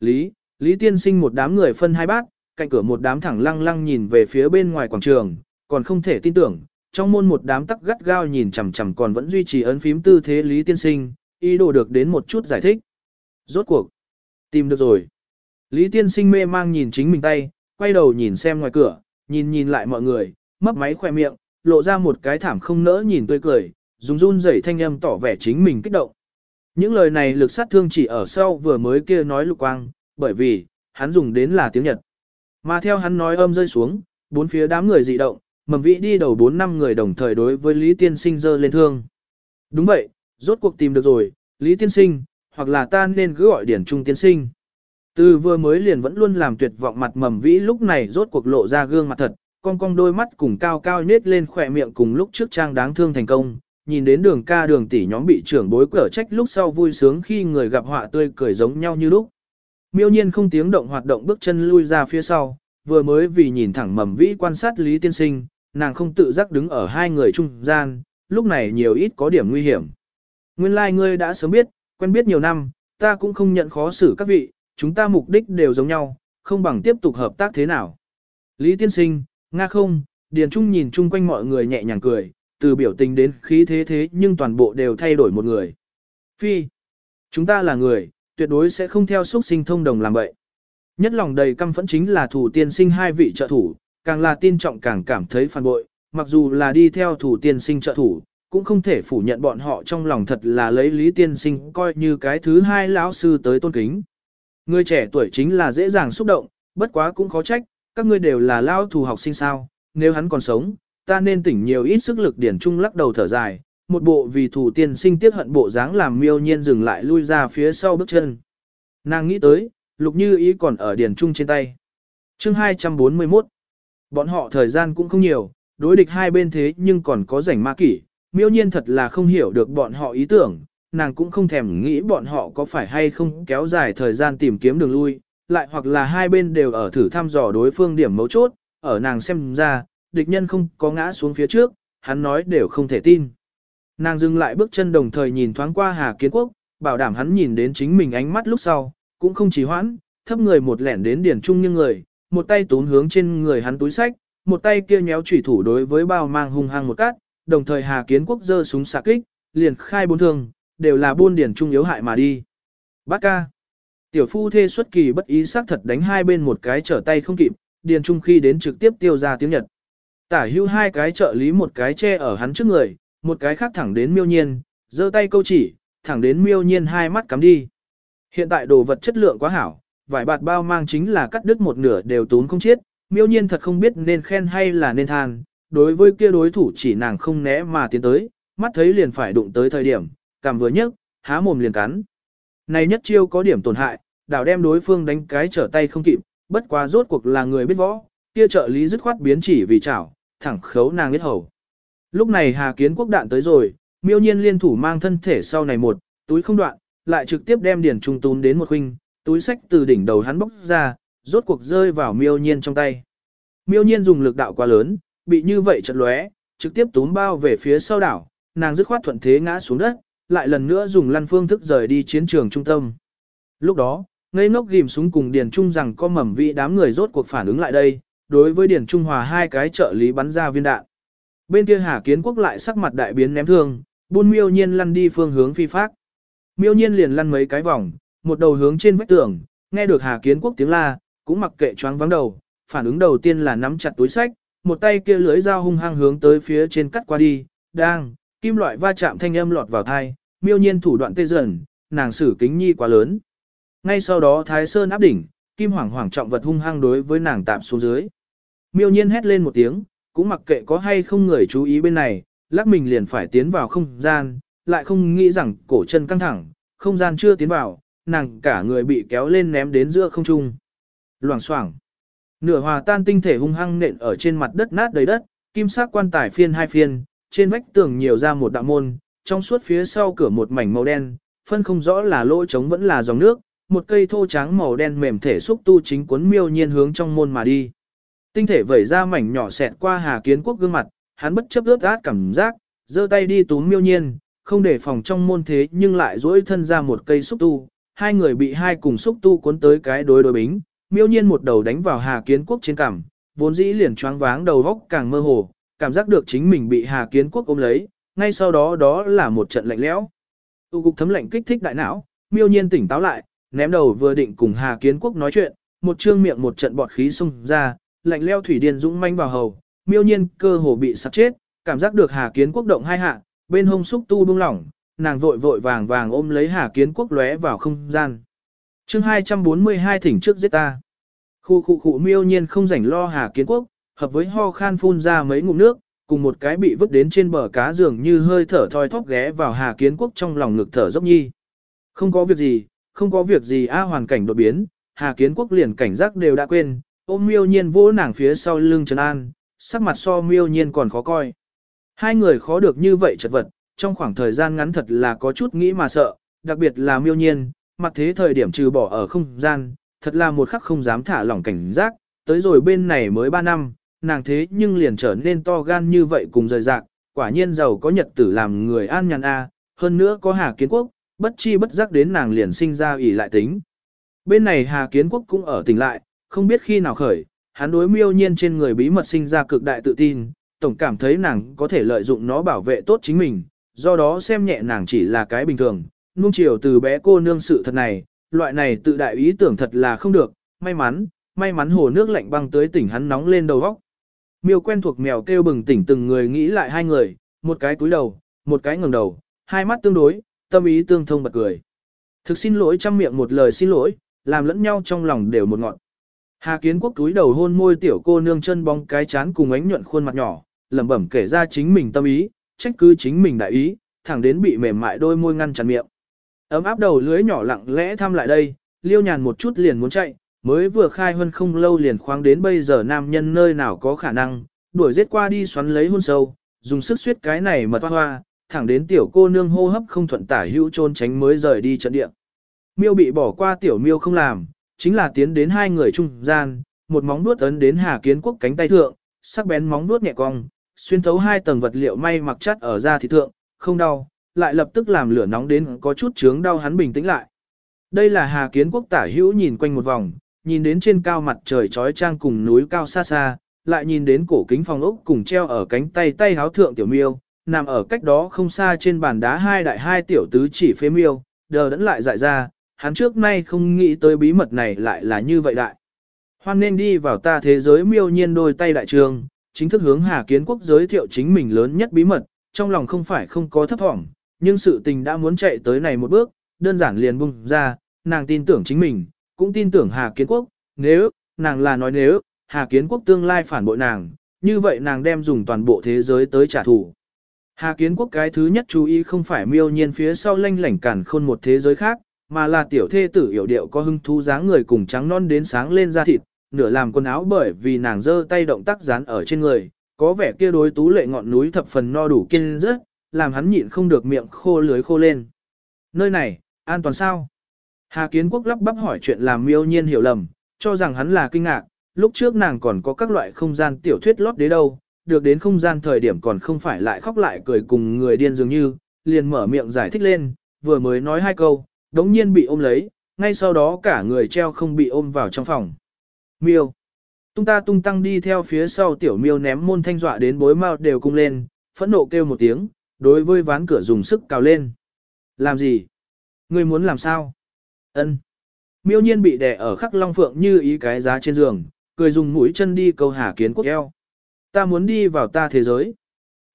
Lý, Lý tiên sinh một đám người phân hai bát, cạnh cửa một đám thẳng lăng lăng nhìn về phía bên ngoài quảng trường, còn không thể tin tưởng, trong môn một đám tắc gắt gao nhìn chằm chằm còn vẫn duy trì ấn phím tư thế Lý tiên sinh, ý đồ được đến một chút giải thích. Rốt cuộc, tìm được rồi. Lý tiên sinh mê mang nhìn chính mình tay, quay đầu nhìn xem ngoài cửa, nhìn nhìn lại mọi người, mấp máy khoe miệng, lộ ra một cái thảm không nỡ nhìn tươi cười, dùng run rẩy thanh âm tỏ vẻ chính mình kích động. Những lời này lực sát thương chỉ ở sau vừa mới kia nói lục quang, bởi vì, hắn dùng đến là tiếng Nhật. Mà theo hắn nói âm rơi xuống, bốn phía đám người dị động, mầm vĩ đi đầu bốn năm người đồng thời đối với Lý Tiên Sinh dơ lên thương. Đúng vậy, rốt cuộc tìm được rồi, Lý Tiên Sinh, hoặc là ta nên cứ gọi điển trung tiên sinh. Từ vừa mới liền vẫn luôn làm tuyệt vọng mặt mầm vĩ lúc này rốt cuộc lộ ra gương mặt thật, con cong đôi mắt cùng cao cao nết lên khỏe miệng cùng lúc trước trang đáng thương thành công, nhìn đến đường ca đường tỷ nhóm bị trưởng bối cở trách lúc sau vui sướng khi người gặp họa tươi cười giống nhau như lúc. Miêu nhiên không tiếng động hoạt động bước chân lui ra phía sau, vừa mới vì nhìn thẳng mầm vĩ quan sát Lý Tiên Sinh, nàng không tự giác đứng ở hai người trung gian, lúc này nhiều ít có điểm nguy hiểm. Nguyên lai like ngươi đã sớm biết, quen biết nhiều năm, ta cũng không nhận khó xử các vị, chúng ta mục đích đều giống nhau, không bằng tiếp tục hợp tác thế nào. Lý Tiên Sinh, Nga không, Điền Trung nhìn chung quanh mọi người nhẹ nhàng cười, từ biểu tình đến khí thế thế nhưng toàn bộ đều thay đổi một người. Phi, chúng ta là người, tuyệt đối sẽ không theo xuất sinh thông đồng làm vậy. Nhất lòng đầy căm phẫn chính là thủ tiên sinh hai vị trợ thủ, càng là tin trọng càng cảm thấy phản bội, mặc dù là đi theo thủ tiên sinh trợ thủ, cũng không thể phủ nhận bọn họ trong lòng thật là lấy lý tiên sinh coi như cái thứ hai lão sư tới tôn kính. Người trẻ tuổi chính là dễ dàng xúc động, bất quá cũng khó trách, các ngươi đều là lao thù học sinh sao, nếu hắn còn sống, ta nên tỉnh nhiều ít sức lực điển trung lắc đầu thở dài, một bộ vì thủ tiên sinh tiết hận bộ dáng làm miêu nhiên dừng lại lui ra phía sau bước chân. Nàng nghĩ tới, lục như ý còn ở điển trung trên tay. chương 241 Bọn họ thời gian cũng không nhiều, đối địch hai bên thế nhưng còn có rảnh ma kỷ, miêu nhiên thật là không hiểu được bọn họ ý tưởng, nàng cũng không thèm nghĩ bọn họ có phải hay không kéo dài thời gian tìm kiếm đường lui, lại hoặc là hai bên đều ở thử thăm dò đối phương điểm mấu chốt, ở nàng xem ra, địch nhân không có ngã xuống phía trước, hắn nói đều không thể tin. Nàng dừng lại bước chân đồng thời nhìn thoáng qua Hà Kiến Quốc, bảo đảm hắn nhìn đến chính mình ánh mắt lúc sau, cũng không chỉ hoãn, thấp người một lẻn đến điển trung như người, một tay tún hướng trên người hắn túi sách, một tay kia nhéo chủy thủ đối với bao mang hung hăng một cát, đồng thời Hà Kiến Quốc giơ súng xạ kích, liền khai bốn thương, đều là buôn điển trung yếu hại mà đi. Bát ca. Tiểu phu thê xuất kỳ bất ý xác thật đánh hai bên một cái trở tay không kịp, điền trung khi đến trực tiếp tiêu ra tiếng Nhật. Tả hưu hai cái trợ lý một cái che ở hắn trước người, một cái khác thẳng đến miêu nhiên, giơ tay câu chỉ, thẳng đến miêu nhiên hai mắt cắm đi. Hiện tại đồ vật chất lượng quá hảo, vải bạt bao mang chính là cắt đứt một nửa đều tốn không chết, miêu nhiên thật không biết nên khen hay là nên than, đối với kia đối thủ chỉ nàng không né mà tiến tới, mắt thấy liền phải đụng tới thời điểm, cảm vừa nhấc, há mồm liền cắn. Này nhất chiêu có điểm tổn hại, đảo đem đối phương đánh cái trở tay không kịp, bất quá rốt cuộc là người biết võ, kia trợ lý dứt khoát biến chỉ vì chảo, thẳng khấu nàng biết hầu. Lúc này Hà Kiến Quốc đạn tới rồi, miêu nhiên liên thủ mang thân thể sau này một, túi không đoạn, lại trực tiếp đem điển trung tún đến một huynh, túi sách từ đỉnh đầu hắn bóc ra, rốt cuộc rơi vào miêu nhiên trong tay. Miêu nhiên dùng lực đạo quá lớn, bị như vậy chật lóe, trực tiếp túm bao về phía sau đảo, nàng dứt khoát thuận thế ngã xuống đất, lại lần nữa dùng lăn phương thức rời đi chiến trường trung tâm. Lúc đó, ngây ngốc ghim súng cùng Điền Trung rằng có mầm vị đám người rốt cuộc phản ứng lại đây, đối với Điền Trung Hòa hai cái trợ lý bắn ra viên đạn. Bên kia Hà Kiến Quốc lại sắc mặt đại biến ném thương, buôn miêu nhiên lăn đi phương hướng phi phác Miêu nhiên liền lăn mấy cái vòng, một đầu hướng trên vách tường, nghe được Hà Kiến Quốc tiếng la, cũng mặc kệ choáng vắng đầu, phản ứng đầu tiên là nắm chặt túi sách, một tay kia lưới dao hung hăng hướng tới phía trên cắt qua đi, đang, kim loại va chạm thanh âm lọt vào thai, miêu nhiên thủ đoạn tê dần, nàng sử kính nhi quá lớn. Ngay sau đó Thái Sơn áp đỉnh, kim hoàng hoàng trọng vật hung hăng đối với nàng tạm xuống dưới. Miêu nhiên hét lên một tiếng, cũng mặc kệ có hay không người chú ý bên này, lắc mình liền phải tiến vào không gian, lại không nghĩ rằng cổ chân căng thẳng, không gian chưa tiến vào, nàng cả người bị kéo lên ném đến giữa không trung. Loảng xoảng. Nửa hòa tan tinh thể hung hăng nện ở trên mặt đất nát đầy đất, kim sắc quan tài phiên hai phiên, trên vách tường nhiều ra một đạo môn, trong suốt phía sau cửa một mảnh màu đen, phân không rõ là lỗ trống vẫn là dòng nước, một cây thô trắng màu đen mềm thể xúc tu chính cuốn miêu nhiên hướng trong môn mà đi. Tinh thể vẩy ra mảnh nhỏ xẹt qua Hà Kiến Quốc gương mặt, hắn bất chấp ướt át cảm giác, giơ tay đi túm miêu nhiên, không để phòng trong môn thế nhưng lại duỗi thân ra một cây xúc tu, hai người bị hai cùng xúc tu cuốn tới cái đối đối bính, miêu nhiên một đầu đánh vào Hà Kiến Quốc trên cằm, vốn dĩ liền choáng váng đầu vóc càng mơ hồ, cảm giác được chính mình bị Hà Kiến Quốc ôm lấy, ngay sau đó đó là một trận lạnh lẽo. Tu cục thấm lạnh kích thích đại não, miêu nhiên tỉnh táo lại, ném đầu vừa định cùng Hà Kiến Quốc nói chuyện, một trương miệng một trận bọt khí xung ra, lạnh leo thủy điên dũng manh vào hầu, miêu nhiên cơ hồ bị sặc chết, cảm giác được Hà Kiến Quốc động hai hạ, bên hông xúc tu buông lỏng, nàng vội vội vàng vàng ôm lấy Hà Kiến Quốc lóe vào không gian. Chương 242 thỉnh trước giết ta. Khu khu khu miêu nhiên không rảnh lo Hà Kiến Quốc, hợp với ho khan phun ra mấy ngụm nước, cùng một cái bị vứt đến trên bờ cá dường như hơi thở thoi thóp ghé vào Hà Kiến Quốc trong lòng ngực thở dốc nhi. Không có việc gì, không có việc gì a hoàn cảnh đột biến, Hà Kiến Quốc liền cảnh giác đều đã quên, ôm miêu nhiên vỗ nàng phía sau lưng Trần An, sắc mặt so miêu nhiên còn khó coi. Hai người khó được như vậy chật vật, trong khoảng thời gian ngắn thật là có chút nghĩ mà sợ, đặc biệt là miêu nhiên, mặt thế thời điểm trừ bỏ ở không gian, thật là một khắc không dám thả lỏng cảnh giác, tới rồi bên này mới ba năm, nàng thế nhưng liền trở nên to gan như vậy cùng rời rạc, quả nhiên giàu có nhật tử làm người an nhàn a, à. hơn nữa có Hà Kiến Quốc, bất chi bất giác đến nàng liền sinh ra ủy lại tính. Bên này Hà Kiến Quốc cũng ở tỉnh lại, không biết khi nào khởi, hắn đối miêu nhiên trên người bí mật sinh ra cực đại tự tin, tổng cảm thấy nàng có thể lợi dụng nó bảo vệ tốt chính mình, do đó xem nhẹ nàng chỉ là cái bình thường, nung chiều từ bé cô nương sự thật này, loại này tự đại ý tưởng thật là không được, may mắn, may mắn hồ nước lạnh băng tới tỉnh hắn nóng lên đầu góc. Miêu quen thuộc mèo kêu bừng tỉnh từng người nghĩ lại hai người, một cái cúi đầu, một cái ngẩng đầu, hai mắt tương đối, tâm ý tương thông bật cười. Thực xin lỗi trăm miệng một lời xin lỗi, làm lẫn nhau trong lòng đều một ngọn. Hà Kiến Quốc túi đầu hôn môi tiểu cô nương chân bóng cái chán cùng ánh nhuận khuôn mặt nhỏ, lẩm bẩm kể ra chính mình tâm ý, trách cứ chính mình đại ý, thẳng đến bị mềm mại đôi môi ngăn chặn miệng. Ấm áp đầu lưới nhỏ lặng lẽ thăm lại đây, liêu nhàn một chút liền muốn chạy, mới vừa khai hơn không lâu liền khoáng đến bây giờ nam nhân nơi nào có khả năng, đuổi giết qua đi xoắn lấy hôn sâu, dùng sức suyết cái này mật hoa hoa, thẳng đến tiểu cô nương hô hấp không thuận tả hữu trôn tránh mới rời đi trận địa. Miêu bị bỏ qua tiểu miêu không làm, chính là tiến đến hai người trung gian, một móng vuốt ấn đến Hà Kiến Quốc cánh tay thượng, sắc bén móng vuốt nhẹ cong, xuyên thấu hai tầng vật liệu may mặc chất ở da thịt thượng, không đau, lại lập tức làm lửa nóng đến có chút chướng đau hắn bình tĩnh lại. Đây là Hà Kiến Quốc tả hữu nhìn quanh một vòng, nhìn đến trên cao mặt trời trói trang cùng núi cao xa xa, lại nhìn đến cổ kính phòng ốc cùng treo ở cánh tay tay háo thượng tiểu miêu, nằm ở cách đó không xa trên bàn đá hai đại hai tiểu tứ chỉ phế miêu, đờ đẫn lại dại ra, hắn trước nay không nghĩ tới bí mật này lại là như vậy đại. Hoan nên đi vào ta thế giới miêu nhiên đôi tay đại trường, chính thức hướng Hà Kiến Quốc giới thiệu chính mình lớn nhất bí mật, trong lòng không phải không có thấp thỏm, nhưng sự tình đã muốn chạy tới này một bước, đơn giản liền bung ra, nàng tin tưởng chính mình, cũng tin tưởng Hà Kiến Quốc, nếu, nàng là nói nếu, Hà Kiến Quốc tương lai phản bội nàng, như vậy nàng đem dùng toàn bộ thế giới tới trả thù. Hà Kiến Quốc cái thứ nhất chú ý không phải miêu nhiên phía sau lanh lảnh cản khôn một thế giới khác, mà là tiểu thê tử hiểu điệu có hưng thú dáng người cùng trắng non đến sáng lên da thịt, nửa làm quần áo bởi vì nàng giơ tay động tác dán ở trên người, có vẻ kia đối tú lệ ngọn núi thập phần no đủ kiên rất, làm hắn nhịn không được miệng khô lưới khô lên. Nơi này, an toàn sao? Hà Kiến Quốc lắp bắp hỏi chuyện làm miêu nhiên hiểu lầm, cho rằng hắn là kinh ngạc, lúc trước nàng còn có các loại không gian tiểu thuyết lót đế đâu, được đến không gian thời điểm còn không phải lại khóc lại cười cùng người điên dường như, liền mở miệng giải thích lên, vừa mới nói hai câu, đống nhiên bị ôm lấy, ngay sau đó cả người treo không bị ôm vào trong phòng. Miêu. Tung ta tung tăng đi theo phía sau tiểu miêu ném môn thanh dọa đến bối mau đều cung lên, phẫn nộ kêu một tiếng, đối với ván cửa dùng sức cào lên. Làm gì? Ngươi muốn làm sao? Ân. Miêu nhiên bị đè ở khắc long phượng như ý cái giá trên giường, cười dùng mũi chân đi câu hà kiến quốc eo. Ta muốn đi vào ta thế giới.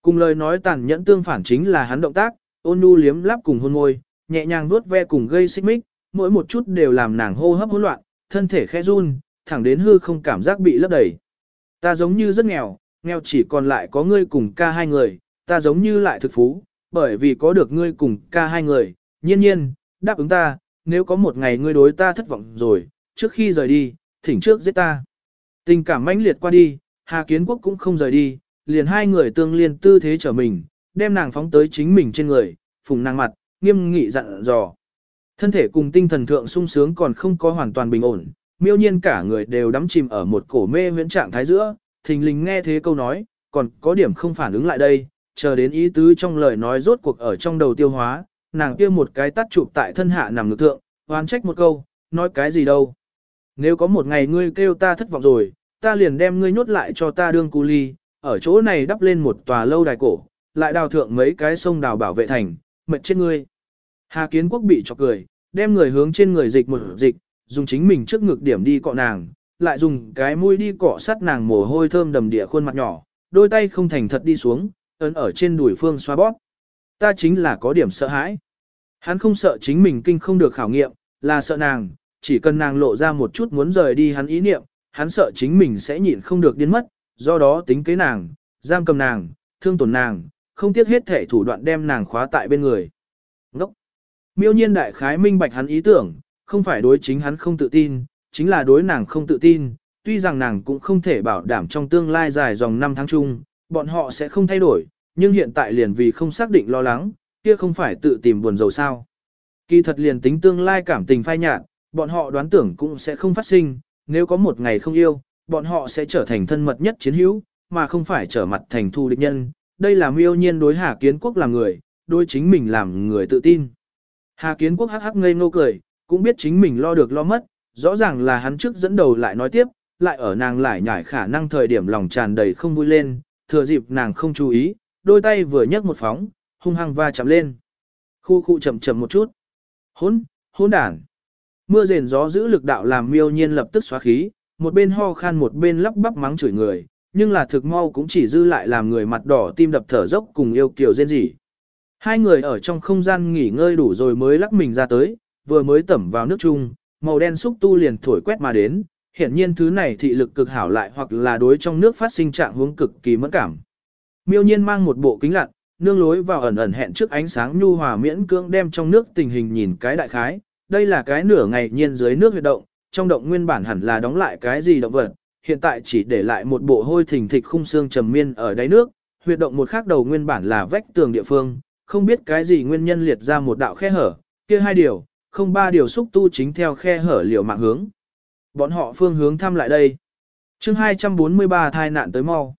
Cùng lời nói tàn nhẫn tương phản chính là hắn động tác, ôn nhu liếm láp cùng hôn môi, nhẹ nhàng vuốt ve cùng gây xích mích, mỗi một chút đều làm nàng hô hấp hỗn loạn, thân thể khẽ run, thẳng đến hư không cảm giác bị lấp đầy. Ta giống như rất nghèo, nghèo chỉ còn lại có ngươi cùng ca hai người, ta giống như lại thực phú, bởi vì có được ngươi cùng ca hai người, nhiên nhiên, đáp ứng ta, nếu có một ngày ngươi đối ta thất vọng rồi, trước khi rời đi, thỉnh trước giết ta. Tình cảm mãnh liệt qua đi, Hà Kiến Quốc cũng không rời đi, liền hai người tương liên tư thế trở mình, đem nàng phóng tới chính mình trên người, phùng nàng mặt, nghiêm nghị dặn dò. Thân thể cùng tinh thần thượng sung sướng còn không có hoàn toàn bình ổn, miêu nhiên cả người đều đắm chìm ở một cổ mê huyễn trạng thái giữa, thình lình nghe thế câu nói, còn có điểm không phản ứng lại đây, chờ đến ý tứ trong lời nói rốt cuộc ở trong đầu tiêu hóa, nàng kia một cái tắt chụp tại thân hạ nằm ngực thượng, oán trách một câu, nói cái gì đâu. Nếu có một ngày ngươi kêu ta thất vọng rồi, ta liền đem ngươi nhốt lại cho ta đương cu ly, ở chỗ này đắp lên một tòa lâu đài cổ, lại đào thượng mấy cái sông đào bảo vệ thành, mệt chết ngươi. Hà Kiến Quốc bị chọc cười, đem người hướng trên người dịch một dịch, dùng chính mình trước ngực điểm đi cọ nàng, lại dùng cái mũi đi cọ sát nàng mồ hôi thơm đầm địa khuôn mặt nhỏ, đôi tay không thành thật đi xuống, ấn ở trên đùi phương xoa bóp. Ta chính là có điểm sợ hãi. Hắn không sợ chính mình kinh không được khảo nghiệm, là sợ nàng, chỉ cần nàng lộ ra một chút muốn rời đi hắn ý niệm, hắn sợ chính mình sẽ nhịn không được điên mất, do đó tính kế nàng, giam cầm nàng, thương tổn nàng, không tiếc hết thể thủ đoạn đem nàng khóa tại bên người. Ngốc! Miêu nhiên đại khái minh bạch hắn ý tưởng, không phải đối chính hắn không tự tin, chính là đối nàng không tự tin, tuy rằng nàng cũng không thể bảo đảm trong tương lai dài dòng năm tháng chung, bọn họ sẽ không thay đổi, nhưng hiện tại liền vì không xác định lo lắng, kia không phải tự tìm buồn rầu sao. Kỳ thật liền tính tương lai cảm tình phai nhạt, bọn họ đoán tưởng cũng sẽ không phát sinh, nếu có một ngày không yêu, bọn họ sẽ trở thành thân mật nhất chiến hữu, mà không phải trở mặt thành thù địch nhân. Đây là miêu nhiên đối Hà Kiến Quốc làm người, đối chính mình làm người tự tin. Hà Kiến Quốc hắc hắc ngây ngô cười, cũng biết chính mình lo được lo mất, rõ ràng là hắn trước dẫn đầu lại nói tiếp, lại ở nàng lại nhảy khả năng thời điểm lòng tràn đầy không vui lên, thừa dịp nàng không chú ý, đôi tay vừa nhấc một phóng, hung hăng va chạm lên. Khu khu chậm chậm một chút. Hỗn, hỗn đản. Mưa rền gió giữ lực đạo làm miêu nhiên lập tức xóa khí, một bên ho khan một bên lắp bắp mắng chửi người, nhưng là thực mau cũng chỉ dư lại làm người mặt đỏ tim đập thở dốc cùng yêu kiều rên rỉ. Hai người ở trong không gian nghỉ ngơi đủ rồi mới lắc mình ra tới, vừa mới tẩm vào nước chung, màu đen xúc tu liền thổi quét mà đến, hiển nhiên thứ này thị lực cực hảo lại hoặc là đối trong nước phát sinh trạng hướng cực kỳ mẫn cảm. Miêu nhiên mang một bộ kính lặn, nương lối vào ẩn ẩn hẹn trước ánh sáng nhu hòa miễn cưỡng đem trong nước tình hình nhìn cái đại khái, đây là cái nửa ngày nhiên dưới nước huyệt động, trong động nguyên bản hẳn là đóng lại cái gì động vật, hiện tại chỉ để lại một bộ hôi thình thịch khung xương trầm miên ở đáy nước, huyệt động một khác đầu nguyên bản là vách tường địa phương, không biết cái gì nguyên nhân liệt ra một đạo khe hở, kia hai điều, không ba điều xúc tu chính theo khe hở liều mạng hướng. Bọn họ phương hướng thăm lại đây. chương 243 thai nạn tới mau.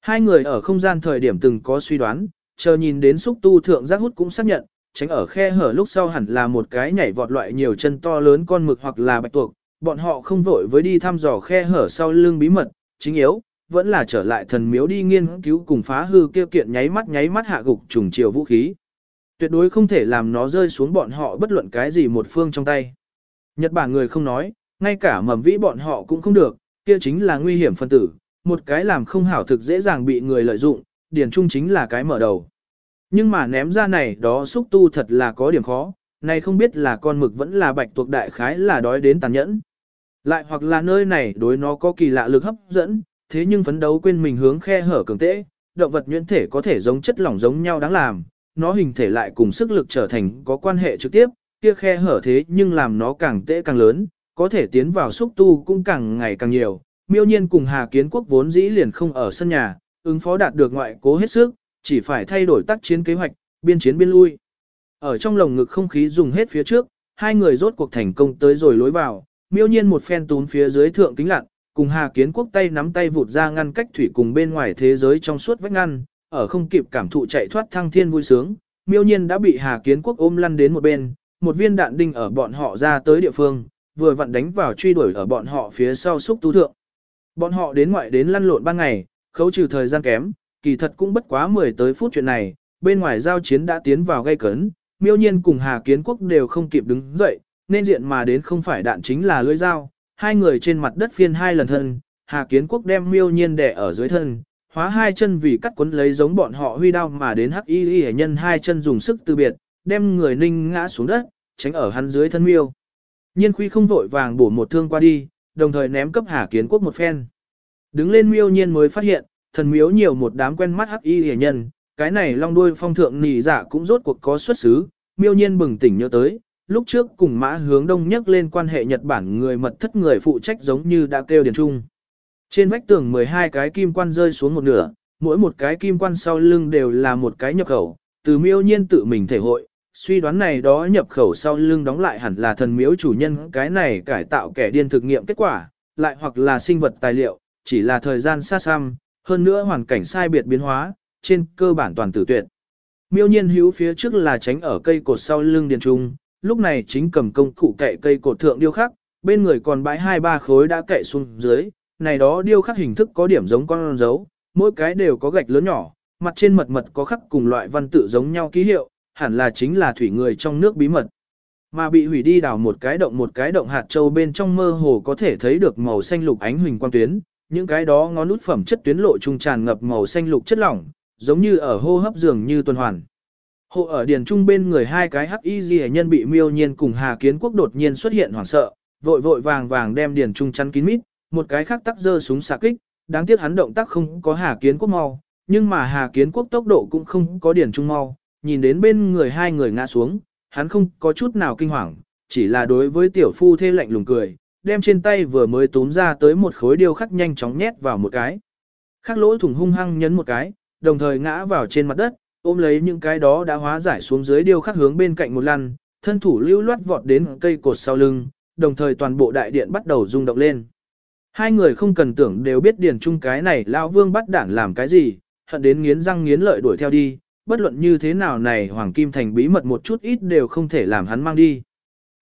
Hai người ở không gian thời điểm từng có suy đoán, chờ nhìn đến xúc tu thượng giác hút cũng xác nhận, tránh ở khe hở lúc sau hẳn là một cái nhảy vọt loại nhiều chân to lớn con mực hoặc là bạch tuộc, bọn họ không vội với đi thăm dò khe hở sau lưng bí mật, chính yếu, vẫn là trở lại thần miếu đi nghiên cứu cùng phá hư kêu kiện nháy mắt nháy mắt hạ gục trùng chiều vũ khí. Tuyệt đối không thể làm nó rơi xuống bọn họ bất luận cái gì một phương trong tay. Nhật Bản người không nói, ngay cả mầm vĩ bọn họ cũng không được, kia chính là nguy hiểm phân tử, một cái làm không hảo thực dễ dàng bị người lợi dụng, điển trung chính là cái mở đầu. Nhưng mà ném ra này đó xúc tu thật là có điểm khó, này không biết là con mực vẫn là bạch tuộc đại khái là đói đến tàn nhẫn. Lại hoặc là nơi này đối nó có kỳ lạ lực hấp dẫn, thế nhưng phấn đấu quên mình hướng khe hở cường tễ, động vật nhuyễn thể có thể giống chất lỏng giống nhau đáng làm, nó hình thể lại cùng sức lực trở thành có quan hệ trực tiếp, kia khe hở thế nhưng làm nó càng tễ càng lớn, có thể tiến vào xúc tu cũng càng ngày càng nhiều. Miêu nhiên cùng Hà Kiến Quốc vốn dĩ liền không ở sân nhà, ứng phó đạt được ngoại cố hết sức, chỉ phải thay đổi tác chiến kế hoạch, biên chiến biên lui. Ở trong lồng ngực không khí dùng hết phía trước, hai người rốt cuộc thành công tới rồi lối vào, miêu nhiên một phen tún phía dưới thượng kính lặn, cùng Hà Kiến Quốc tay nắm tay vụt ra ngăn cách thủy cùng bên ngoài thế giới trong suốt vách ngăn, ở không kịp cảm thụ chạy thoát thăng thiên vui sướng, miêu nhiên đã bị Hà Kiến Quốc ôm lăn đến một bên, một viên đạn đinh ở bọn họ ra tới địa phương, vừa vặn đánh vào truy đuổi ở bọn họ phía sau xúc tú thượng. Bọn họ đến ngoại đến lăn lộn ban ngày, khấu trừ thời gian kém, kỳ thật cũng bất quá 10 tới phút chuyện này, bên ngoài giao chiến đã tiến vào gây cấn, miêu nhiên cùng Hà Kiến Quốc đều không kịp đứng dậy, nên diện mà đến không phải đạn chính là lưỡi dao, hai người trên mặt đất phiên hai lần thân, Hà Kiến Quốc đem miêu nhiên đè ở dưới thân, hóa hai chân vì cắt quấn lấy giống bọn họ huy đao mà đến hắc y y nhân hai chân dùng sức từ biệt, đem người ninh ngã xuống đất, tránh ở hắn dưới thân miêu. Nhiên khuy không vội vàng bổ một thương qua đi, đồng thời ném cấp Hà Kiến Quốc một phen. Đứng lên miêu nhiên mới phát hiện, thần miếu nhiều một đám quen mắt hắc y hề nhân, cái này long đuôi phong thượng nỉ giả dạ cũng rốt cuộc có xuất xứ, miêu nhiên bừng tỉnh nhớ tới, lúc trước cùng mã hướng đông nhắc lên quan hệ Nhật Bản người mật thất người phụ trách giống như đã kêu điền trung. Trên vách tường 12 cái kim quan rơi xuống một nửa, mỗi một cái kim quan sau lưng đều là một cái nhập khẩu, từ miêu nhiên tự mình thể hội, suy đoán này đó nhập khẩu sau lưng đóng lại hẳn là thần miếu chủ nhân cái này cải tạo kẻ điên thực nghiệm kết quả, lại hoặc là sinh vật tài liệu, chỉ là thời gian xa xăm, hơn nữa hoàn cảnh sai biệt biến hóa, trên cơ bản toàn tử tuyệt. Miêu nhiên hữu phía trước là tránh ở cây cột sau lưng điền trung, lúc này chính cầm công cụ cậy cây cột thượng điêu khắc, bên người còn bãi hai ba khối đã cậy xuống dưới, này đó điêu khắc hình thức có điểm giống con dấu, mỗi cái đều có gạch lớn nhỏ, mặt trên mật mật có khắc cùng loại văn tự giống nhau ký hiệu, hẳn là chính là thủy người trong nước bí mật. Mà bị hủy đi đào một cái động một cái động hạt châu bên trong mơ hồ có thể thấy được màu xanh lục ánh huỳnh quang tuyến, những cái đó ngón nút phẩm chất tuyến lộ trung tràn ngập màu xanh lục chất lỏng, giống như ở hô hấp dường như tuần hoàn. Hộ ở điền trung bên người hai cái hắc y ghi nhân bị miêu nhiên cùng Hà Kiến Quốc đột nhiên xuất hiện hoảng sợ, vội vội vàng vàng đem điền trung chắn kín mít, một cái khác tắc giơ súng xạ kích, đáng tiếc hắn động tác không có Hà Kiến Quốc mau, nhưng mà Hà Kiến Quốc tốc độ cũng không có điền trung mau, nhìn đến bên người hai người ngã xuống, hắn không có chút nào kinh hoàng, chỉ là đối với tiểu phu thê lạnh lùng cười, đem trên tay vừa mới túm ra tới một khối điêu khắc nhanh chóng nhét vào một cái. Khắc lỗ thủng hung hăng nhấn một cái, đồng thời ngã vào trên mặt đất, ôm lấy những cái đó đã hóa giải xuống dưới điêu khắc hướng bên cạnh một lăn, thân thủ lưu loát vọt đến cây cột sau lưng, đồng thời toàn bộ đại điện bắt đầu rung động lên. Hai người không cần tưởng đều biết điền chung cái này lão vương bắt đản làm cái gì, hận đến nghiến răng nghiến lợi đuổi theo đi, bất luận như thế nào này Hoàng Kim Thành bí mật một chút ít đều không thể làm hắn mang đi.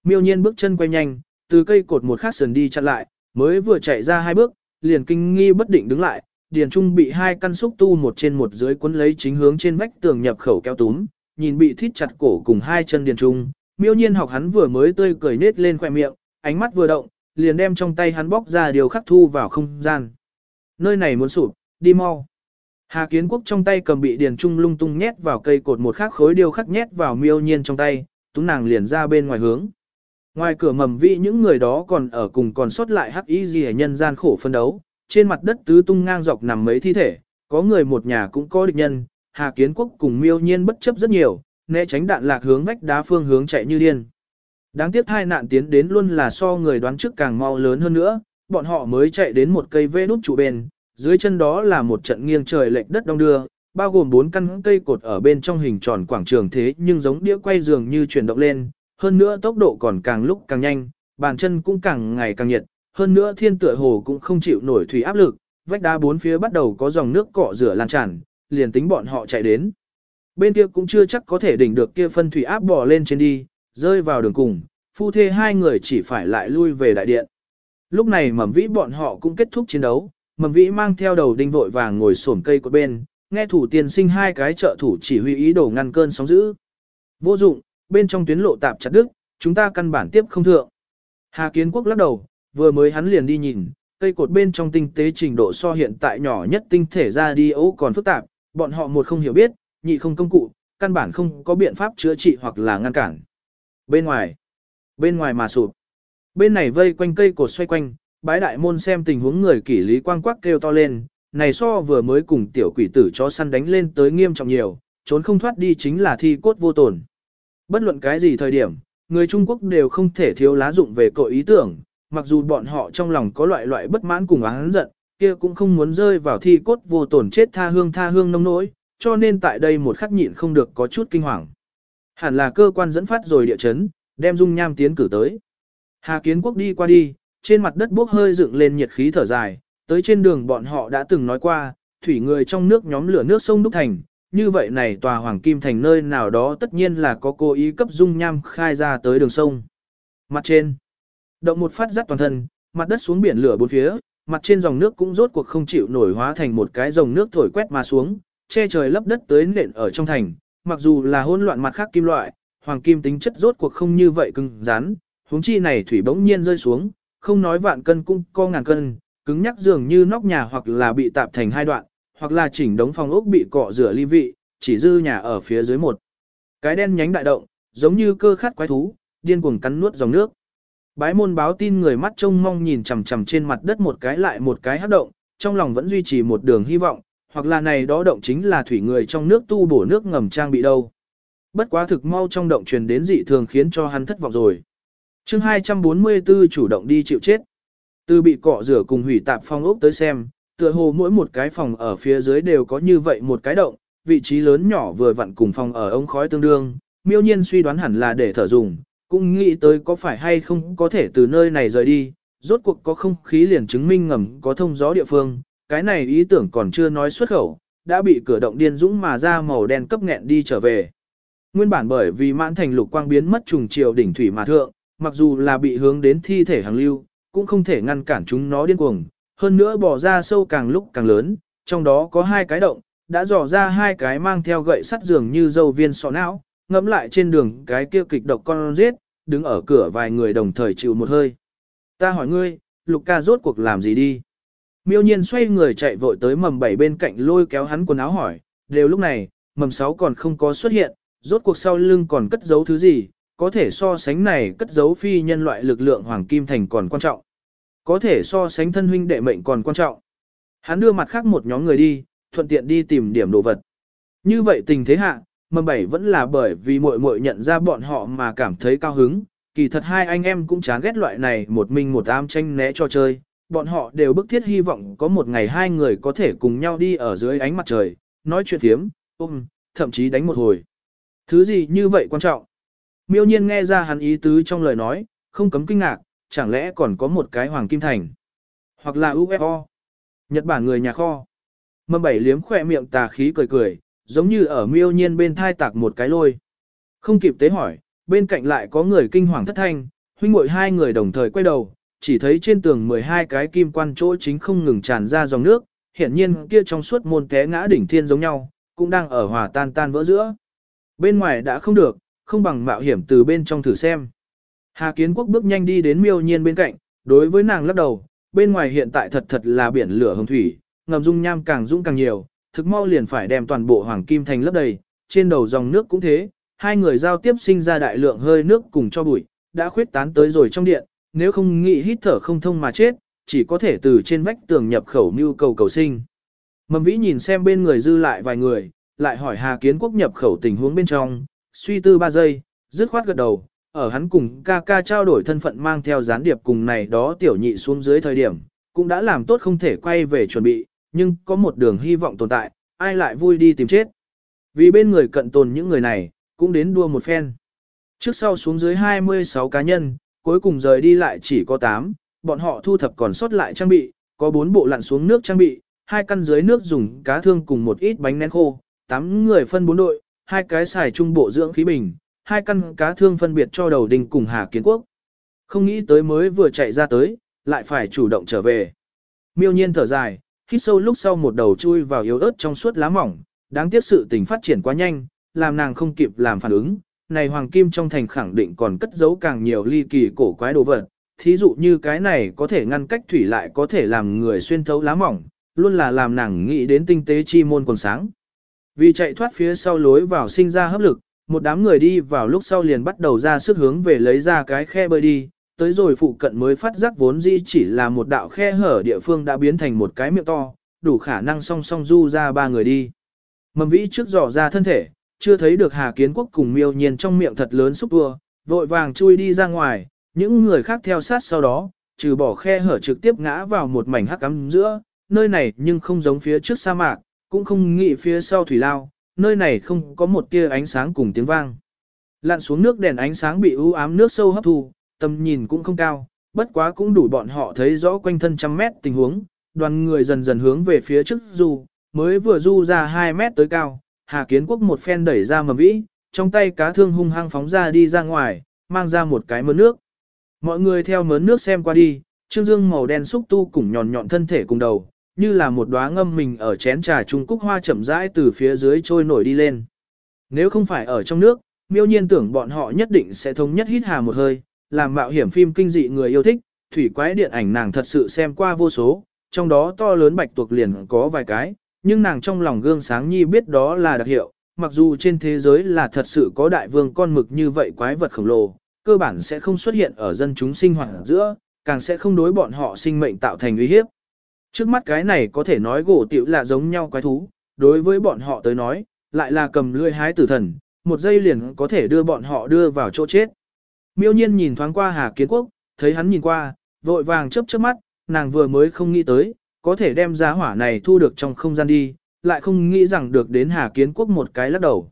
Miêu nhiên bước chân quay nhanh, từ cây cột một khắc sườn đi chặn lại, mới vừa chạy ra hai bước, liền kinh nghi bất định đứng lại, Điền Trung bị hai căn xúc tu một trên một dưới cuốn lấy chính hướng trên vách tường nhập khẩu kéo túm, nhìn bị thít chặt cổ cùng hai chân Điền Trung, miêu nhiên học hắn vừa mới tươi cười nết lên khỏe miệng, ánh mắt vừa động, liền đem trong tay hắn bóc ra điều khắc thu vào không gian. Nơi này muốn sụp, đi mau. Hà Kiến Quốc trong tay cầm bị Điền Trung lung tung nhét vào cây cột một khắc khối điều khắc nhét vào miêu nhiên trong tay, tú nàng liền ra bên ngoài hướng. Ngoài cửa mầm vị những người đó còn ở cùng còn sót lại hắc y gì nhân gian khổ phân đấu, trên mặt đất tứ tung ngang dọc nằm mấy thi thể, có người một nhà cũng có địch nhân, Hà Kiến Quốc cùng miêu nhiên bất chấp rất nhiều, né tránh đạn lạc hướng vách đá phương hướng chạy như điên. Đáng tiếc hai nạn tiến đến luôn là so người đoán trước càng mau lớn hơn nữa, bọn họ mới chạy đến một cây vê nút trụ bên, dưới chân đó là một trận nghiêng trời lệch đất đông đưa, bao gồm bốn căn cây cột ở bên trong hình tròn quảng trường thế nhưng giống đĩa quay dường như chuyển động lên, hơn nữa tốc độ còn càng lúc càng nhanh, bàn chân cũng càng ngày càng nhiệt, hơn nữa thiên tựa hồ cũng không chịu nổi thủy áp lực, vách đá bốn phía bắt đầu có dòng nước cọ rửa lan tràn, liền tính bọn họ chạy đến. Bên kia cũng chưa chắc có thể đỉnh được kia phân thủy áp bò lên trên đi, rơi vào đường cùng, phu thê hai người chỉ phải lại lui về đại điện. Lúc này mầm vĩ bọn họ cũng kết thúc chiến đấu, mầm vĩ mang theo đầu đinh vội vàng ngồi xổm cây của bên, nghe thủ tiên sinh hai cái trợ thủ chỉ huy ý đồ ngăn cơn sóng dữ. Vô dụng, bên trong tuyến lộ tạp chặt đức, chúng ta căn bản tiếp không thượng. Hà Kiến Quốc lắc đầu, vừa mới hắn liền đi nhìn, cây cột bên trong tinh tế trình độ so hiện tại nhỏ nhất tinh thể ra đi ấu còn phức tạp, bọn họ một không hiểu biết, nhị không công cụ, căn bản không có biện pháp chữa trị hoặc là ngăn cản. Bên ngoài, bên ngoài mà sụp. Bên này vây quanh cây cột xoay quanh, bái đại môn xem tình huống người kỷ lý quang quắc kêu to lên, này so vừa mới cùng tiểu quỷ tử chó săn đánh lên tới nghiêm trọng nhiều, trốn không thoát đi chính là thi cốt vô tổn. Bất luận cái gì thời điểm, người Trung Quốc đều không thể thiếu lá dụng về cội ý tưởng, mặc dù bọn họ trong lòng có loại loại bất mãn cùng oán giận, kia cũng không muốn rơi vào thi cốt vô tổn chết tha hương tha hương nông nỗi, cho nên tại đây một khắc nhịn không được có chút kinh hoàng. Hẳn là cơ quan dẫn phát rồi địa chấn, đem dung nham tiến cử tới. Hà Kiến Quốc đi qua đi, trên mặt đất bốc hơi dựng lên nhiệt khí thở dài, tới trên đường bọn họ đã từng nói qua, thủy người trong nước nhóm lửa nước sông Đúc Thành, như vậy này tòa Hoàng Kim Thành nơi nào đó tất nhiên là có cố ý cấp dung nham khai ra tới đường sông. Mặt trên, động một phát rắt toàn thân, mặt đất xuống biển lửa bốn phía, mặt trên dòng nước cũng rốt cuộc không chịu nổi hóa thành một cái dòng nước thổi quét mà xuống, che trời lấp đất tới nền ở trong thành, mặc dù là hỗn loạn mặt khác kim loại, hoàng kim tính chất rốt cuộc không như vậy cứng rắn, huống chi này thủy bỗng nhiên rơi xuống, không nói vạn cân cũng co ngàn cân, cứng nhắc dường như nóc nhà hoặc là bị tạp thành hai đoạn, hoặc là chỉnh đống phòng ốc bị cọ rửa ly vị, chỉ dư nhà ở phía dưới một. Cái đen nhánh đại động, giống như cơ khát quái thú, điên cuồng cắn nuốt dòng nước. Bái môn báo tin người mắt trông mong nhìn chằm chằm trên mặt đất một cái lại một cái hấp động, trong lòng vẫn duy trì một đường hy vọng, hoặc là này đó động chính là thủy người trong nước tu bổ nước ngầm trang bị đâu. Bất quá thực mau trong động truyền đến dị thường khiến cho hắn thất vọng rồi. chương 244 chủ động đi chịu chết. Từ bị cọ rửa cùng hủy tạp phong ốc tới xem, tựa hồ mỗi một cái phòng ở phía dưới đều có như vậy một cái động, vị trí lớn nhỏ vừa vặn cùng phòng ở ống khói tương đương, miêu nhiên suy đoán hẳn là để thở dùng, cũng nghĩ tới có phải hay không có thể từ nơi này rời đi, rốt cuộc có không khí liền chứng minh ngầm có thông gió địa phương, cái này ý tưởng còn chưa nói xuất khẩu, đã bị cửa động điên dũng mà ra màu đen cấp nghẹn đi trở về. Nguyên bản bởi vì mãn thành lục quang biến mất trùng chiều đỉnh thủy mà thượng, mặc dù là bị hướng đến thi thể hàng lưu, cũng không thể ngăn cản chúng nó điên cuồng, hơn nữa bỏ ra sâu càng lúc càng lớn, trong đó có hai cái động, đã dò ra hai cái mang theo gậy sắt dường như dâu viên sọ não, ngẫm lại trên đường cái kia kịch độc con giết, đứng ở cửa vài người đồng thời chịu một hơi. Ta hỏi ngươi, Lục ca rốt cuộc làm gì đi? Miêu nhiên xoay người chạy vội tới mầm bảy bên cạnh lôi kéo hắn quần áo hỏi, đều lúc này, mầm sáu còn không có xuất hiện, rốt cuộc sau lưng còn cất giấu thứ gì, có thể so sánh này cất giấu phi nhân loại lực lượng hoàng kim thành còn quan trọng. Có thể so sánh thân huynh đệ mệnh còn quan trọng. Hắn đưa mặt khác một nhóm người đi, thuận tiện đi tìm điểm đồ vật. Như vậy tình thế hạ, mầm bảy vẫn là bởi vì muội muội nhận ra bọn họ mà cảm thấy cao hứng, kỳ thật hai anh em cũng chán ghét loại này một mình một am tranh né cho chơi, bọn họ đều bức thiết hy vọng có một ngày hai người có thể cùng nhau đi ở dưới ánh mặt trời, nói chuyện thiếm, ôm, thậm chí đánh một hồi. Thứ gì như vậy quan trọng? Miêu nhiên nghe ra hắn ý tứ trong lời nói, không cấm kinh ngạc, chẳng lẽ còn có một cái hoàng kim thành? Hoặc là UFO? Nhật Bản người nhà kho? Mâm bảy liếm khỏe miệng tà khí cười cười, giống như ở miêu nhiên bên thai tạc một cái lôi. Không kịp tế hỏi, bên cạnh lại có người kinh hoàng thất thanh, huynh muội hai người đồng thời quay đầu, chỉ thấy trên tường 12 cái kim quan chỗ chính không ngừng tràn ra dòng nước, hiển nhiên kia trong suốt môn té ngã đỉnh thiên giống nhau, cũng đang ở hòa tan tan vỡ giữa. Bên ngoài đã không được, không bằng mạo hiểm từ bên trong thử xem. Hà Kiến Quốc bước nhanh đi đến miêu nhiên bên cạnh, đối với nàng lắc đầu, bên ngoài hiện tại thật thật là biển lửa hồng thủy, ngầm dung nham càng dũng càng nhiều, thực mau liền phải đem toàn bộ hoàng kim thành lấp đầy, trên đầu dòng nước cũng thế, hai người giao tiếp sinh ra đại lượng hơi nước cùng cho bụi, đã khuyết tán tới rồi trong điện, nếu không nghĩ hít thở không thông mà chết, chỉ có thể từ trên vách tường nhập khẩu mưu cầu cầu sinh. Mầm vĩ nhìn xem bên người dư lại vài người, lại hỏi Hà Kiến Quốc nhập khẩu tình huống bên trong, suy tư ba giây, dứt khoát gật đầu, ở hắn cùng ca ca trao đổi thân phận mang theo gián điệp cùng này đó tiểu nhị xuống dưới thời điểm, cũng đã làm tốt không thể quay về chuẩn bị, nhưng có một đường hy vọng tồn tại, ai lại vui đi tìm chết. Vì bên người cận tồn những người này, cũng đến đua một phen. Trước sau xuống dưới 26 cá nhân, cuối cùng rời đi lại chỉ có 8, bọn họ thu thập còn sót lại trang bị, có 4 bộ lặn xuống nước trang bị, hai căn dưới nước dùng cá thương cùng một ít bánh nén khô, 8 người phân 4 đội, hai cái xài trung bộ dưỡng khí bình, hai căn cá thương phân biệt cho đầu đình cùng Hà Kiến Quốc. Không nghĩ tới mới vừa chạy ra tới, lại phải chủ động trở về. Miêu nhiên thở dài, hít sâu lúc sau một đầu chui vào yếu ớt trong suốt lá mỏng, đáng tiếc sự tình phát triển quá nhanh, làm nàng không kịp làm phản ứng. Này hoàng kim trong thành khẳng định còn cất giấu càng nhiều ly kỳ cổ quái đồ vật, thí dụ như cái này có thể ngăn cách thủy lại có thể làm người xuyên thấu lá mỏng, luôn là làm nàng nghĩ đến tinh tế chi môn còn sáng. Vì chạy thoát phía sau lối vào sinh ra hấp lực, một đám người đi vào lúc sau liền bắt đầu ra sức hướng về lấy ra cái khe bơi đi, tới rồi phụ cận mới phát giác vốn dĩ chỉ là một đạo khe hở địa phương đã biến thành một cái miệng to, đủ khả năng song song du ra ba người đi. Mầm vĩ trước dò ra thân thể, chưa thấy được Hà Kiến Quốc cùng miêu nhiên trong miệng thật lớn xúc vua, vội vàng chui đi ra ngoài, những người khác theo sát sau đó, trừ bỏ khe hở trực tiếp ngã vào một mảnh hắc ám giữa, nơi này nhưng không giống phía trước sa mạc, cũng không nghĩ phía sau thủy lao, nơi này không có một tia ánh sáng cùng tiếng vang. Lặn xuống nước đèn ánh sáng bị u ám nước sâu hấp thu, tầm nhìn cũng không cao, bất quá cũng đủ bọn họ thấy rõ quanh thân trăm mét tình huống, đoàn người dần dần hướng về phía trước du, mới vừa du ra 2 mét tới cao, Hà Kiến Quốc một phen đẩy ra mầm vĩ, trong tay cá thương hung hăng phóng ra đi ra ngoài, mang ra một cái mớn nước. Mọi người theo mớn nước xem qua đi, trương dương màu đen xúc tu cùng nhọn nhọn thân thể cùng đầu, như là một đóa ngâm mình ở chén trà trung cúc hoa chậm rãi từ phía dưới trôi nổi đi lên. Nếu không phải ở trong nước, miêu nhiên tưởng bọn họ nhất định sẽ thống nhất hít hà một hơi, làm mạo hiểm phim kinh dị người yêu thích, thủy quái điện ảnh nàng thật sự xem qua vô số, trong đó to lớn bạch tuộc liền có vài cái, nhưng nàng trong lòng gương sáng nhi biết đó là đặc hiệu, mặc dù trên thế giới là thật sự có đại vương con mực như vậy quái vật khổng lồ, cơ bản sẽ không xuất hiện ở dân chúng sinh hoạt giữa, càng sẽ không đối bọn họ sinh mệnh tạo thành uy hiếp. Trước mắt cái này có thể nói gỗ tiểu là giống nhau quái thú, đối với bọn họ tới nói, lại là cầm lưỡi hái tử thần, một giây liền có thể đưa bọn họ đưa vào chỗ chết. Miêu nhiên nhìn thoáng qua Hà Kiến Quốc, thấy hắn nhìn qua, vội vàng chớp chớp mắt, nàng vừa mới không nghĩ tới, có thể đem giá hỏa này thu được trong không gian đi, lại không nghĩ rằng được đến Hà Kiến Quốc một cái lắc đầu.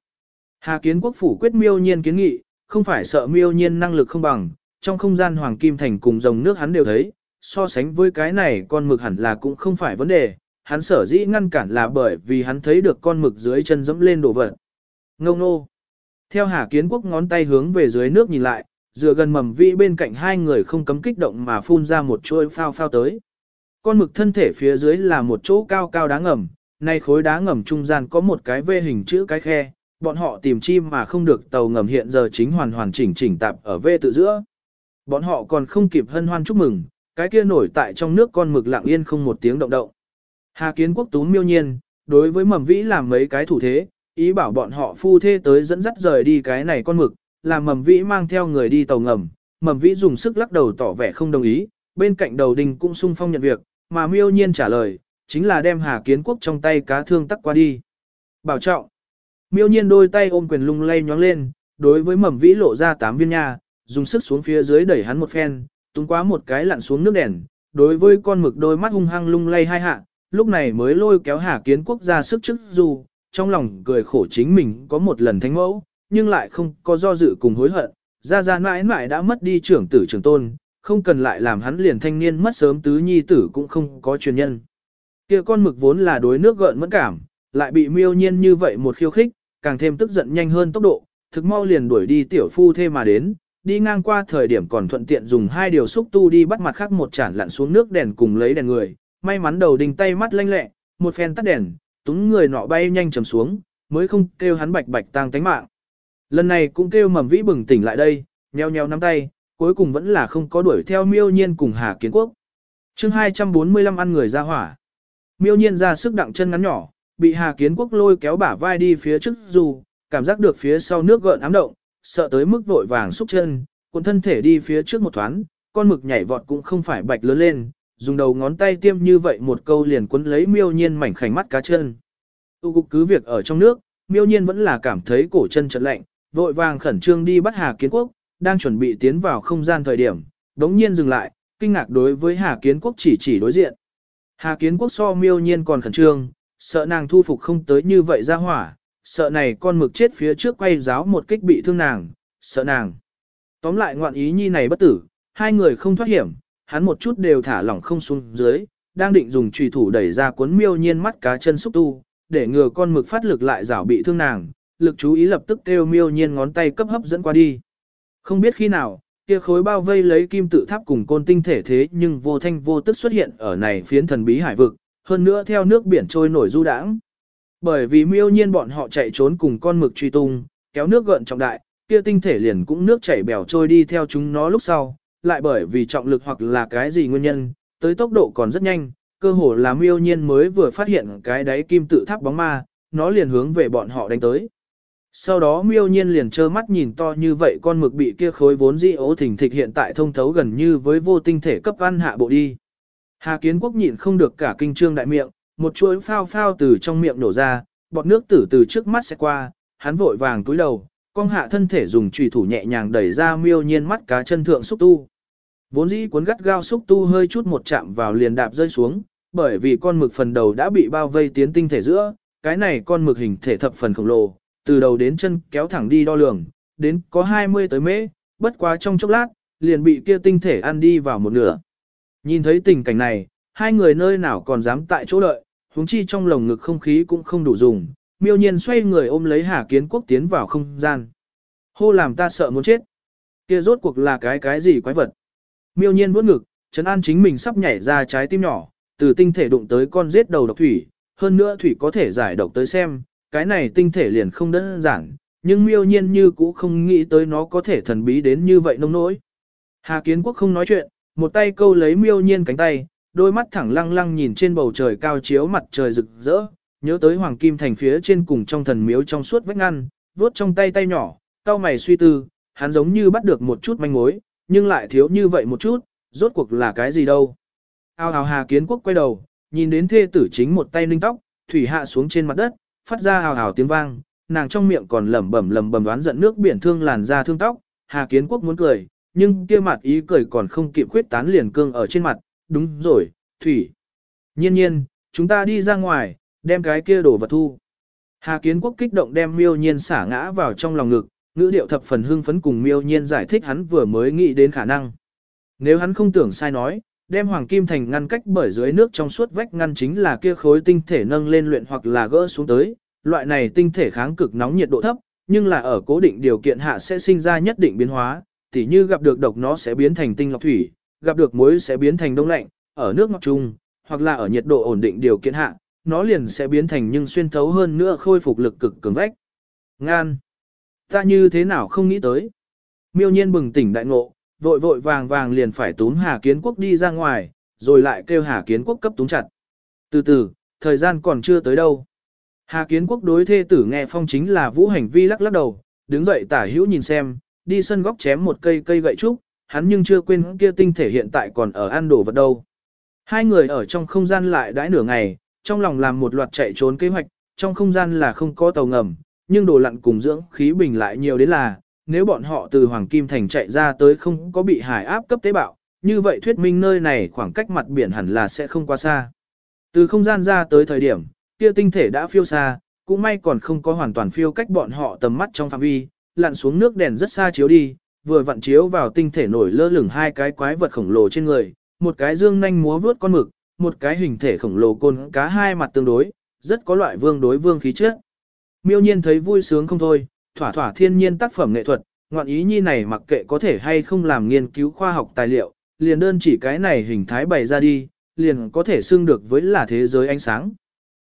Hà Kiến Quốc phủ quyết miêu nhiên kiến nghị, không phải sợ miêu nhiên năng lực không bằng, trong không gian Hoàng Kim Thành cùng dòng nước hắn đều thấy, so sánh với cái này con mực hẳn là cũng không phải vấn đề, hắn sở dĩ ngăn cản là bởi vì hắn thấy được con mực dưới chân dẫm lên đổ vật. Ngông nô. Theo Hà Kiến Quốc ngón tay hướng về dưới nước nhìn lại, dựa gần mầm vĩ bên cạnh hai người không cấm kích động mà phun ra một chuôi phao phao tới. Con mực thân thể phía dưới là một chỗ cao cao đá ngầm, nay khối đá ngầm trung gian có một cái vê hình chữ cái khe, bọn họ tìm chim mà không được tàu ngầm hiện giờ chính hoàn hoàn chỉnh chỉnh tạp ở vê tự giữa. Bọn họ còn không kịp hân hoan chúc mừng, cái kia nổi tại trong nước con mực lặng yên không một tiếng động động. Hà kiến quốc tú miêu nhiên, đối với mầm vĩ làm mấy cái thủ thế, ý bảo bọn họ phu thê tới dẫn dắt rời đi cái này con mực, làm mầm vĩ mang theo người đi tàu ngầm, mầm vĩ dùng sức lắc đầu tỏ vẻ không đồng ý, bên cạnh đầu đình cũng sung phong nhận việc, mà miêu nhiên trả lời, chính là đem Hà Kiến Quốc trong tay cá thương tắc qua đi. Bảo trọng. Miêu nhiên đôi tay ôm quyền lung lay nhóng lên, đối với mầm vĩ lộ ra tám viên nha, dùng sức xuống phía dưới đẩy hắn một phen, tung quá một cái lặn xuống nước đèn, đối với con mực đôi mắt hung hăng lung lay hai hạ, lúc này mới lôi kéo Hà Kiến Quốc ra sức trước dù, trong lòng cười khổ chính mình có một lần thánh mẫu, nhưng lại không có do dự cùng hối hận, ra ra mãi mãi đã mất đi trưởng tử trưởng tôn, không cần lại làm hắn liền thanh niên mất sớm tứ nhi tử cũng không có truyền nhân. Kia con mực vốn là đối nước gợn mẫn cảm, lại bị miêu nhiên như vậy một khiêu khích, càng thêm tức giận nhanh hơn tốc độ, thực mau liền đuổi đi tiểu phu thê mà đến, đi ngang qua thời điểm còn thuận tiện dùng hai điều xúc tu đi bắt mặt khác một chản lặn xuống nước đèn cùng lấy đèn người, may mắn đầu đình tay mắt lanh lẹ, một phen tắt đèn, túng người nọ bay nhanh trầm xuống, mới không kêu hắn bạch bạch tang tánh mạng. Lần này cũng kêu mầm vĩ bừng tỉnh lại đây, nheo nheo nắm tay, cuối cùng vẫn là không có đuổi theo miêu nhiên cùng Hà Kiến Quốc. chương 245 ăn người ra hỏa. Miêu nhiên ra sức đặng chân ngắn nhỏ, bị Hà Kiến Quốc lôi kéo bả vai đi phía trước dù, cảm giác được phía sau nước gợn ám động, sợ tới mức vội vàng xúc chân, cuộn thân thể đi phía trước một thoáng, con mực nhảy vọt cũng không phải bạch lớn lên, dùng đầu ngón tay tiêm như vậy một câu liền quấn lấy miêu nhiên mảnh khảnh mắt cá chân. Tu cục cứ việc ở trong nước, miêu nhiên vẫn là cảm thấy cổ chân chật lạnh, vội vàng khẩn trương đi bắt Hà Kiến Quốc, đang chuẩn bị tiến vào không gian thời điểm, đống nhiên dừng lại, kinh ngạc đối với Hà Kiến Quốc chỉ chỉ đối diện. Hà Kiến Quốc so miêu nhiên còn khẩn trương, sợ nàng thu phục không tới như vậy ra hỏa, sợ này con mực chết phía trước quay giáo một kích bị thương nàng, sợ nàng. Tóm lại ngoạn ý nhi này bất tử, hai người không thoát hiểm, hắn một chút đều thả lỏng không xuống dưới, đang định dùng trùy thủ đẩy ra cuốn miêu nhiên mắt cá chân xúc tu, để ngừa con mực phát lực lại rảo bị thương nàng, lực chú ý lập tức kêu miêu nhiên ngón tay cấp hấp dẫn qua đi. Không biết khi nào, kia khối bao vây lấy kim tự tháp cùng côn tinh thể thế nhưng vô thanh vô tức xuất hiện ở này phiến thần bí hải vực, hơn nữa theo nước biển trôi nổi du đãng. Bởi vì miêu nhiên bọn họ chạy trốn cùng con mực truy tung, kéo nước gợn trọng đại, kia tinh thể liền cũng nước chảy bèo trôi đi theo chúng nó lúc sau, lại bởi vì trọng lực hoặc là cái gì nguyên nhân, tới tốc độ còn rất nhanh, cơ hồ là miêu nhiên mới vừa phát hiện cái đáy kim tự tháp bóng ma, nó liền hướng về bọn họ đánh tới. Sau đó miêu nhiên liền trơ mắt nhìn to như vậy con mực bị kia khối vốn dĩ ố thỉnh thịch hiện tại thông thấu gần như với vô tinh thể cấp ăn hạ bộ đi. Hà kiến quốc nhịn không được cả kinh trương đại miệng, một chuỗi phao phao từ trong miệng nổ ra, bọt nước tử từ trước mắt sẽ qua, hắn vội vàng túi đầu, con hạ thân thể dùng trùy thủ nhẹ nhàng đẩy ra miêu nhiên mắt cá chân thượng xúc tu. Vốn dĩ cuốn gắt gao xúc tu hơi chút một chạm vào liền đạp rơi xuống, bởi vì con mực phần đầu đã bị bao vây tiến tinh thể giữa, cái này con mực hình thể thập phần khổng lồ, từ đầu đến chân kéo thẳng đi đo lường, đến có 20 tới mễ, bất quá trong chốc lát, liền bị kia tinh thể ăn đi vào một nửa. Nhìn thấy tình cảnh này, hai người nơi nào còn dám tại chỗ đợi, huống chi trong lồng ngực không khí cũng không đủ dùng, miêu nhiên xoay người ôm lấy Hà Kiến Quốc tiến vào không gian. Hô làm ta sợ muốn chết. Kia rốt cuộc là cái cái gì quái vật. Miêu nhiên vuốt ngực, Trấn An chính mình sắp nhảy ra trái tim nhỏ, từ tinh thể đụng tới con giết đầu độc thủy, hơn nữa thủy có thể giải độc tới xem, cái này tinh thể liền không đơn giản, nhưng miêu nhiên như cũ không nghĩ tới nó có thể thần bí đến như vậy nông nỗi. Hà Kiến Quốc không nói chuyện, một tay câu lấy miêu nhiên cánh tay, đôi mắt thẳng lăng lăng nhìn trên bầu trời cao chiếu mặt trời rực rỡ, nhớ tới hoàng kim thành phía trên cùng trong thần miếu trong suốt vách ngăn, vuốt trong tay tay nhỏ, cao mày suy tư, hắn giống như bắt được một chút manh mối, nhưng lại thiếu như vậy một chút, rốt cuộc là cái gì đâu. Ao ào hà kiến quốc quay đầu, nhìn đến thê tử chính một tay ninh tóc, thủy hạ xuống trên mặt đất, phát ra hào hào tiếng vang, nàng trong miệng còn lẩm bẩm lẩm bẩm đoán giận nước biển thương làn da thương tóc, Hà Kiến Quốc muốn cười, nhưng kia mặt ý cười còn không kịp khuyết tán liền cương ở trên mặt, đúng rồi, thủy. Nhiên nhiên, chúng ta đi ra ngoài, đem cái kia đổ vật thu. Hà Kiến Quốc kích động đem miêu nhiên xả ngã vào trong lòng ngực, ngữ điệu thập phần hưng phấn cùng miêu nhiên giải thích hắn vừa mới nghĩ đến khả năng. Nếu hắn không tưởng sai nói, đem hoàng kim thành ngăn cách bởi dưới nước trong suốt vách ngăn chính là kia khối tinh thể nâng lên luyện hoặc là gỡ xuống tới, loại này tinh thể kháng cực nóng nhiệt độ thấp, nhưng là ở cố định điều kiện hạ sẽ sinh ra nhất định biến hóa, tỉ như gặp được độc nó sẽ biến thành tinh lọc thủy, gặp được muối sẽ biến thành đông lạnh, ở nước ngọt chung, hoặc là ở nhiệt độ ổn định điều kiện hạ, nó liền sẽ biến thành nhưng xuyên thấu hơn nữa khôi phục lực cực cường vách. Ngan! Ta như thế nào không nghĩ tới? Miêu nhiên bừng tỉnh đại ngộ, vội vội vàng vàng liền phải túm Hà Kiến Quốc đi ra ngoài, rồi lại kêu Hà Kiến Quốc cấp túm chặt. Từ từ, thời gian còn chưa tới đâu. Hà Kiến Quốc đối thê tử nghe phong chính là vũ hành vi lắc lắc đầu, đứng dậy tả hữu nhìn xem, đi sân góc chém một cây cây gậy trúc, hắn nhưng chưa quên kia tinh thể hiện tại còn ở ăn đồ vật đâu. Hai người ở trong không gian lại đãi nửa ngày, trong lòng làm một loạt chạy trốn kế hoạch, trong không gian là không có tàu ngầm, nhưng đồ lặn cùng dưỡng khí bình lại nhiều đến là, nếu bọn họ từ Hoàng Kim Thành chạy ra tới không có bị hải áp cấp tế bạo, như vậy thuyết minh nơi này khoảng cách mặt biển hẳn là sẽ không quá xa. Từ không gian ra tới thời điểm, kia tinh thể đã phiêu xa, cũng may còn không có hoàn toàn phiêu cách bọn họ tầm mắt trong phạm vi, lặn xuống nước đèn rất xa chiếu đi, vừa vặn chiếu vào tinh thể nổi lơ lửng hai cái quái vật khổng lồ trên người, một cái dương nhanh múa vướt con mực, một cái hình thể khổng lồ côn cá hai mặt tương đối, rất có loại vương đối vương khí chất. Miêu nhiên thấy vui sướng không thôi, thỏa thỏa thiên nhiên tác phẩm nghệ thuật, ngoạn ý nhi này mặc kệ có thể hay không làm nghiên cứu khoa học tài liệu, liền đơn chỉ cái này hình thái bày ra đi, liền có thể xưng được với là thế giới ánh sáng.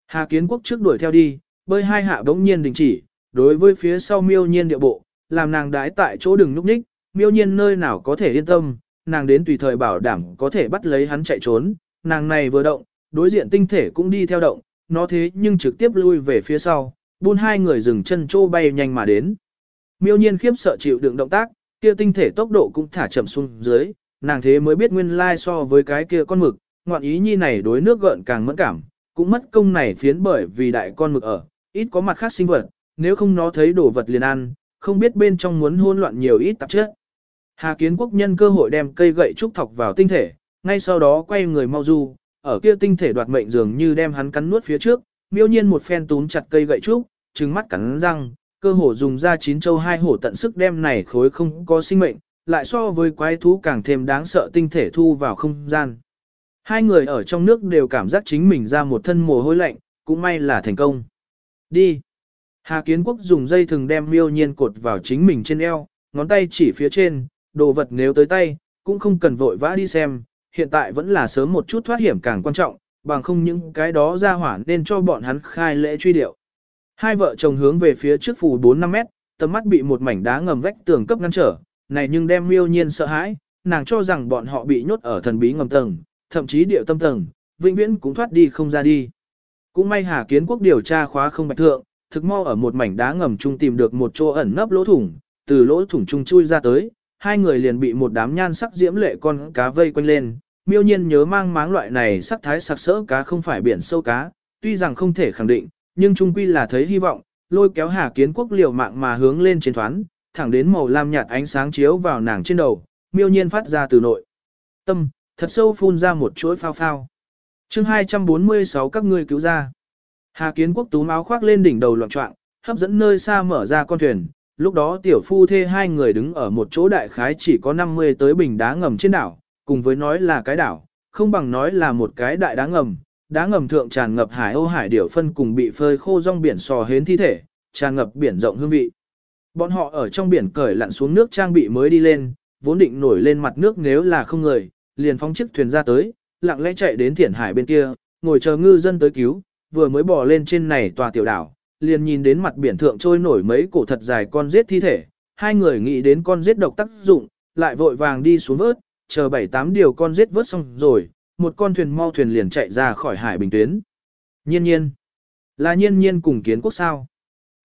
Hà kiến quốc trước đuổi theo đi, bơi hai hạ bỗng nhiên đình chỉ, đối với phía sau miêu nhiên địa bộ, làm nàng đái tại chỗ đừng núp ních, miêu nhiên nơi nào có thể yên tâm, nàng đến tùy thời bảo đảm có thể bắt lấy hắn chạy trốn, nàng này vừa động, đối diện tinh thể cũng đi theo động, nó thế nhưng trực tiếp lui về phía sau, buôn hai người dừng chân trô bay nhanh mà đến. Miêu nhiên khiếp sợ chịu đựng động tác, kia tinh thể tốc độ cũng thả chậm xuống dưới, nàng thế mới biết nguyên lai so với cái kia con mực, ngoạn ý nhi này đối nước gợn càng mẫn cảm, cũng mất công này phiến bởi vì đại con mực ở, ít có mặt khác sinh vật, nếu không nó thấy đồ vật liền ăn, không biết bên trong muốn hôn loạn nhiều ít tạp chất. Hà kiến quốc nhân cơ hội đem cây gậy trúc thọc vào tinh thể, ngay sau đó quay người mau du, ở kia tinh thể đoạt mệnh dường như đem hắn cắn nuốt phía trước, miêu nhiên một phen túm chặt cây gậy trúc, trừng mắt cắn răng, cơ hồ dùng ra chín châu hai hổ tận sức đem này khối không có sinh mệnh, lại so với quái thú càng thêm đáng sợ tinh thể thu vào không gian. Hai người ở trong nước đều cảm giác chính mình ra một thân mồ hôi lạnh, cũng may là thành công. Đi. Hà Kiến Quốc dùng dây thừng đem miêu nhiên cột vào chính mình trên eo, ngón tay chỉ phía trên, đồ vật nếu tới tay, cũng không cần vội vã đi xem, hiện tại vẫn là sớm một chút thoát hiểm càng quan trọng, bằng không những cái đó ra hỏa nên cho bọn hắn khai lễ truy điệu. Hai vợ chồng hướng về phía trước phủ 4-5 mét, tầm mắt bị một mảnh đá ngầm vách tường cấp ngăn trở, này nhưng đem miêu nhiên sợ hãi, nàng cho rằng bọn họ bị nhốt ở thần bí ngầm tầng, thậm chí điệu tâm tầng, vĩnh viễn cũng thoát đi không ra đi. Cũng may Hà Kiến Quốc điều tra khóa không bạch thượng, thực mau ở một mảnh đá ngầm chung tìm được một chỗ ẩn nấp lỗ thủng, từ lỗ thủng chung chui ra tới, hai người liền bị một đám nhan sắc diễm lệ con cá vây quanh lên. Miêu nhiên nhớ mang máng loại này sắc thái sặc sỡ cá không phải biển sâu cá, tuy rằng không thể khẳng định, nhưng trung quy là thấy hy vọng, lôi kéo Hà Kiến Quốc liều mạng mà hướng lên trên thoán, thẳng đến màu lam nhạt ánh sáng chiếu vào nàng trên đầu, miêu nhiên phát ra từ nội. Tâm, thật sâu phun ra một chuỗi phao phao. chương 246 các ngươi cứu ra. Hà Kiến Quốc tú áo khoác lên đỉnh đầu loạn trọng, hấp dẫn nơi xa mở ra con thuyền. Lúc đó tiểu phu thê hai người đứng ở một chỗ đại khái chỉ có 50 tới bình đá ngầm trên đảo, cùng với nói là cái đảo, không bằng nói là một cái đại đá ngầm. Đá ngầm thượng tràn ngập hải âu hải điểu phân cùng bị phơi khô rong biển sò hến thi thể, tràn ngập biển rộng hương vị. Bọn họ ở trong biển cởi lặn xuống nước trang bị mới đi lên, vốn định nổi lên mặt nước nếu là không người, liền phóng chiếc thuyền ra tới, lặng lẽ chạy đến thiển hải bên kia, ngồi chờ ngư dân tới cứu, vừa mới bò lên trên này tòa tiểu đảo, liền nhìn đến mặt biển thượng trôi nổi mấy cổ thật dài con giết thi thể, hai người nghĩ đến con giết độc tác dụng, lại vội vàng đi xuống vớt, chờ bảy tám điều con giết vớt xong rồi, một con thuyền mau thuyền liền chạy ra khỏi hải bình tuyến. Nhiên nhiên, Là nhiên nhiên cùng kiến quốc sao.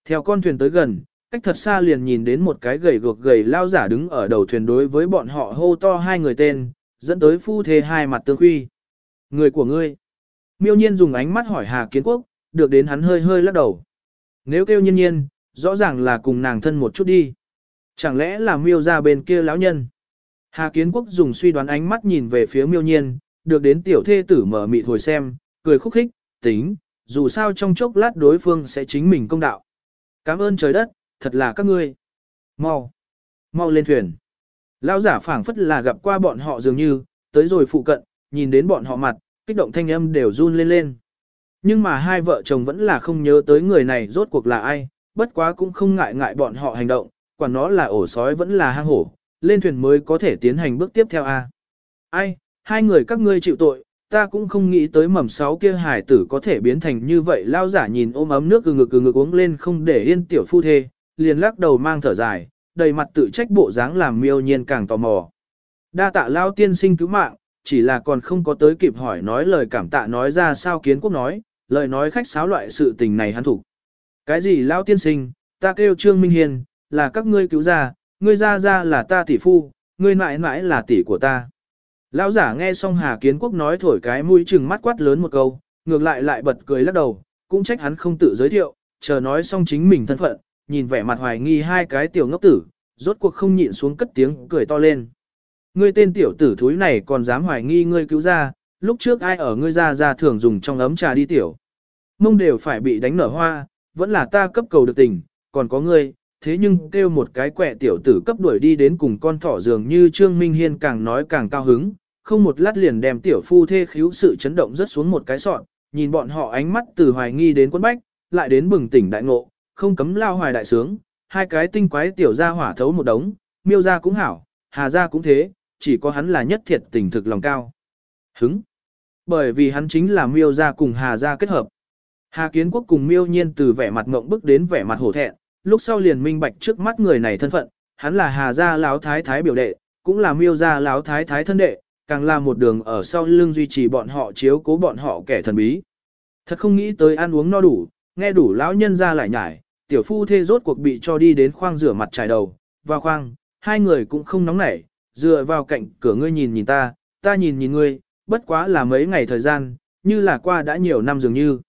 Theo con thuyền tới gần, cách thật xa liền nhìn đến một cái gầy gược gầy lao giả đứng ở đầu thuyền đối với bọn họ hô to hai người tên, dẫn tới phu thê hai mặt tương huy. Người của ngươi. Miêu nhiên dùng ánh mắt hỏi Hà Kiến Quốc, được đến hắn hơi hơi lắc đầu. Nếu kêu nhiên nhiên, rõ ràng là cùng nàng thân một chút đi. Chẳng lẽ là miêu ra bên kia lão nhân? Hà Kiến Quốc dùng suy đoán ánh mắt nhìn về phía miêu nhiên, được đến tiểu thê tử mở mịt hồi xem, cười khúc khích, tính, dù sao trong chốc lát đối phương sẽ chính mình công đạo. Cảm ơn trời đất, thật là các ngươi. Mau, mau lên thuyền. Lão giả phảng phất là gặp qua bọn họ dường như, tới rồi phụ cận, nhìn đến bọn họ mặt, kích động thanh âm đều run lên lên. Nhưng mà hai vợ chồng vẫn là không nhớ tới người này rốt cuộc là ai, bất quá cũng không ngại ngại bọn họ hành động, quả nó là ổ sói vẫn là hang hổ, lên thuyền mới có thể tiến hành bước tiếp theo a. Ai, hai người các ngươi chịu tội, ta cũng không nghĩ tới mầm sáu kia hải tử có thể biến thành như vậy lao giả nhìn ôm ấm nước từ ngực từ ngực uống lên không để yên tiểu phu thê, liền lắc đầu mang thở dài, đầy mặt tự trách bộ dáng làm miêu nhiên càng tò mò. Đa tạ lao tiên sinh cứu mạng, chỉ là còn không có tới kịp hỏi nói lời cảm tạ nói ra sao kiến quốc nói, lời nói khách sáo loại sự tình này hắn thủ. Cái gì lao tiên sinh, ta kêu Trương Minh Hiền, là các ngươi cứu ra, ngươi ra ra là ta tỷ phu, ngươi mãi mãi là tỷ của ta. Lão giả nghe xong Hà Kiến Quốc nói thổi cái mũi chừng mắt quát lớn một câu, ngược lại lại bật cười lắc đầu, cũng trách hắn không tự giới thiệu, chờ nói xong chính mình thân phận, nhìn vẻ mặt hoài nghi hai cái tiểu ngốc tử, rốt cuộc không nhịn xuống cất tiếng cười to lên. Ngươi tên tiểu tử thúi này còn dám hoài nghi ngươi cứu ra, lúc trước ai ở ngươi ra ra thường dùng trong ấm trà đi tiểu. Mông đều phải bị đánh nở hoa, vẫn là ta cấp cầu được tình, còn có ngươi, thế nhưng kêu một cái quẹ tiểu tử cấp đuổi đi đến cùng con thỏ dường như Trương Minh Hiên càng nói càng cao hứng, không một lát liền đem tiểu phu thê khíu sự chấn động rất xuống một cái sọn, nhìn bọn họ ánh mắt từ hoài nghi đến quân bách, lại đến bừng tỉnh đại ngộ, không cấm lao hoài đại sướng, hai cái tinh quái tiểu ra hỏa thấu một đống, miêu ra cũng hảo, hà ra cũng thế, chỉ có hắn là nhất thiệt tình thực lòng cao. Hứng! Bởi vì hắn chính là miêu ra cùng hà ra kết hợp. Hà kiến quốc cùng miêu nhiên từ vẻ mặt ngộng bức đến vẻ mặt hổ thẹn, lúc sau liền minh bạch trước mắt người này thân phận, hắn là hà gia lão thái thái biểu đệ, cũng là miêu gia lão thái thái thân đệ, càng là một đường ở sau lưng duy trì bọn họ chiếu cố bọn họ kẻ thần bí. Thật không nghĩ tới ăn uống no đủ, nghe đủ lão nhân ra lại nhải, tiểu phu thê rốt cuộc bị cho đi đến khoang rửa mặt trải đầu, vào khoang, hai người cũng không nóng nảy, dựa vào cạnh cửa ngươi nhìn nhìn ta, ta nhìn nhìn ngươi, bất quá là mấy ngày thời gian, như là qua đã nhiều năm dường như.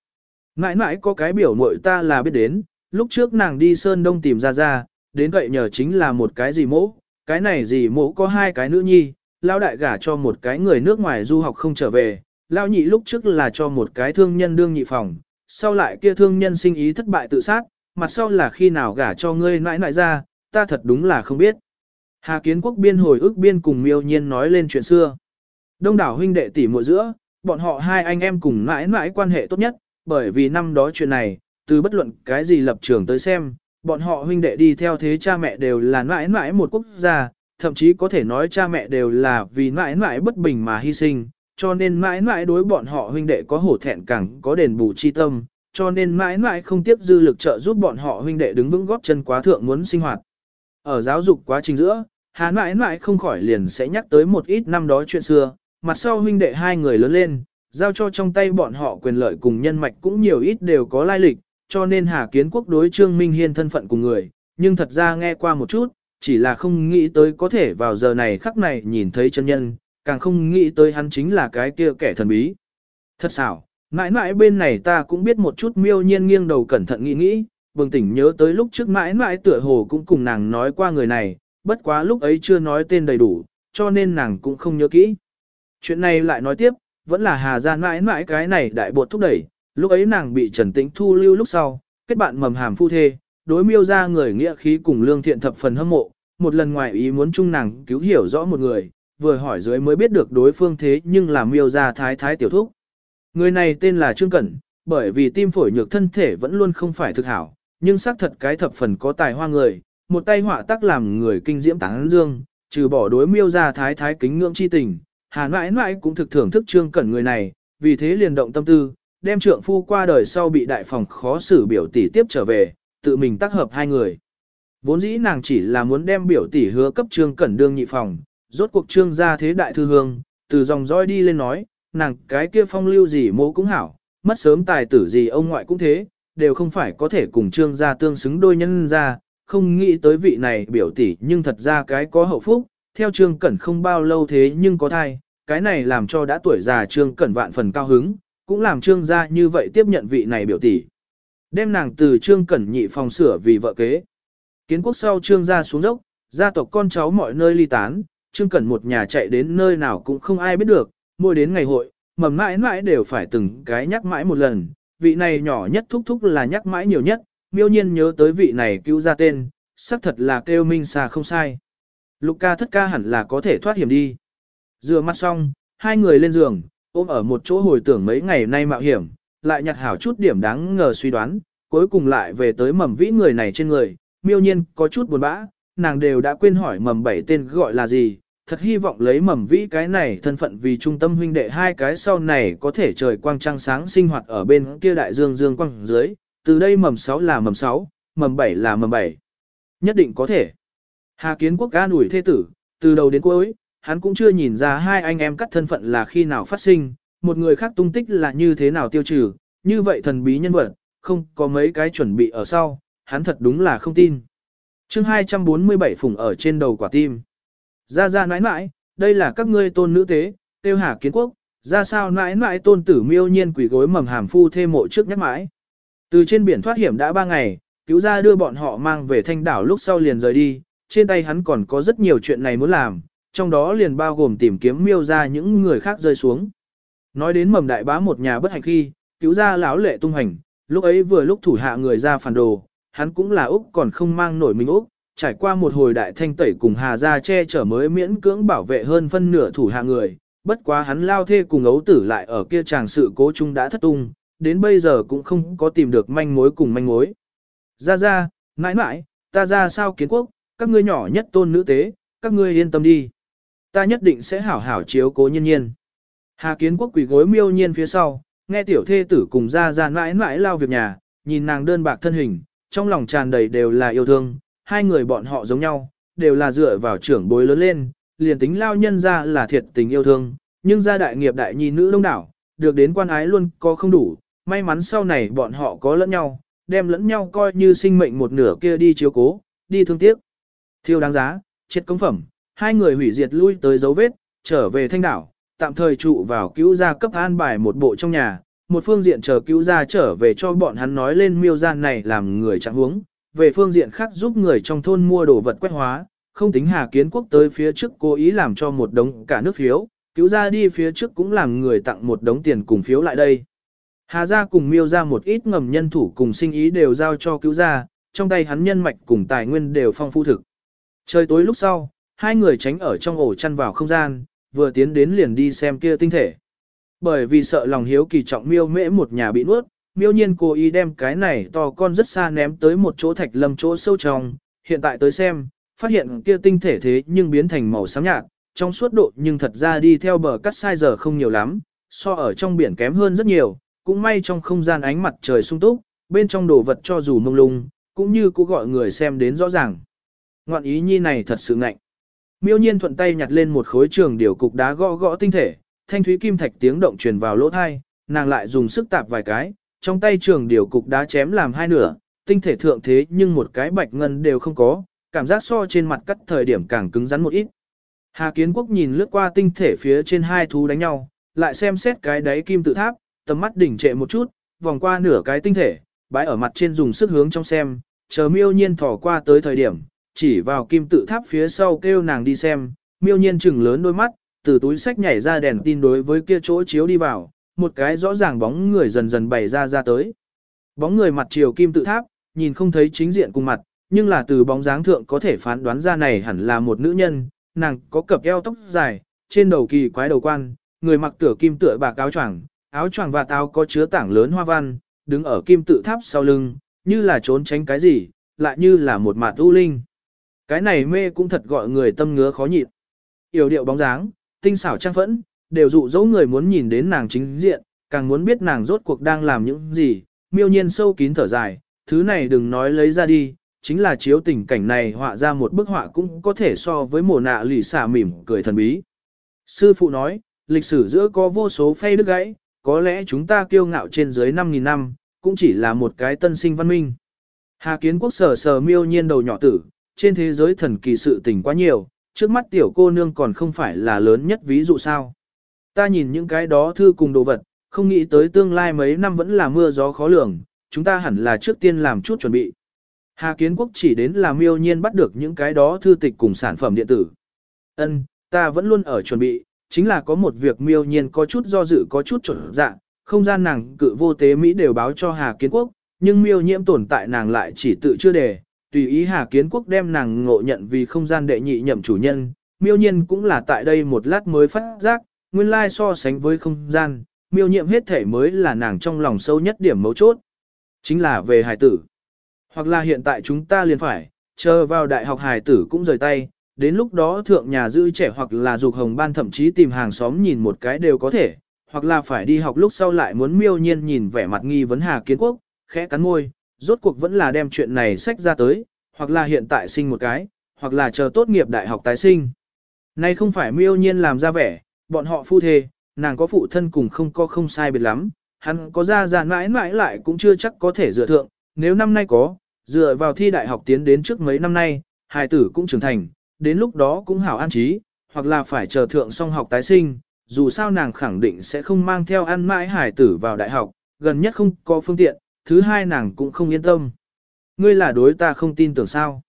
Mãi mãi có cái biểu muội ta là biết đến, lúc trước nàng đi Sơn Đông tìm ra ra, đến vậy nhờ chính là một cái gì mỗ, cái này gì mỗ có hai cái nữ nhi, lao đại gả cho một cái người nước ngoài du học không trở về, lao nhị lúc trước là cho một cái thương nhân đương nhị phòng, sau lại kia thương nhân sinh ý thất bại tự sát, mặt sau là khi nào gả cho ngươi nãi nãi ra, ta thật đúng là không biết. Hà Kiến Quốc biên hồi ức biên cùng miêu nhiên nói lên chuyện xưa. Đông đảo huynh đệ tỷ muội giữa, bọn họ hai anh em cùng mãi mãi quan hệ tốt nhất, bởi vì năm đó chuyện này, từ bất luận cái gì lập trường tới xem, bọn họ huynh đệ đi theo thế cha mẹ đều là mãi mãi một quốc gia, thậm chí có thể nói cha mẹ đều là vì mãi mãi bất bình mà hy sinh, cho nên mãi mãi đối bọn họ huynh đệ có hổ thẹn càng có đền bù chi tâm, cho nên mãi mãi không tiếp dư lực trợ giúp bọn họ huynh đệ đứng vững góp chân quá thượng muốn sinh hoạt. Ở giáo dục quá trình giữa, Hà mãi mãi không khỏi liền sẽ nhắc tới một ít năm đó chuyện xưa, mặt sau huynh đệ hai người lớn lên, giao cho trong tay bọn họ quyền lợi cùng nhân mạch cũng nhiều ít đều có lai lịch, cho nên Hà Kiến Quốc đối Trương Minh Hiên thân phận của người, nhưng thật ra nghe qua một chút, chỉ là không nghĩ tới có thể vào giờ này khắc này nhìn thấy chân nhân, càng không nghĩ tới hắn chính là cái kia kẻ thần bí. Thật xảo, mãi mãi bên này ta cũng biết một chút miêu nhiên nghiêng đầu cẩn thận nghĩ nghĩ, bừng tỉnh nhớ tới lúc trước mãi mãi tựa hồ cũng cùng nàng nói qua người này, bất quá lúc ấy chưa nói tên đầy đủ, cho nên nàng cũng không nhớ kỹ. Chuyện này lại nói tiếp, vẫn là Hà Gia mãi mãi cái này đại bột thúc đẩy, lúc ấy nàng bị Trần Tĩnh thu lưu lúc sau, kết bạn mầm hàm phu thê, đối miêu ra người nghĩa khí cùng lương thiện thập phần hâm mộ, một lần ngoài ý muốn chung nàng cứu hiểu rõ một người, vừa hỏi dưới mới biết được đối phương thế nhưng là miêu ra thái thái tiểu thúc. Người này tên là Trương Cẩn, bởi vì tim phổi nhược thân thể vẫn luôn không phải thực hảo, nhưng xác thật cái thập phần có tài hoa người, một tay họa tác làm người kinh diễm tán dương, trừ bỏ đối miêu ra thái thái kính ngưỡng chi tình, hà mãi mãi cũng thực thưởng thức Trương Cẩn người này, vì thế liền động tâm tư, đem trượng phu qua đời sau bị đại phòng khó xử biểu tỷ tiếp trở về, tự mình tác hợp hai người. Vốn dĩ nàng chỉ là muốn đem biểu tỷ hứa cấp trương cẩn đương nhị phòng, rốt cuộc trương ra thế đại thư hương, từ dòng dõi đi lên nói, nàng cái kia phong lưu gì mô cũng hảo, mất sớm tài tử gì ông ngoại cũng thế, đều không phải có thể cùng trương gia tương xứng đôi nhân ra, không nghĩ tới vị này biểu tỷ nhưng thật ra cái có hậu phúc, theo trương cẩn không bao lâu thế nhưng có thai, cái này làm cho đã tuổi già trương cẩn vạn phần cao hứng, cũng làm trương gia như vậy tiếp nhận vị này biểu tỷ. Đem nàng từ trương cẩn nhị phòng sửa vì vợ kế. Kiến quốc sau trương gia xuống dốc, gia tộc con cháu mọi nơi ly tán, trương cẩn một nhà chạy đến nơi nào cũng không ai biết được, mỗi đến ngày hội, mầm mãi mãi đều phải từng cái nhắc mãi một lần, vị này nhỏ nhất thúc thúc là nhắc mãi nhiều nhất, miêu nhiên nhớ tới vị này cứu ra tên, xác thật là kêu minh xa không sai. Lục ca thất ca hẳn là có thể thoát hiểm đi. Rửa mặt xong, hai người lên giường, ôm ở một chỗ hồi tưởng mấy ngày nay mạo hiểm, lại nhặt hảo chút điểm đáng ngờ suy đoán, cuối cùng lại về tới mầm vĩ người này trên người, miêu nhiên có chút buồn bã, nàng đều đã quên hỏi mầm bảy tên gọi là gì, thật hy vọng lấy mầm vĩ cái này thân phận vì trung tâm huynh đệ hai cái sau này có thể trời quang trăng sáng sinh hoạt ở bên kia đại dương dương quang dưới, từ đây mầm 6 là mầm 6, mầm 7 là mầm 7. Nhất định có thể. Hà Kiến Quốc ca ủi thê tử, từ đầu đến cuối, hắn cũng chưa nhìn ra hai anh em cắt thân phận là khi nào phát sinh, một người khác tung tích là như thế nào tiêu trừ, như vậy thần bí nhân vật, không có mấy cái chuẩn bị ở sau, hắn thật đúng là không tin. chương 247 phùng ở trên đầu quả tim. Ra ra nãi nãi, đây là các ngươi tôn nữ tế, tiêu hà kiến quốc, ra sao nãi nãi tôn tử miêu nhiên quỷ gối mầm hàm phu thê mộ trước nhắc mãi. Từ trên biển thoát hiểm đã ba ngày, cứu ra đưa bọn họ mang về thanh đảo lúc sau liền rời đi, trên tay hắn còn có rất nhiều chuyện này muốn làm, trong đó liền bao gồm tìm kiếm miêu ra những người khác rơi xuống. Nói đến mầm đại bá một nhà bất hạnh khi, cứu ra lão lệ tung hành, lúc ấy vừa lúc thủ hạ người ra phản đồ, hắn cũng là Úc còn không mang nổi mình Úc, trải qua một hồi đại thanh tẩy cùng Hà ra che chở mới miễn cưỡng bảo vệ hơn phân nửa thủ hạ người, bất quá hắn lao thê cùng ấu tử lại ở kia chàng sự cố chung đã thất tung, đến bây giờ cũng không có tìm được manh mối cùng manh mối. Ra ra, mãi mãi, ta ra sao kiến quốc, các ngươi nhỏ nhất tôn nữ tế, các ngươi yên tâm đi. Ta nhất định sẽ hảo hảo chiếu cố nhiên nhiên. Hà kiến quốc quỷ gối miêu nhiên phía sau, nghe tiểu thê tử cùng ra ra mãi mãi lao việc nhà, nhìn nàng đơn bạc thân hình, trong lòng tràn đầy đều là yêu thương, hai người bọn họ giống nhau, đều là dựa vào trưởng bối lớn lên, liền tính lao nhân ra là thiệt tình yêu thương, nhưng gia đại nghiệp đại nhi nữ đông đảo, được đến quan ái luôn có không đủ, may mắn sau này bọn họ có lẫn nhau, đem lẫn nhau coi như sinh mệnh một nửa kia đi chiếu cố, đi thương tiếc. Thiêu đáng giá, chết công phẩm, hai người hủy diệt lui tới dấu vết, trở về thanh đảo, tạm thời trụ vào cứu gia cấp an bài một bộ trong nhà, một phương diện chờ cứu gia trở về cho bọn hắn nói lên miêu gian này làm người trạng huống, về phương diện khác giúp người trong thôn mua đồ vật quét hóa, không tính Hà Kiến Quốc tới phía trước cố ý làm cho một đống cả nước phiếu, cứu gia đi phía trước cũng làm người tặng một đống tiền cùng phiếu lại đây. Hà gia cùng miêu ra một ít ngầm nhân thủ cùng sinh ý đều giao cho cứu gia, trong tay hắn nhân mạch cùng tài nguyên đều phong phu thực. Trời tối lúc sau, hai người tránh ở trong ổ chăn vào không gian, vừa tiến đến liền đi xem kia tinh thể. Bởi vì sợ lòng hiếu kỳ trọng miêu mễ một nhà bị nuốt, miêu nhiên cố ý đem cái này to con rất xa ném tới một chỗ thạch lâm chỗ sâu trong, hiện tại tới xem, phát hiện kia tinh thể thế nhưng biến thành màu xám nhạt, trong suốt độ nhưng thật ra đi theo bờ cắt sai giờ không nhiều lắm, so ở trong biển kém hơn rất nhiều, cũng may trong không gian ánh mặt trời sung túc, bên trong đồ vật cho dù mông lung, cũng như cũng gọi người xem đến rõ ràng. Ngoạn ý nhi này thật sự ngạnh. Miêu nhiên thuận tay nhặt lên một khối trường điều cục đá gõ gõ tinh thể, thanh thúy kim thạch tiếng động truyền vào lỗ thai, nàng lại dùng sức tạp vài cái, trong tay trường điều cục đá chém làm hai nửa, tinh thể thượng thế nhưng một cái bạch ngân đều không có, cảm giác so trên mặt cắt thời điểm càng cứng rắn một ít. Hà Kiến Quốc nhìn lướt qua tinh thể phía trên hai thú đánh nhau, lại xem xét cái đáy kim tự tháp, tầm mắt đỉnh trệ một chút, vòng qua nửa cái tinh thể, bãi ở mặt trên dùng sức hướng trong xem, chờ miêu nhiên thỏ qua tới thời điểm, chỉ vào kim tự tháp phía sau kêu nàng đi xem, miêu nhiên chừng lớn đôi mắt, từ túi sách nhảy ra đèn tin đối với kia chỗ chiếu đi vào, một cái rõ ràng bóng người dần dần bày ra ra tới. Bóng người mặt chiều kim tự tháp, nhìn không thấy chính diện cùng mặt, nhưng là từ bóng dáng thượng có thể phán đoán ra này hẳn là một nữ nhân, nàng có cặp eo tóc dài, trên đầu kỳ quái đầu quan, người mặc tửa kim tựa bạc áo choàng, áo choàng và táo có chứa tảng lớn hoa văn, đứng ở kim tự tháp sau lưng, như là trốn tránh cái gì, lại như là một mặt u linh. Cái này mê cũng thật gọi người tâm ngứa khó nhịn. Yểu điệu bóng dáng, tinh xảo trang phẫn, đều dụ dỗ người muốn nhìn đến nàng chính diện, càng muốn biết nàng rốt cuộc đang làm những gì, miêu nhiên sâu kín thở dài, thứ này đừng nói lấy ra đi, chính là chiếu tình cảnh này họa ra một bức họa cũng có thể so với mồ nạ lì xả mỉm cười thần bí. Sư phụ nói, lịch sử giữa có vô số phay đứt gãy, có lẽ chúng ta kiêu ngạo trên dưới 5.000 năm, cũng chỉ là một cái tân sinh văn minh. Hà kiến quốc sờ sờ miêu nhiên đầu nhỏ tử, trên thế giới thần kỳ sự tình quá nhiều, trước mắt tiểu cô nương còn không phải là lớn nhất ví dụ sao. Ta nhìn những cái đó thư cùng đồ vật, không nghĩ tới tương lai mấy năm vẫn là mưa gió khó lường, chúng ta hẳn là trước tiên làm chút chuẩn bị. Hà Kiến Quốc chỉ đến là miêu nhiên bắt được những cái đó thư tịch cùng sản phẩm điện tử. Ân, ta vẫn luôn ở chuẩn bị, chính là có một việc miêu nhiên có chút do dự có chút chuẩn dạ, không gian nàng cự vô tế Mỹ đều báo cho Hà Kiến Quốc, nhưng miêu nhiễm tồn tại nàng lại chỉ tự chưa đề, tùy ý Hà Kiến Quốc đem nàng ngộ nhận vì không gian đệ nhị nhậm chủ nhân, miêu nhiên cũng là tại đây một lát mới phát giác, nguyên lai so sánh với không gian, miêu Nhiệm hết thể mới là nàng trong lòng sâu nhất điểm mấu chốt. Chính là về hài tử. Hoặc là hiện tại chúng ta liền phải, chờ vào đại học hài tử cũng rời tay, đến lúc đó thượng nhà giữ trẻ hoặc là dục hồng ban thậm chí tìm hàng xóm nhìn một cái đều có thể, hoặc là phải đi học lúc sau lại muốn miêu nhiên nhìn vẻ mặt nghi vấn Hà Kiến Quốc, khẽ cắn môi, rốt cuộc vẫn là đem chuyện này sách ra tới, hoặc là hiện tại sinh một cái, hoặc là chờ tốt nghiệp đại học tái sinh. Nay không phải miêu nhiên làm ra vẻ, bọn họ phu thê, nàng có phụ thân cùng không có không sai biệt lắm, hắn có ra ra mãi mãi lại cũng chưa chắc có thể dựa thượng, nếu năm nay có, dựa vào thi đại học tiến đến trước mấy năm nay, hài tử cũng trưởng thành, đến lúc đó cũng hảo an trí, hoặc là phải chờ thượng xong học tái sinh, dù sao nàng khẳng định sẽ không mang theo ăn mãi hài tử vào đại học, gần nhất không có phương tiện, thứ hai nàng cũng không yên tâm. Ngươi là đối ta không tin tưởng sao.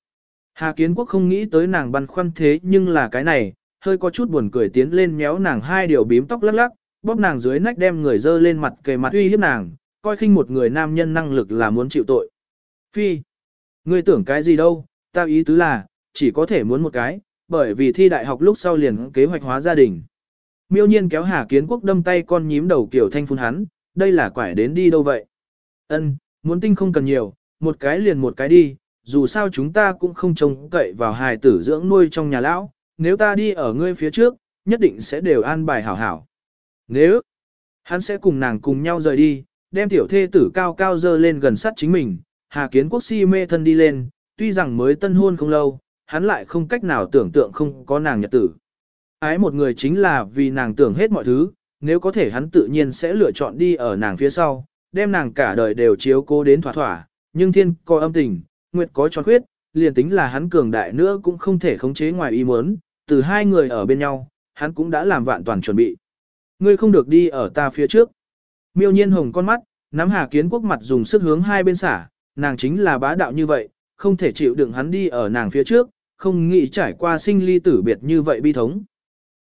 Hà Kiến Quốc không nghĩ tới nàng băn khoăn thế nhưng là cái này, hơi có chút buồn cười tiến lên méo nàng hai điều bím tóc lắc lắc, bóp nàng dưới nách đem người dơ lên mặt kề mặt uy hiếp nàng, coi khinh một người nam nhân năng lực là muốn chịu tội. Phi, ngươi tưởng cái gì đâu, ta ý tứ là, chỉ có thể muốn một cái, bởi vì thi đại học lúc sau liền kế hoạch hóa gia đình. Miêu nhiên kéo Hà Kiến Quốc đâm tay con nhím đầu kiểu thanh phun hắn, đây là quải đến đi đâu vậy? Ân, muốn tinh không cần nhiều, một cái liền một cái đi, dù sao chúng ta cũng không trông cậy vào hài tử dưỡng nuôi trong nhà lão, nếu ta đi ở ngươi phía trước, nhất định sẽ đều an bài hảo hảo. Nếu, hắn sẽ cùng nàng cùng nhau rời đi, đem tiểu thê tử cao cao dơ lên gần sát chính mình, Hà Kiến Quốc si mê thân đi lên, tuy rằng mới tân hôn không lâu, hắn lại không cách nào tưởng tượng không có nàng nhật tử. Ái một người chính là vì nàng tưởng hết mọi thứ, nếu có thể hắn tự nhiên sẽ lựa chọn đi ở nàng phía sau, đem nàng cả đời đều chiếu cố đến thỏa thỏa, nhưng thiên có âm tình, nguyệt có tròn khuyết, liền tính là hắn cường đại nữa cũng không thể khống chế ngoài ý muốn, từ hai người ở bên nhau, hắn cũng đã làm vạn toàn chuẩn bị. Ngươi không được đi ở ta phía trước. Miêu nhiên hồng con mắt, nắm hà kiến quốc mặt dùng sức hướng hai bên xả, nàng chính là bá đạo như vậy, không thể chịu đựng hắn đi ở nàng phía trước, không nghĩ trải qua sinh ly tử biệt như vậy bi thống.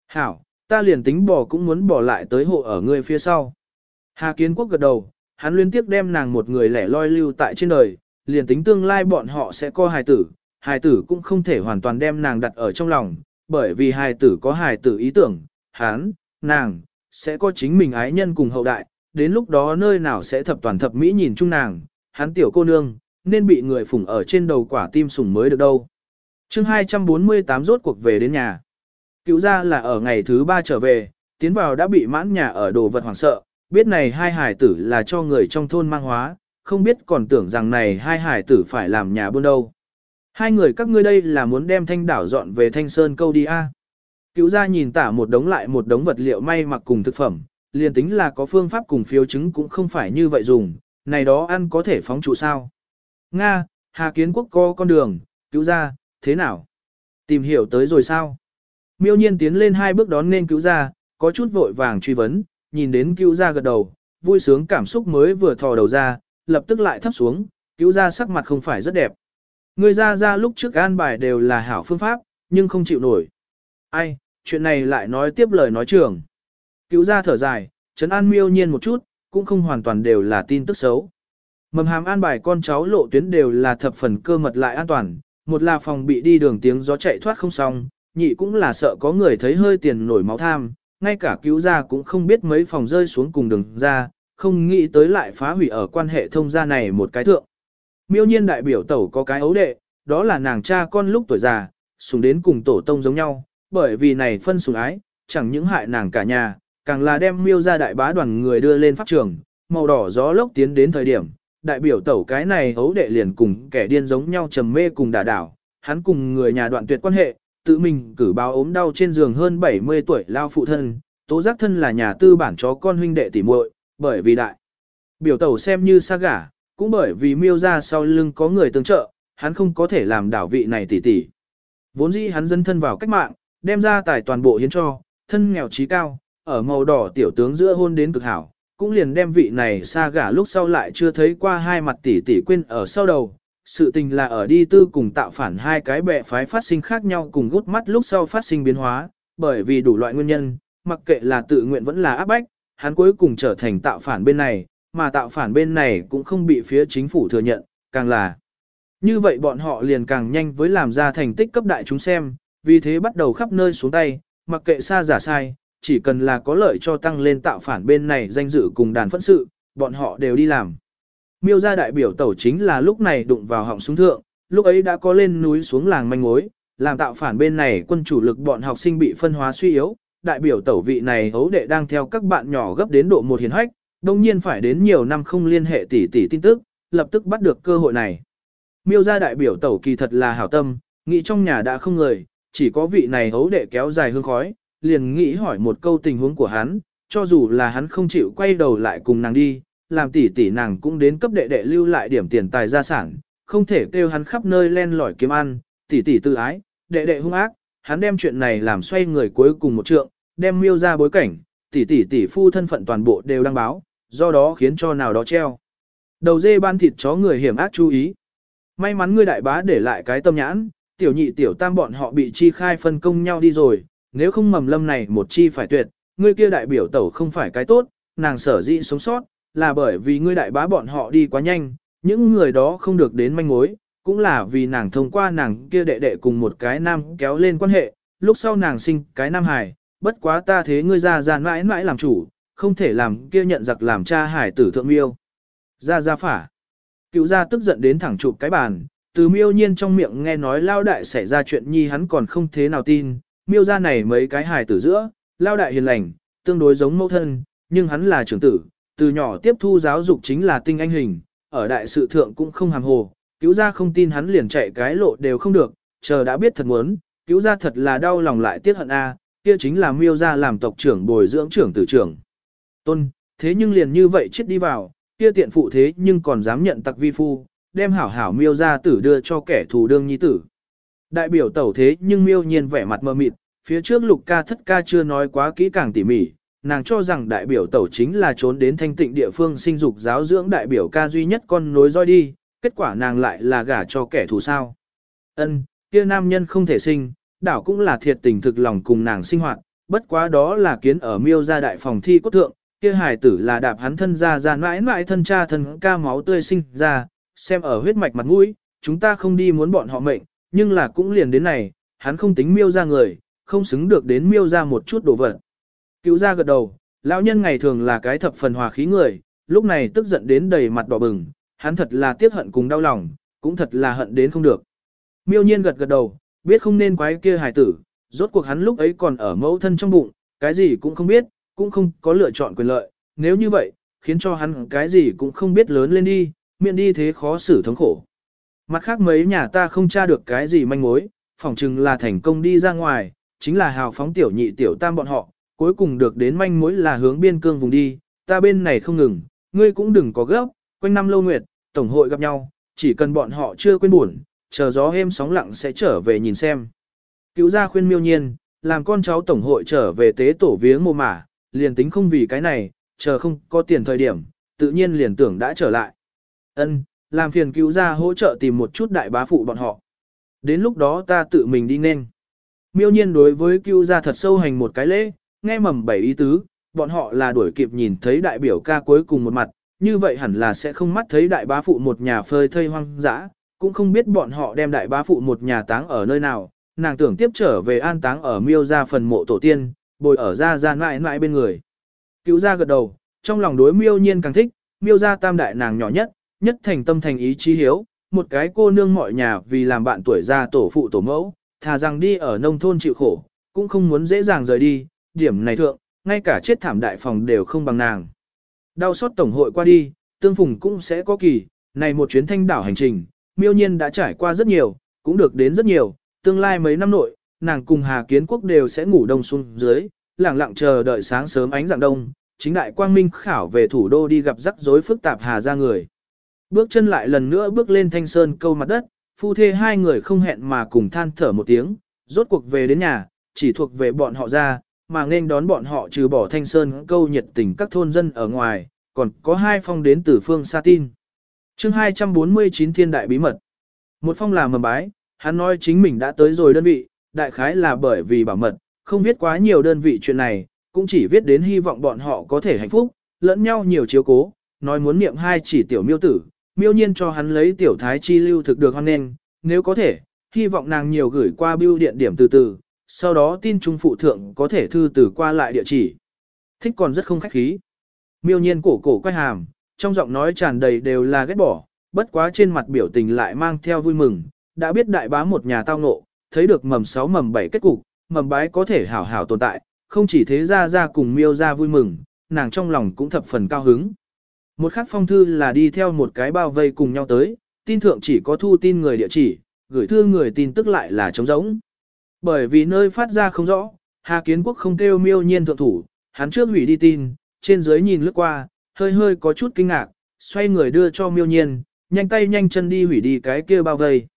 Hảo, ta liền tính bỏ cũng muốn bỏ lại tới hộ ở ngươi phía sau. Hà kiến quốc gật đầu, hắn liên tiếp đem nàng một người lẻ loi lưu tại trên đời, liền tính tương lai bọn họ sẽ có hài tử, hài tử cũng không thể hoàn toàn đem nàng đặt ở trong lòng, bởi vì hài tử có hài tử ý tưởng, hắn, nàng, sẽ có chính mình ái nhân cùng hậu đại, đến lúc đó nơi nào sẽ thập toàn thập mỹ nhìn chung nàng, hắn tiểu cô nương, nên bị người phủng ở trên đầu quả tim sủng mới được đâu. chương 248 rốt cuộc về đến nhà. Cứu ra là ở ngày thứ ba trở về, tiến vào đã bị mãn nhà ở đồ vật hoảng sợ, biết này hai hải tử là cho người trong thôn mang hóa, không biết còn tưởng rằng này hai hải tử phải làm nhà buôn đâu. Hai người các ngươi đây là muốn đem thanh đảo dọn về thanh sơn câu đi a. Cứu ra nhìn tả một đống lại một đống vật liệu may mặc cùng thực phẩm, liền tính là có phương pháp cùng phiếu chứng cũng không phải như vậy dùng, này đó ăn có thể phóng trụ sao. Nga, Hà Kiến Quốc có con đường, cứu ra, thế nào? Tìm hiểu tới rồi sao? Miêu nhiên tiến lên hai bước đón nên cứu ra, có chút vội vàng truy vấn, nhìn đến cứu ra gật đầu, vui sướng cảm xúc mới vừa thò đầu ra, lập tức lại thấp xuống, cứu ra sắc mặt không phải rất đẹp. Người ra ra lúc trước an bài đều là hảo phương pháp, nhưng không chịu nổi. Ai, chuyện này lại nói tiếp lời nói trường. Cứu ra thở dài, trấn an miêu nhiên một chút, cũng không hoàn toàn đều là tin tức xấu. Mầm hàm an bài con cháu lộ tuyến đều là thập phần cơ mật lại an toàn, một là phòng bị đi đường tiếng gió chạy thoát không xong, nhị cũng là sợ có người thấy hơi tiền nổi máu tham, ngay cả cứu ra cũng không biết mấy phòng rơi xuống cùng đường ra, không nghĩ tới lại phá hủy ở quan hệ thông gia này một cái thượng. Miêu nhiên đại biểu tẩu có cái ấu đệ, đó là nàng cha con lúc tuổi già, sùng đến cùng tổ tông giống nhau, bởi vì này phân sùng ái, chẳng những hại nàng cả nhà, càng là đem miêu ra đại bá đoàn người đưa lên pháp trường, màu đỏ gió lốc tiến đến thời điểm, đại biểu tẩu cái này ấu đệ liền cùng kẻ điên giống nhau trầm mê cùng đả đảo, hắn cùng người nhà đoạn tuyệt quan hệ, tự mình cử báo ốm đau trên giường hơn 70 tuổi lao phụ thân, tố giác thân là nhà tư bản chó con huynh đệ tỉ muội, bởi vì đại Biểu tẩu xem như xa gả, cũng bởi vì miêu ra sau lưng có người tương trợ, hắn không có thể làm đảo vị này tỷ tỷ. Vốn dĩ hắn dân thân vào cách mạng, đem ra tài toàn bộ hiến cho, thân nghèo trí cao, ở màu đỏ tiểu tướng giữa hôn đến cực hảo, cũng liền đem vị này xa gả lúc sau lại chưa thấy qua hai mặt tỷ tỷ quên ở sau đầu. Sự tình là ở đi tư cùng tạo phản hai cái bè phái phát sinh khác nhau cùng gút mắt lúc sau phát sinh biến hóa, bởi vì đủ loại nguyên nhân, mặc kệ là tự nguyện vẫn là áp bách, hắn cuối cùng trở thành tạo phản bên này, mà tạo phản bên này cũng không bị phía chính phủ thừa nhận, càng là. Như vậy bọn họ liền càng nhanh với làm ra thành tích cấp đại chúng xem, vì thế bắt đầu khắp nơi xuống tay, mặc kệ xa giả sai, chỉ cần là có lợi cho tăng lên tạo phản bên này danh dự cùng đàn phẫn sự, bọn họ đều đi làm. Miêu gia đại biểu tẩu chính là lúc này đụng vào họng súng thượng, lúc ấy đã có lên núi xuống làng manh mối, làm tạo phản bên này quân chủ lực bọn học sinh bị phân hóa suy yếu, đại biểu tẩu vị này hấu đệ đang theo các bạn nhỏ gấp đến độ một hiền hách, đồng nhiên phải đến nhiều năm không liên hệ tỷ tỷ tin tức, lập tức bắt được cơ hội này. Miêu gia đại biểu tẩu kỳ thật là hảo tâm, nghĩ trong nhà đã không người, chỉ có vị này hấu đệ kéo dài hương khói, liền nghĩ hỏi một câu tình huống của hắn, cho dù là hắn không chịu quay đầu lại cùng nàng đi, làm tỷ tỷ nàng cũng đến cấp đệ đệ lưu lại điểm tiền tài gia sản, không thể kêu hắn khắp nơi len lỏi kiếm ăn, tỷ tỷ tự ái, đệ đệ hung ác, hắn đem chuyện này làm xoay người cuối cùng một trượng, đem miêu ra bối cảnh, tỷ tỷ tỷ phu thân phận toàn bộ đều đăng báo, do đó khiến cho nào đó treo. Đầu dê ban thịt chó người hiểm ác chú ý. May mắn ngươi đại bá để lại cái tâm nhãn, tiểu nhị tiểu tam bọn họ bị chi khai phân công nhau đi rồi, nếu không mầm lâm này một chi phải tuyệt, ngươi kia đại biểu tẩu không phải cái tốt, nàng sở dĩ sống sót, là bởi vì ngươi đại bá bọn họ đi quá nhanh, những người đó không được đến manh mối, cũng là vì nàng thông qua nàng kia đệ đệ cùng một cái nam kéo lên quan hệ, lúc sau nàng sinh cái nam hài, bất quá ta thế ngươi ra ra mãi mãi làm chủ, không thể làm kia nhận giặc làm cha hải tử thượng miêu. Ra ra phả. Cựu gia tức giận đến thẳng chụp cái bàn, từ miêu nhiên trong miệng nghe nói lao đại xảy ra chuyện nhi hắn còn không thế nào tin, miêu gia này mấy cái hải tử giữa, lao đại hiền lành, tương đối giống mẫu thân, nhưng hắn là trưởng tử, từ nhỏ tiếp thu giáo dục chính là tinh anh hình, ở đại sự thượng cũng không hàm hồ, cứu ra không tin hắn liền chạy cái lộ đều không được, chờ đã biết thật muốn, cứu ra thật là đau lòng lại tiếc hận a, kia chính là miêu ra làm tộc trưởng bồi dưỡng trưởng tử trưởng. Tôn, thế nhưng liền như vậy chết đi vào, kia tiện phụ thế nhưng còn dám nhận tặc vi phu, đem hảo hảo miêu ra tử đưa cho kẻ thù đương nhi tử. Đại biểu tẩu thế nhưng miêu nhiên vẻ mặt mơ mịt, phía trước lục ca thất ca chưa nói quá kỹ càng tỉ mỉ, nàng cho rằng đại biểu tẩu chính là trốn đến thanh tịnh địa phương sinh dục giáo dưỡng đại biểu ca duy nhất con nối roi đi, kết quả nàng lại là gả cho kẻ thù sao. Ân, kia nam nhân không thể sinh, đảo cũng là thiệt tình thực lòng cùng nàng sinh hoạt, bất quá đó là kiến ở miêu gia đại phòng thi cốt thượng, kia hài tử là đạp hắn thân ra ra mãi mãi thân cha thân ca máu tươi sinh ra, xem ở huyết mạch mặt mũi, chúng ta không đi muốn bọn họ mệnh, nhưng là cũng liền đến này, hắn không tính miêu ra người, không xứng được đến miêu ra một chút đồ vật. Cứu ra gật đầu, lão nhân ngày thường là cái thập phần hòa khí người, lúc này tức giận đến đầy mặt đỏ bừng, hắn thật là tiếc hận cùng đau lòng, cũng thật là hận đến không được. Miêu nhiên gật gật đầu, biết không nên quái kia hài tử, rốt cuộc hắn lúc ấy còn ở mẫu thân trong bụng, cái gì cũng không biết, cũng không có lựa chọn quyền lợi, nếu như vậy, khiến cho hắn cái gì cũng không biết lớn lên đi, miệng đi thế khó xử thống khổ. Mặt khác mấy nhà ta không tra được cái gì manh mối, phỏng chừng là thành công đi ra ngoài, chính là hào phóng tiểu nhị tiểu tam bọn họ, cuối cùng được đến manh mối là hướng biên cương vùng đi, ta bên này không ngừng, ngươi cũng đừng có gấp, quanh năm lâu nguyệt, tổng hội gặp nhau, chỉ cần bọn họ chưa quên buồn, chờ gió êm sóng lặng sẽ trở về nhìn xem. Cứu gia khuyên miêu nhiên, làm con cháu tổng hội trở về tế tổ viếng mồ mả, liền tính không vì cái này, chờ không có tiền thời điểm, tự nhiên liền tưởng đã trở lại. Ân, làm phiền cứu gia hỗ trợ tìm một chút đại bá phụ bọn họ. Đến lúc đó ta tự mình đi nên. Miêu nhiên đối với cứu gia thật sâu hành một cái lễ, nghe mầm bảy ý tứ, bọn họ là đuổi kịp nhìn thấy đại biểu ca cuối cùng một mặt, như vậy hẳn là sẽ không mắt thấy đại bá phụ một nhà phơi thây hoang dã, cũng không biết bọn họ đem đại bá phụ một nhà táng ở nơi nào, nàng tưởng tiếp trở về an táng ở miêu gia phần mộ tổ tiên, bồi ở ra ra mãi mãi bên người. Cứu gia gật đầu, trong lòng đối miêu nhiên càng thích, miêu gia tam đại nàng nhỏ nhất, nhất thành tâm thành ý chí hiếu, một cái cô nương mọi nhà vì làm bạn tuổi già tổ phụ tổ mẫu, thà rằng đi ở nông thôn chịu khổ, cũng không muốn dễ dàng rời đi, điểm này thượng, ngay cả chết thảm đại phòng đều không bằng nàng. Đau xót tổng hội qua đi, tương phùng cũng sẽ có kỳ, này một chuyến thanh đảo hành trình, miêu nhiên đã trải qua rất nhiều, cũng được đến rất nhiều, tương lai mấy năm nội, nàng cùng Hà Kiến Quốc đều sẽ ngủ đông xuống dưới, lặng lặng chờ đợi sáng sớm ánh dạng đông, chính đại quang minh khảo về thủ đô đi gặp rắc rối phức tạp hà ra người. Bước chân lại lần nữa bước lên thanh sơn câu mặt đất, phu thê hai người không hẹn mà cùng than thở một tiếng, rốt cuộc về đến nhà, chỉ thuộc về bọn họ ra, mà nên đón bọn họ trừ bỏ thanh sơn câu nhiệt tình các thôn dân ở ngoài, còn có hai phong đến từ phương xa tin. chương 249 thiên đại bí mật. Một phong là mầm bái, hắn nói chính mình đã tới rồi đơn vị, đại khái là bởi vì bảo mật, không viết quá nhiều đơn vị chuyện này, cũng chỉ viết đến hy vọng bọn họ có thể hạnh phúc, lẫn nhau nhiều chiếu cố, nói muốn niệm hai chỉ tiểu miêu tử, miêu nhiên cho hắn lấy tiểu thái chi lưu thực được hoan nên, nếu có thể, hy vọng nàng nhiều gửi qua bưu điện điểm từ từ, sau đó tin trung phụ thượng có thể thư từ qua lại địa chỉ. Thích còn rất không khách khí. Miêu nhiên cổ cổ quay hàm, trong giọng nói tràn đầy đều là ghét bỏ, bất quá trên mặt biểu tình lại mang theo vui mừng, đã biết đại bá một nhà tao ngộ, thấy được mầm 6 mầm 7 kết cục, mầm bái có thể hảo hảo tồn tại, không chỉ thế ra ra cùng miêu ra vui mừng, nàng trong lòng cũng thập phần cao hứng. Một khắc phong thư là đi theo một cái bao vây cùng nhau tới, tin thượng chỉ có thu tin người địa chỉ, gửi thư người tin tức lại là trống rỗng. Bởi vì nơi phát ra không rõ, Hà Kiến Quốc không kêu miêu nhiên thượng thủ, hắn trước hủy đi tin, trên dưới nhìn lướt qua, hơi hơi có chút kinh ngạc, xoay người đưa cho miêu nhiên, nhanh tay nhanh chân đi hủy đi cái kia bao vây.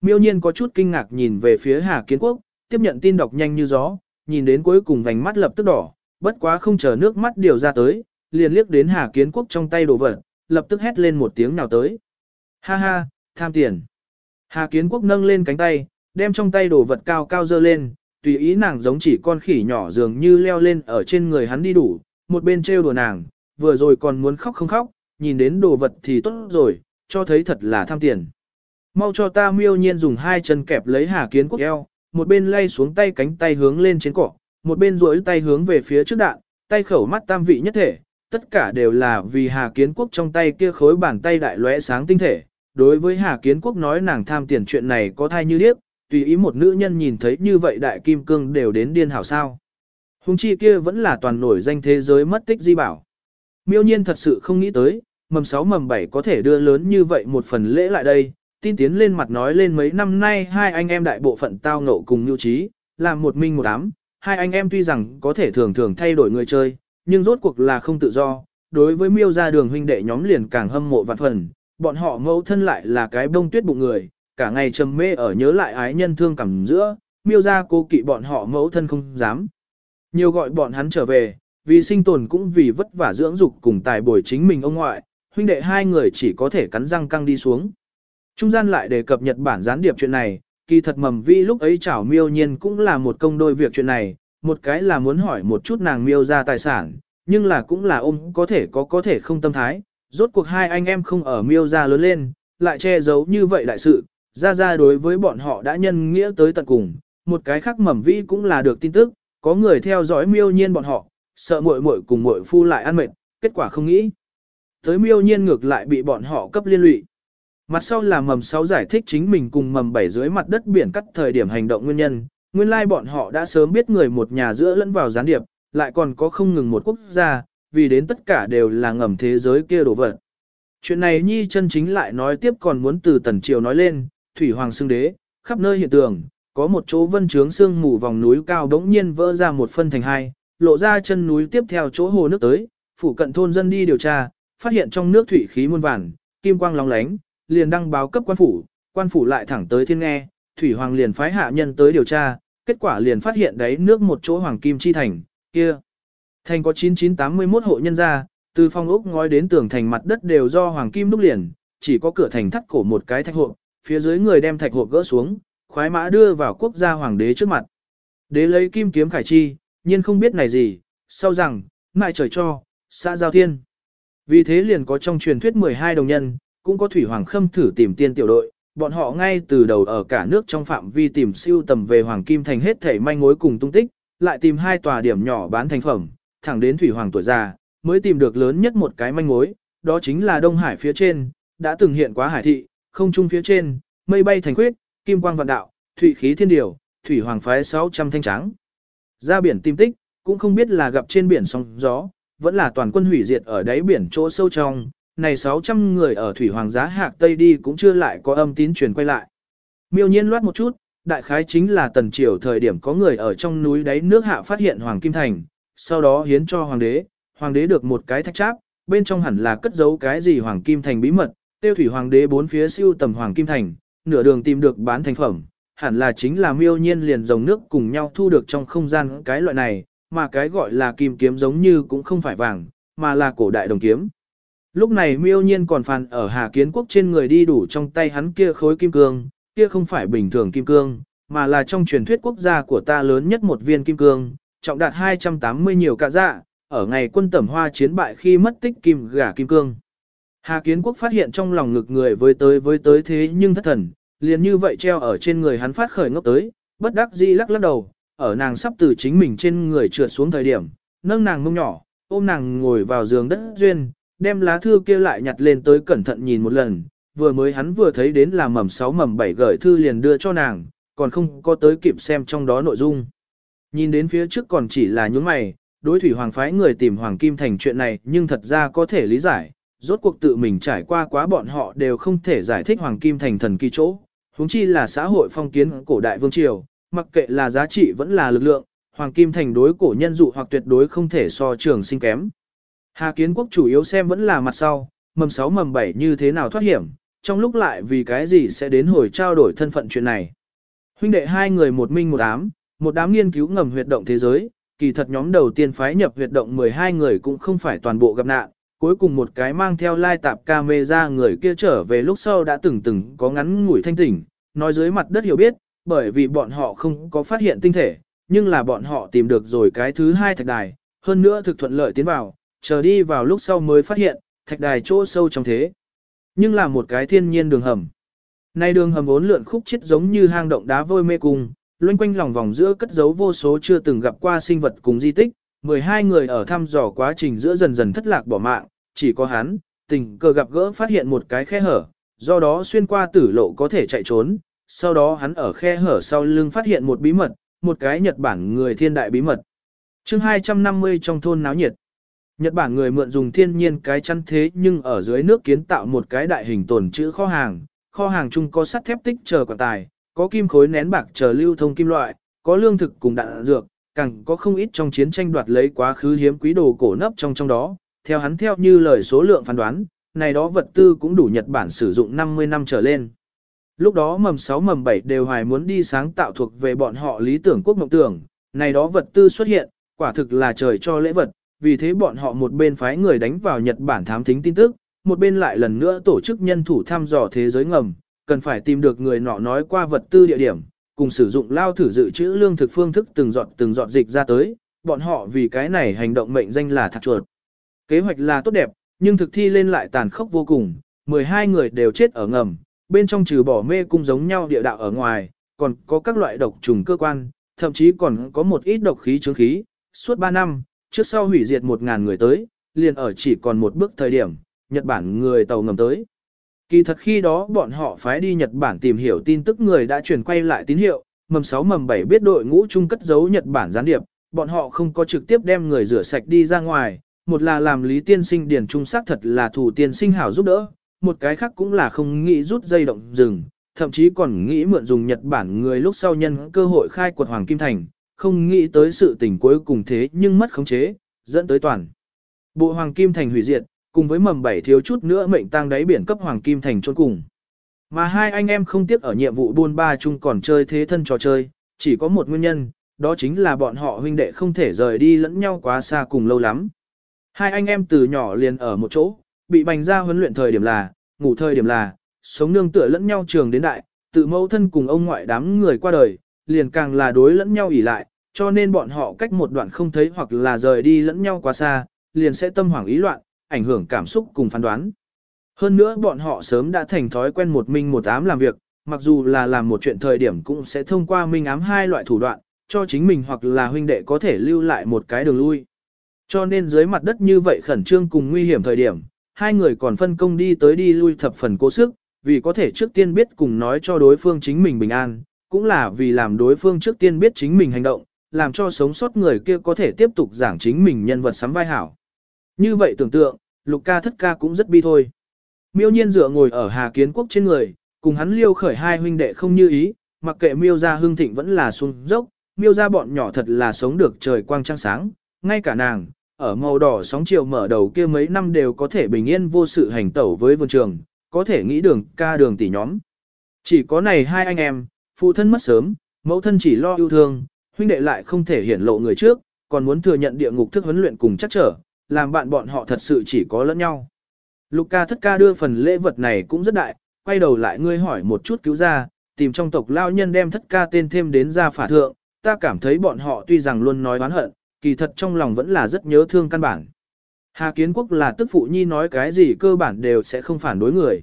Miêu nhiên có chút kinh ngạc nhìn về phía Hà Kiến Quốc, tiếp nhận tin đọc nhanh như gió, nhìn đến cuối cùng vành mắt lập tức đỏ, bất quá không chờ nước mắt điều ra tới, liền liếc đến Hà Kiến Quốc trong tay đồ vật, lập tức hét lên một tiếng nào tới. Ha ha, tham tiền. Hà Kiến Quốc nâng lên cánh tay, đem trong tay đồ vật cao cao dơ lên, tùy ý nàng giống chỉ con khỉ nhỏ dường như leo lên ở trên người hắn đi đủ, một bên trêu đùa nàng, vừa rồi còn muốn khóc không khóc, nhìn đến đồ vật thì tốt rồi, cho thấy thật là tham tiền. Mau cho ta miêu nhiên dùng hai chân kẹp lấy Hà Kiến Quốc eo, một bên lay xuống tay cánh tay hướng lên trên cỏ, một bên duỗi tay hướng về phía trước đạn, tay khẩu mắt tam vị nhất thể, tất cả đều là vì Hà Kiến Quốc trong tay kia khối bàn tay đại lóe sáng tinh thể. Đối với Hà Kiến Quốc nói nàng tham tiền chuyện này có thai như điếc, tùy ý một nữ nhân nhìn thấy như vậy đại kim cương đều đến điên hảo sao. Hùng chi kia vẫn là toàn nổi danh thế giới mất tích di bảo. Miêu nhiên thật sự không nghĩ tới, mầm 6 mầm 7 có thể đưa lớn như vậy một phần lễ lại đây, tin tiến lên mặt nói lên mấy năm nay hai anh em đại bộ phận tao ngộ cùng nhu trí, làm một minh một ám, hai anh em tuy rằng có thể thường thường thay đổi người chơi, nhưng rốt cuộc là không tự do, đối với miêu ra đường huynh đệ nhóm liền càng hâm mộ vạn phần, bọn họ mẫu thân lại là cái bông tuyết bụng người, cả ngày trầm mê ở nhớ lại ái nhân thương cảm giữa, miêu ra cô kỵ bọn họ mẫu thân không dám. Nhiều gọi bọn hắn trở về, vì sinh tồn cũng vì vất vả dưỡng dục cùng tài bồi chính mình ông ngoại, huynh đệ hai người chỉ có thể cắn răng căng đi xuống. Trung gian lại đề cập Nhật Bản gián điệp chuyện này, kỳ thật mầm vi lúc ấy chảo miêu nhiên cũng là một công đôi việc chuyện này, một cái là muốn hỏi một chút nàng miêu ra tài sản, nhưng là cũng là ôm có thể có có thể không tâm thái, rốt cuộc hai anh em không ở miêu ra lớn lên, lại che giấu như vậy đại sự, ra ra đối với bọn họ đã nhân nghĩa tới tận cùng, một cái khác mầm vi cũng là được tin tức, có người theo dõi miêu nhiên bọn họ, sợ muội muội cùng muội phu lại ăn mệt, kết quả không nghĩ. Tới miêu nhiên ngược lại bị bọn họ cấp liên lụy. Mặt sau là mầm 6 giải thích chính mình cùng mầm 7 dưới mặt đất biển cắt thời điểm hành động nguyên nhân, nguyên lai bọn họ đã sớm biết người một nhà giữa lẫn vào gián điệp, lại còn có không ngừng một quốc gia, vì đến tất cả đều là ngầm thế giới kia đổ vật. Chuyện này nhi chân chính lại nói tiếp còn muốn từ tần triều nói lên, thủy hoàng xương đế, khắp nơi hiện tượng, có một chỗ vân trướng sương mù vòng núi cao đống nhiên vỡ ra một phân thành hai, lộ ra chân núi tiếp theo chỗ hồ nước tới, phủ cận thôn dân đi điều tra, phát hiện trong nước thủy khí muôn vàn, kim quang lóng lánh, liền đăng báo cấp quan phủ, quan phủ lại thẳng tới thiên nghe, thủy hoàng liền phái hạ nhân tới điều tra, kết quả liền phát hiện đấy nước một chỗ hoàng kim chi thành, kia. Thành có 9981 hộ nhân gia, từ phong ốc ngói đến tường thành mặt đất đều do hoàng kim đúc liền, chỉ có cửa thành thắt cổ một cái thạch hộp, phía dưới người đem thạch hộp gỡ xuống, khoái mã đưa vào quốc gia hoàng đế trước mặt. Đế lấy kim kiếm khải chi, nhưng không biết này gì, sau rằng, mại trời cho, xã giao thiên. Vì thế liền có trong truyền thuyết 12 đồng nhân, cũng có thủy hoàng khâm thử tìm tiên tiểu đội, bọn họ ngay từ đầu ở cả nước trong phạm vi tìm siêu tầm về hoàng kim thành hết thể manh mối cùng tung tích, lại tìm hai tòa điểm nhỏ bán thành phẩm, thẳng đến thủy hoàng tuổi già, mới tìm được lớn nhất một cái manh mối, đó chính là Đông Hải phía trên, đã từng hiện quá hải thị, không trung phía trên, mây bay thành khuyết, kim quang vạn đạo, thủy khí thiên điều, thủy hoàng phái 600 thanh trắng. Ra biển tìm tích, cũng không biết là gặp trên biển sóng gió, vẫn là toàn quân hủy diệt ở đáy biển chỗ sâu trong, này 600 người ở thủy hoàng giá hạc Tây đi cũng chưa lại có âm tín truyền quay lại. Miêu nhiên loát một chút, đại khái chính là tần triều thời điểm có người ở trong núi đáy nước hạ phát hiện hoàng kim thành, sau đó hiến cho hoàng đế, hoàng đế được một cái thách tráp, bên trong hẳn là cất giấu cái gì hoàng kim thành bí mật, tiêu thủy hoàng đế bốn phía siêu tầm hoàng kim thành, nửa đường tìm được bán thành phẩm, hẳn là chính là miêu nhiên liền dòng nước cùng nhau thu được trong không gian cái loại này, mà cái gọi là kim kiếm giống như cũng không phải vàng, mà là cổ đại đồng kiếm. Lúc này miêu nhiên còn phàn ở Hà Kiến Quốc trên người đi đủ trong tay hắn kia khối kim cương, kia không phải bình thường kim cương, mà là trong truyền thuyết quốc gia của ta lớn nhất một viên kim cương, trọng đạt 280 nhiều cả dạ, ở ngày quân tẩm hoa chiến bại khi mất tích kim gà kim cương. Hà Kiến Quốc phát hiện trong lòng ngực người với tới với tới thế nhưng thất thần, liền như vậy treo ở trên người hắn phát khởi ngốc tới, bất đắc dĩ lắc lắc đầu, ở nàng sắp từ chính mình trên người trượt xuống thời điểm, nâng nàng mông nhỏ, ôm nàng ngồi vào giường đất duyên, đem lá thư kia lại nhặt lên tới cẩn thận nhìn một lần, vừa mới hắn vừa thấy đến là mầm 6 mầm 7 gửi thư liền đưa cho nàng, còn không có tới kịp xem trong đó nội dung. Nhìn đến phía trước còn chỉ là những mày, đối thủy hoàng phái người tìm Hoàng Kim Thành chuyện này nhưng thật ra có thể lý giải, rốt cuộc tự mình trải qua quá bọn họ đều không thể giải thích Hoàng Kim Thành thần kỳ chỗ, huống chi là xã hội phong kiến cổ đại vương triều, mặc kệ là giá trị vẫn là lực lượng, Hoàng Kim Thành đối cổ nhân dụ hoặc tuyệt đối không thể so trường sinh kém. Hà Kiến Quốc chủ yếu xem vẫn là mặt sau, mầm 6 mầm 7 như thế nào thoát hiểm, trong lúc lại vì cái gì sẽ đến hồi trao đổi thân phận chuyện này. Huynh đệ hai người một minh một ám, một đám nghiên cứu ngầm huyệt động thế giới, kỳ thật nhóm đầu tiên phái nhập huyệt động 12 người cũng không phải toàn bộ gặp nạn, cuối cùng một cái mang theo lai tạp camera người kia trở về lúc sau đã từng từng có ngắn ngủi thanh tỉnh, nói dưới mặt đất hiểu biết, bởi vì bọn họ không có phát hiện tinh thể, nhưng là bọn họ tìm được rồi cái thứ hai thạch đài, hơn nữa thực thuận lợi tiến vào, chờ đi vào lúc sau mới phát hiện, thạch đài chỗ sâu trong thế. Nhưng là một cái thiên nhiên đường hầm. Nay đường hầm ốn lượn khúc chết giống như hang động đá vôi mê cung, loanh quanh lòng vòng giữa cất giấu vô số chưa từng gặp qua sinh vật cùng di tích, 12 người ở thăm dò quá trình giữa dần dần thất lạc bỏ mạng, chỉ có hắn, tình cờ gặp gỡ phát hiện một cái khe hở, do đó xuyên qua tử lộ có thể chạy trốn, sau đó hắn ở khe hở sau lưng phát hiện một bí mật, một cái Nhật Bản người thiên đại bí mật. chương 250 trong thôn náo nhiệt. Nhật Bản người mượn dùng thiên nhiên cái chăn thế nhưng ở dưới nước kiến tạo một cái đại hình tồn trữ kho hàng, kho hàng chung có sắt thép tích chờ quả tài, có kim khối nén bạc chờ lưu thông kim loại, có lương thực cùng đạn dược, càng có không ít trong chiến tranh đoạt lấy quá khứ hiếm quý đồ cổ nấp trong trong đó, theo hắn theo như lời số lượng phán đoán, này đó vật tư cũng đủ Nhật Bản sử dụng 50 năm trở lên. Lúc đó mầm 6 mầm 7 đều hoài muốn đi sáng tạo thuộc về bọn họ lý tưởng quốc mộng tưởng, này đó vật tư xuất hiện, quả thực là trời cho lễ vật, vì thế bọn họ một bên phái người đánh vào Nhật Bản thám thính tin tức, một bên lại lần nữa tổ chức nhân thủ thăm dò thế giới ngầm, cần phải tìm được người nọ nói qua vật tư địa điểm, cùng sử dụng lao thử dự trữ lương thực phương thức từng giọt từng giọt dịch ra tới, bọn họ vì cái này hành động mệnh danh là thạc chuột. Kế hoạch là tốt đẹp, nhưng thực thi lên lại tàn khốc vô cùng, 12 người đều chết ở ngầm, bên trong trừ bỏ mê cung giống nhau địa đạo ở ngoài, còn có các loại độc trùng cơ quan, thậm chí còn có một ít độc khí chứng khí. Suốt 3 năm, trước sau hủy diệt 1.000 người tới, liền ở chỉ còn một bước thời điểm, Nhật Bản người tàu ngầm tới. Kỳ thật khi đó bọn họ phái đi Nhật Bản tìm hiểu tin tức người đã chuyển quay lại tín hiệu, mầm 6 mầm 7 biết đội ngũ chung cất giấu Nhật Bản gián điệp, bọn họ không có trực tiếp đem người rửa sạch đi ra ngoài, một là làm lý tiên sinh điển trung xác thật là thủ tiên sinh hảo giúp đỡ, một cái khác cũng là không nghĩ rút dây động rừng, thậm chí còn nghĩ mượn dùng Nhật Bản người lúc sau nhân cơ hội khai quật Hoàng Kim Thành, không nghĩ tới sự tình cuối cùng thế nhưng mất khống chế, dẫn tới toàn. Bộ Hoàng Kim Thành hủy diệt, cùng với mầm bảy thiếu chút nữa mệnh tang đáy biển cấp Hoàng Kim Thành chôn cùng. Mà hai anh em không tiếc ở nhiệm vụ buôn ba chung còn chơi thế thân trò chơi, chỉ có một nguyên nhân, đó chính là bọn họ huynh đệ không thể rời đi lẫn nhau quá xa cùng lâu lắm. Hai anh em từ nhỏ liền ở một chỗ, bị bành ra huấn luyện thời điểm là, ngủ thời điểm là, sống nương tựa lẫn nhau trường đến đại, tự mẫu thân cùng ông ngoại đám người qua đời, liền càng là đối lẫn nhau ỉ lại, cho nên bọn họ cách một đoạn không thấy hoặc là rời đi lẫn nhau quá xa, liền sẽ tâm hoảng ý loạn, ảnh hưởng cảm xúc cùng phán đoán. Hơn nữa bọn họ sớm đã thành thói quen một minh một ám làm việc, mặc dù là làm một chuyện thời điểm cũng sẽ thông qua minh ám hai loại thủ đoạn, cho chính mình hoặc là huynh đệ có thể lưu lại một cái đường lui. Cho nên dưới mặt đất như vậy khẩn trương cùng nguy hiểm thời điểm, hai người còn phân công đi tới đi lui thập phần cố sức, vì có thể trước tiên biết cùng nói cho đối phương chính mình bình an, cũng là vì làm đối phương trước tiên biết chính mình hành động, làm cho sống sót người kia có thể tiếp tục giảng chính mình nhân vật sắm vai hảo. Như vậy tưởng tượng, lục ca thất ca cũng rất bi thôi. Miêu nhiên dựa ngồi ở Hà Kiến Quốc trên người, cùng hắn liêu khởi hai huynh đệ không như ý, mặc kệ miêu gia hương thịnh vẫn là xuống dốc, miêu gia bọn nhỏ thật là sống được trời quang trăng sáng, ngay cả nàng, ở màu đỏ sóng chiều mở đầu kia mấy năm đều có thể bình yên vô sự hành tẩu với vườn trường, có thể nghĩ đường ca đường tỷ nhóm. Chỉ có này hai anh em, phụ thân mất sớm, mẫu thân chỉ lo yêu thương, huynh đệ lại không thể hiển lộ người trước, còn muốn thừa nhận địa ngục thức huấn luyện cùng chắc trở, làm bạn bọn họ thật sự chỉ có lẫn nhau. Lục Ca thất ca đưa phần lễ vật này cũng rất đại, quay đầu lại ngươi hỏi một chút cứu ra, tìm trong tộc lao nhân đem thất ca tên thêm đến ra phả thượng, ta cảm thấy bọn họ tuy rằng luôn nói oán hận, kỳ thật trong lòng vẫn là rất nhớ thương căn bản. Hà Kiến Quốc là tức phụ nhi nói cái gì cơ bản đều sẽ không phản đối người.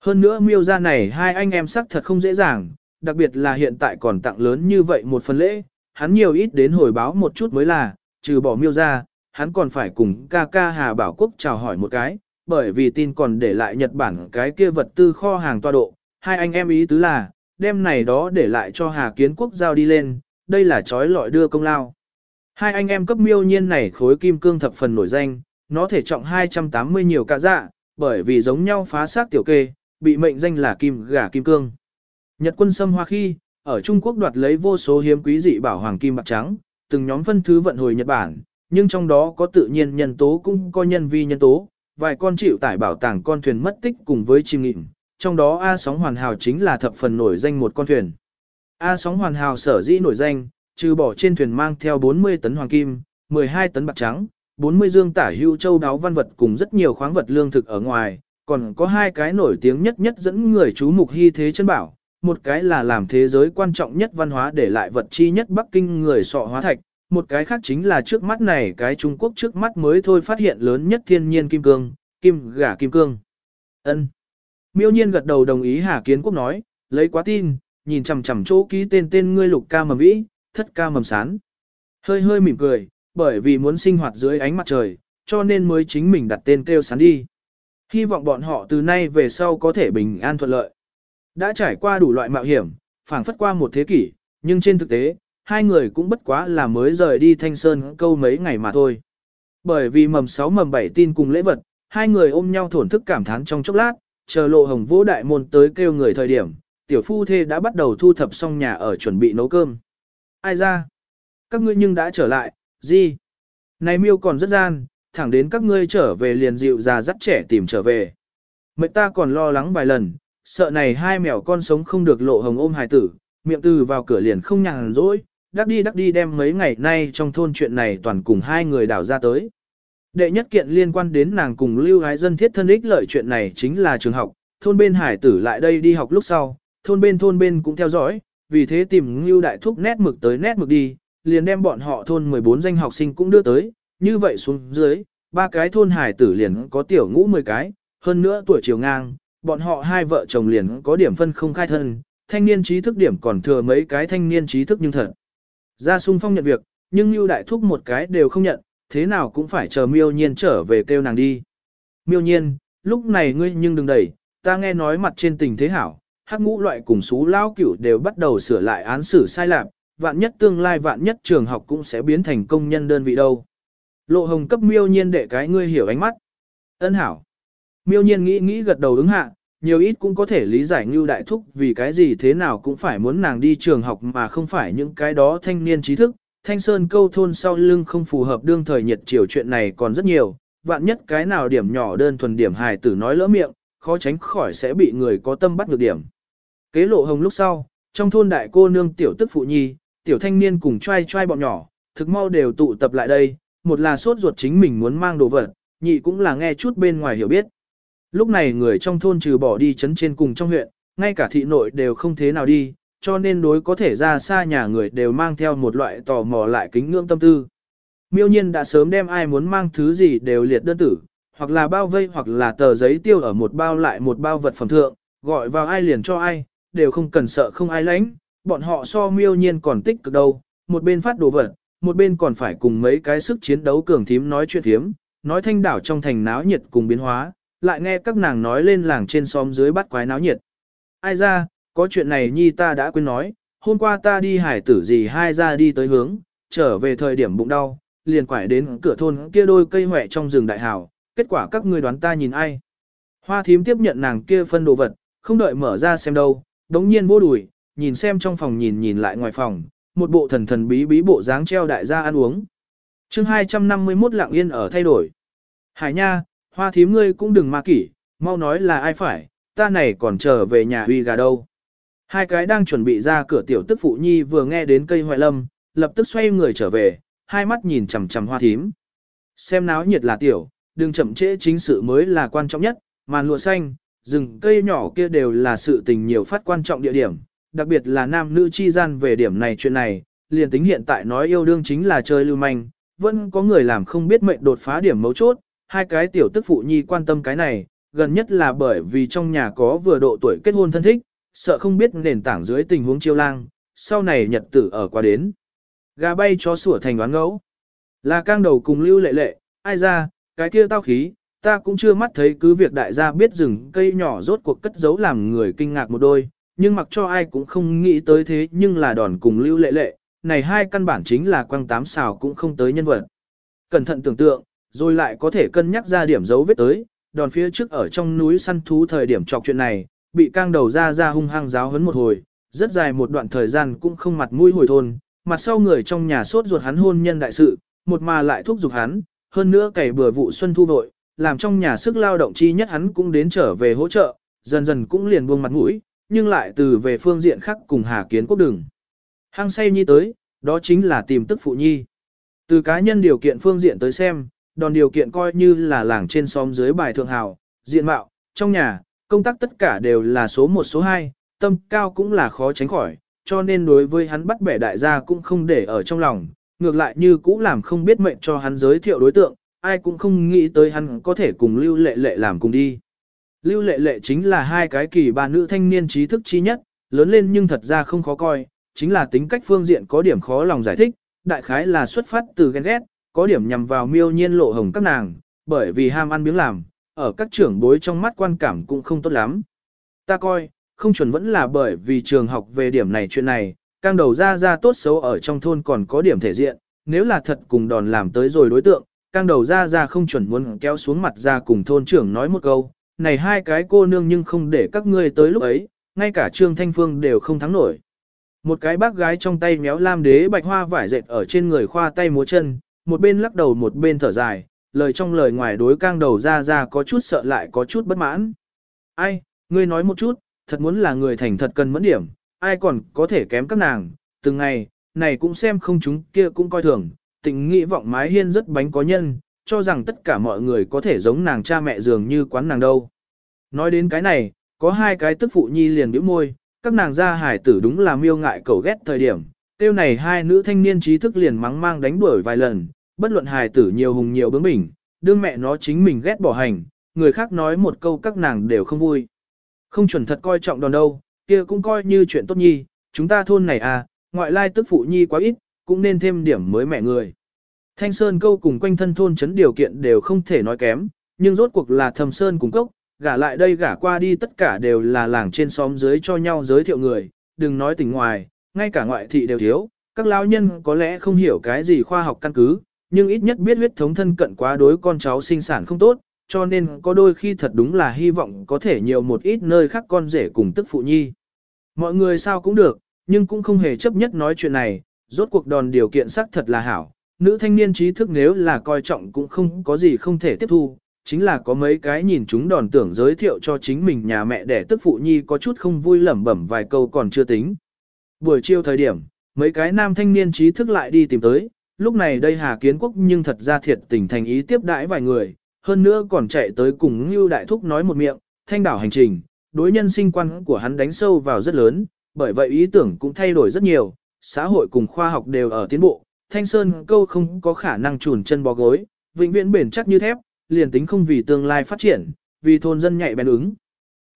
Hơn nữa miêu ra này hai anh em sắc thật không dễ dàng, đặc biệt là hiện tại còn tặng lớn như vậy một phần lễ, hắn nhiều ít đến hồi báo một chút mới là, trừ bỏ miêu ra, hắn còn phải cùng ca ca Hà Bảo Quốc chào hỏi một cái, bởi vì tin còn để lại Nhật Bản cái kia vật tư kho hàng toa độ, hai anh em ý tứ là, đem này đó để lại cho Hà Kiến Quốc giao đi lên, đây là trói lọi đưa công lao. Hai anh em cấp miêu nhiên này khối kim cương thập phần nổi danh, nó thể trọng 280 nhiều cả dạ, bởi vì giống nhau phá xác tiểu kê, bị mệnh danh là kim gà kim cương. Nhật quân xâm hoa khi, ở Trung Quốc đoạt lấy vô số hiếm quý dị bảo hoàng kim bạc trắng, từng nhóm phân thứ vận hồi Nhật Bản, nhưng trong đó có tự nhiên nhân tố cũng có nhân vi nhân tố, vài con chịu tải bảo tàng con thuyền mất tích cùng với chim nghịm, trong đó A sóng hoàn hào chính là thập phần nổi danh một con thuyền. A sóng hoàn hào sở dĩ nổi danh, trừ bỏ trên thuyền mang theo 40 tấn hoàng kim, 12 tấn bạc trắng, 40 dương tả hưu châu đáo văn vật cùng rất nhiều khoáng vật lương thực ở ngoài, còn có hai cái nổi tiếng nhất nhất dẫn người chú mục hy thế chân bảo, một cái là làm thế giới quan trọng nhất văn hóa để lại vật chi nhất Bắc Kinh người sọ hóa thạch, một cái khác chính là trước mắt này cái Trung Quốc trước mắt mới thôi phát hiện lớn nhất thiên nhiên kim cương, kim gà kim cương. Ân. Miêu nhiên gật đầu đồng ý Hà Kiến Quốc nói, lấy quá tin, nhìn chằm chằm chỗ ký tên tên ngươi lục ca mầm vĩ, thất ca mầm sán. Hơi hơi mỉm cười, bởi vì muốn sinh hoạt dưới ánh mặt trời, cho nên mới chính mình đặt tên kêu sán đi. Hy vọng bọn họ từ nay về sau có thể bình an thuận lợi. Đã trải qua đủ loại mạo hiểm, phảng phất qua một thế kỷ, nhưng trên thực tế, hai người cũng bất quá là mới rời đi Thanh Sơn câu mấy ngày mà thôi. Bởi vì mầm 6 mầm 7 tin cùng lễ vật, hai người ôm nhau thổn thức cảm thán trong chốc lát, chờ lộ hồng vũ đại môn tới kêu người thời điểm, tiểu phu thê đã bắt đầu thu thập xong nhà ở chuẩn bị nấu cơm. Ai ra? Các ngươi nhưng đã trở lại, gì? Này miêu còn rất gian, thẳng đến các ngươi trở về liền dịu già dắt trẻ tìm trở về. Mệnh ta còn lo lắng vài lần, sợ này hai mèo con sống không được lộ hồng ôm hài tử, miệng từ vào cửa liền không nhàn rỗi, đắc đi đắc đi đem mấy ngày nay trong thôn chuyện này toàn cùng hai người đảo ra tới. Đệ nhất kiện liên quan đến nàng cùng lưu hái dân thiết thân ích lợi chuyện này chính là trường học, thôn bên hải tử lại đây đi học lúc sau, thôn bên thôn bên cũng theo dõi, vì thế tìm lưu đại thúc nét mực tới nét mực đi, liền đem bọn họ thôn 14 danh học sinh cũng đưa tới, như vậy xuống dưới, ba cái thôn hải tử liền có tiểu ngũ 10 cái, hơn nữa tuổi chiều ngang, bọn họ hai vợ chồng liền có điểm phân không khai thân, thanh niên trí thức điểm còn thừa mấy cái thanh niên trí thức nhưng thật. Ra sung phong nhận việc, nhưng Lưu Đại Thúc một cái đều không nhận, thế nào cũng phải chờ miêu nhiên trở về kêu nàng đi. Miêu nhiên, lúc này ngươi nhưng đừng đẩy, ta nghe nói mặt trên tình thế hảo, hắc ngũ loại cùng xú lao cửu đều bắt đầu sửa lại án xử sai lạc, vạn nhất tương lai vạn nhất trường học cũng sẽ biến thành công nhân đơn vị đâu. Lộ hồng cấp miêu nhiên để cái ngươi hiểu ánh mắt. Ân hảo. Miêu nhiên nghĩ nghĩ gật đầu ứng hạ, nhiều ít cũng có thể lý giải Ngưu Đại Thúc vì cái gì thế nào cũng phải muốn nàng đi trường học mà không phải những cái đó thanh niên trí thức. Thanh Sơn câu thôn sau lưng không phù hợp đương thời nhiệt chiều chuyện này còn rất nhiều, vạn nhất cái nào điểm nhỏ đơn thuần điểm hài tử nói lỡ miệng, khó tránh khỏi sẽ bị người có tâm bắt được điểm. Kế lộ hồng lúc sau, trong thôn đại cô nương tiểu tức phụ nhi, tiểu thanh niên cùng trai trai bọn nhỏ, thực mau đều tụ tập lại đây, một là sốt ruột chính mình muốn mang đồ vật, nhị cũng là nghe chút bên ngoài hiểu biết. Lúc này người trong thôn trừ bỏ đi chấn trên cùng trong huyện, ngay cả thị nội đều không thế nào đi, cho nên đối có thể ra xa nhà người đều mang theo một loại tò mò lại kính ngưỡng tâm tư. Miêu nhiên đã sớm đem ai muốn mang thứ gì đều liệt đơn tử, hoặc là bao vây hoặc là tờ giấy tiêu ở một bao lại một bao vật phẩm thượng, gọi vào ai liền cho ai, đều không cần sợ không ai lãnh, bọn họ so miêu nhiên còn tích cực đâu, một bên phát đồ vật, một bên còn phải cùng mấy cái sức chiến đấu cường thím nói chuyện thiếm, nói thanh đảo trong thành náo nhiệt cùng biến hóa, lại nghe các nàng nói lên làng trên xóm dưới bắt quái náo nhiệt. Ai ra, có chuyện này nhi ta đã quên nói, hôm qua ta đi hải tử gì hai ra đi tới hướng, trở về thời điểm bụng đau, liền quải đến cửa thôn kia đôi cây hỏe trong rừng đại hào, kết quả các ngươi đoán ta nhìn ai. Hoa thím tiếp nhận nàng kia phân đồ vật, không đợi mở ra xem đâu, đống nhiên vô đùi, nhìn xem trong phòng nhìn nhìn lại ngoài phòng, một bộ thần thần bí bí bộ dáng treo đại gia ăn uống. chương 251 lạng yên ở thay đổi. Hải nha, hoa thím ngươi cũng đừng ma kỷ, mau nói là ai phải, ta này còn chờ về nhà huy gà đâu. Hai cái đang chuẩn bị ra cửa tiểu tức phụ nhi vừa nghe đến cây hoại lâm, lập tức xoay người trở về, hai mắt nhìn chằm chằm hoa thím. Xem náo nhiệt là tiểu, đừng chậm trễ chính sự mới là quan trọng nhất, màn lụa xanh, rừng cây nhỏ kia đều là sự tình nhiều phát quan trọng địa điểm, đặc biệt là nam nữ chi gian về điểm này chuyện này, liền tính hiện tại nói yêu đương chính là chơi lưu manh, vẫn có người làm không biết mệnh đột phá điểm mấu chốt, hai cái tiểu tức phụ nhi quan tâm cái này, gần nhất là bởi vì trong nhà có vừa độ tuổi kết hôn thân thích, sợ không biết nền tảng dưới tình huống chiêu lang, sau này nhật tử ở qua đến. Gà bay chó sủa thành đoán ngẫu. Là cang đầu cùng lưu lệ lệ, ai ra, cái kia tao khí, ta cũng chưa mắt thấy cứ việc đại gia biết rừng cây nhỏ rốt cuộc cất giấu làm người kinh ngạc một đôi, nhưng mặc cho ai cũng không nghĩ tới thế nhưng là đòn cùng lưu lệ lệ, này hai căn bản chính là quăng tám xào cũng không tới nhân vật. Cẩn thận tưởng tượng, rồi lại có thể cân nhắc ra điểm dấu vết tới, đòn phía trước ở trong núi săn thú thời điểm trọc chuyện này, bị cang đầu ra ra hung hăng giáo hấn một hồi, rất dài một đoạn thời gian cũng không mặt mũi hồi thôn, mặt sau người trong nhà sốt ruột hắn hôn nhân đại sự, một mà lại thúc giục hắn, hơn nữa cày bừa vụ xuân thu vội, làm trong nhà sức lao động chi nhất hắn cũng đến trở về hỗ trợ, dần dần cũng liền buông mặt mũi, nhưng lại từ về phương diện khác cùng Hà Kiến Quốc đừng. Hăng say nhi tới, đó chính là tìm tức phụ nhi. Từ cá nhân điều kiện phương diện tới xem, đòn điều kiện coi như là làng trên xóm dưới bài thượng hào, diện mạo, trong nhà, công tác tất cả đều là số 1 số 2, tâm cao cũng là khó tránh khỏi, cho nên đối với hắn bắt bẻ đại gia cũng không để ở trong lòng, ngược lại như cũ làm không biết mệnh cho hắn giới thiệu đối tượng, ai cũng không nghĩ tới hắn có thể cùng Lưu Lệ Lệ làm cùng đi. Lưu Lệ Lệ chính là hai cái kỳ ba nữ thanh niên trí thức chi nhất, lớn lên nhưng thật ra không khó coi, chính là tính cách phương diện có điểm khó lòng giải thích, đại khái là xuất phát từ ghen ghét, có điểm nhằm vào miêu nhiên lộ hồng các nàng, bởi vì ham ăn miếng làm, ở các trưởng bối trong mắt quan cảm cũng không tốt lắm. Ta coi, không chuẩn vẫn là bởi vì trường học về điểm này chuyện này, càng đầu ra ra tốt xấu ở trong thôn còn có điểm thể diện, nếu là thật cùng đòn làm tới rồi đối tượng, càng đầu ra ra không chuẩn muốn kéo xuống mặt ra cùng thôn trưởng nói một câu, này hai cái cô nương nhưng không để các ngươi tới lúc ấy, ngay cả Trương Thanh Phương đều không thắng nổi. Một cái bác gái trong tay méo lam đế bạch hoa vải dệt ở trên người khoa tay múa chân, một bên lắc đầu một bên thở dài, lời trong lời ngoài đối cang đầu ra ra có chút sợ lại có chút bất mãn. Ai, ngươi nói một chút, thật muốn là người thành thật cần mẫn điểm, ai còn có thể kém các nàng, từng ngày, này cũng xem không chúng kia cũng coi thường, tình nghĩ vọng mái hiên rất bánh có nhân, cho rằng tất cả mọi người có thể giống nàng cha mẹ dường như quán nàng đâu. Nói đến cái này, có hai cái tức phụ nhi liền bĩu môi, các nàng ra hải tử đúng là miêu ngại cầu ghét thời điểm, tiêu này hai nữ thanh niên trí thức liền mắng mang đánh đuổi vài lần, bất luận hài tử nhiều hùng nhiều bướng bỉnh, đương mẹ nó chính mình ghét bỏ hành, người khác nói một câu các nàng đều không vui. Không chuẩn thật coi trọng đòn đâu, kia cũng coi như chuyện tốt nhi, chúng ta thôn này à, ngoại lai tức phụ nhi quá ít, cũng nên thêm điểm mới mẹ người. Thanh Sơn câu cùng quanh thân thôn chấn điều kiện đều không thể nói kém, nhưng rốt cuộc là thầm Sơn cùng cốc, gả lại đây gả qua đi tất cả đều là làng trên xóm dưới cho nhau giới thiệu người, đừng nói tỉnh ngoài, ngay cả ngoại thị đều thiếu, các lão nhân có lẽ không hiểu cái gì khoa học căn cứ, nhưng ít nhất biết huyết thống thân cận quá đối con cháu sinh sản không tốt, cho nên có đôi khi thật đúng là hy vọng có thể nhiều một ít nơi khác con rể cùng tức phụ nhi. Mọi người sao cũng được, nhưng cũng không hề chấp nhất nói chuyện này, rốt cuộc đòn điều kiện sắc thật là hảo. Nữ thanh niên trí thức nếu là coi trọng cũng không có gì không thể tiếp thu, chính là có mấy cái nhìn chúng đòn tưởng giới thiệu cho chính mình nhà mẹ để tức phụ nhi có chút không vui lẩm bẩm vài câu còn chưa tính. Buổi chiều thời điểm, mấy cái nam thanh niên trí thức lại đi tìm tới, lúc này đây Hà Kiến Quốc nhưng thật ra thiệt tình thành ý tiếp đãi vài người, hơn nữa còn chạy tới cùng Ngưu Đại Thúc nói một miệng, thanh đảo hành trình, đối nhân sinh quan của hắn đánh sâu vào rất lớn, bởi vậy ý tưởng cũng thay đổi rất nhiều, xã hội cùng khoa học đều ở tiến bộ, Thanh Sơn câu không có khả năng chùn chân bó gối, vĩnh viễn bền chắc như thép, liền tính không vì tương lai phát triển, vì thôn dân nhạy bén ứng.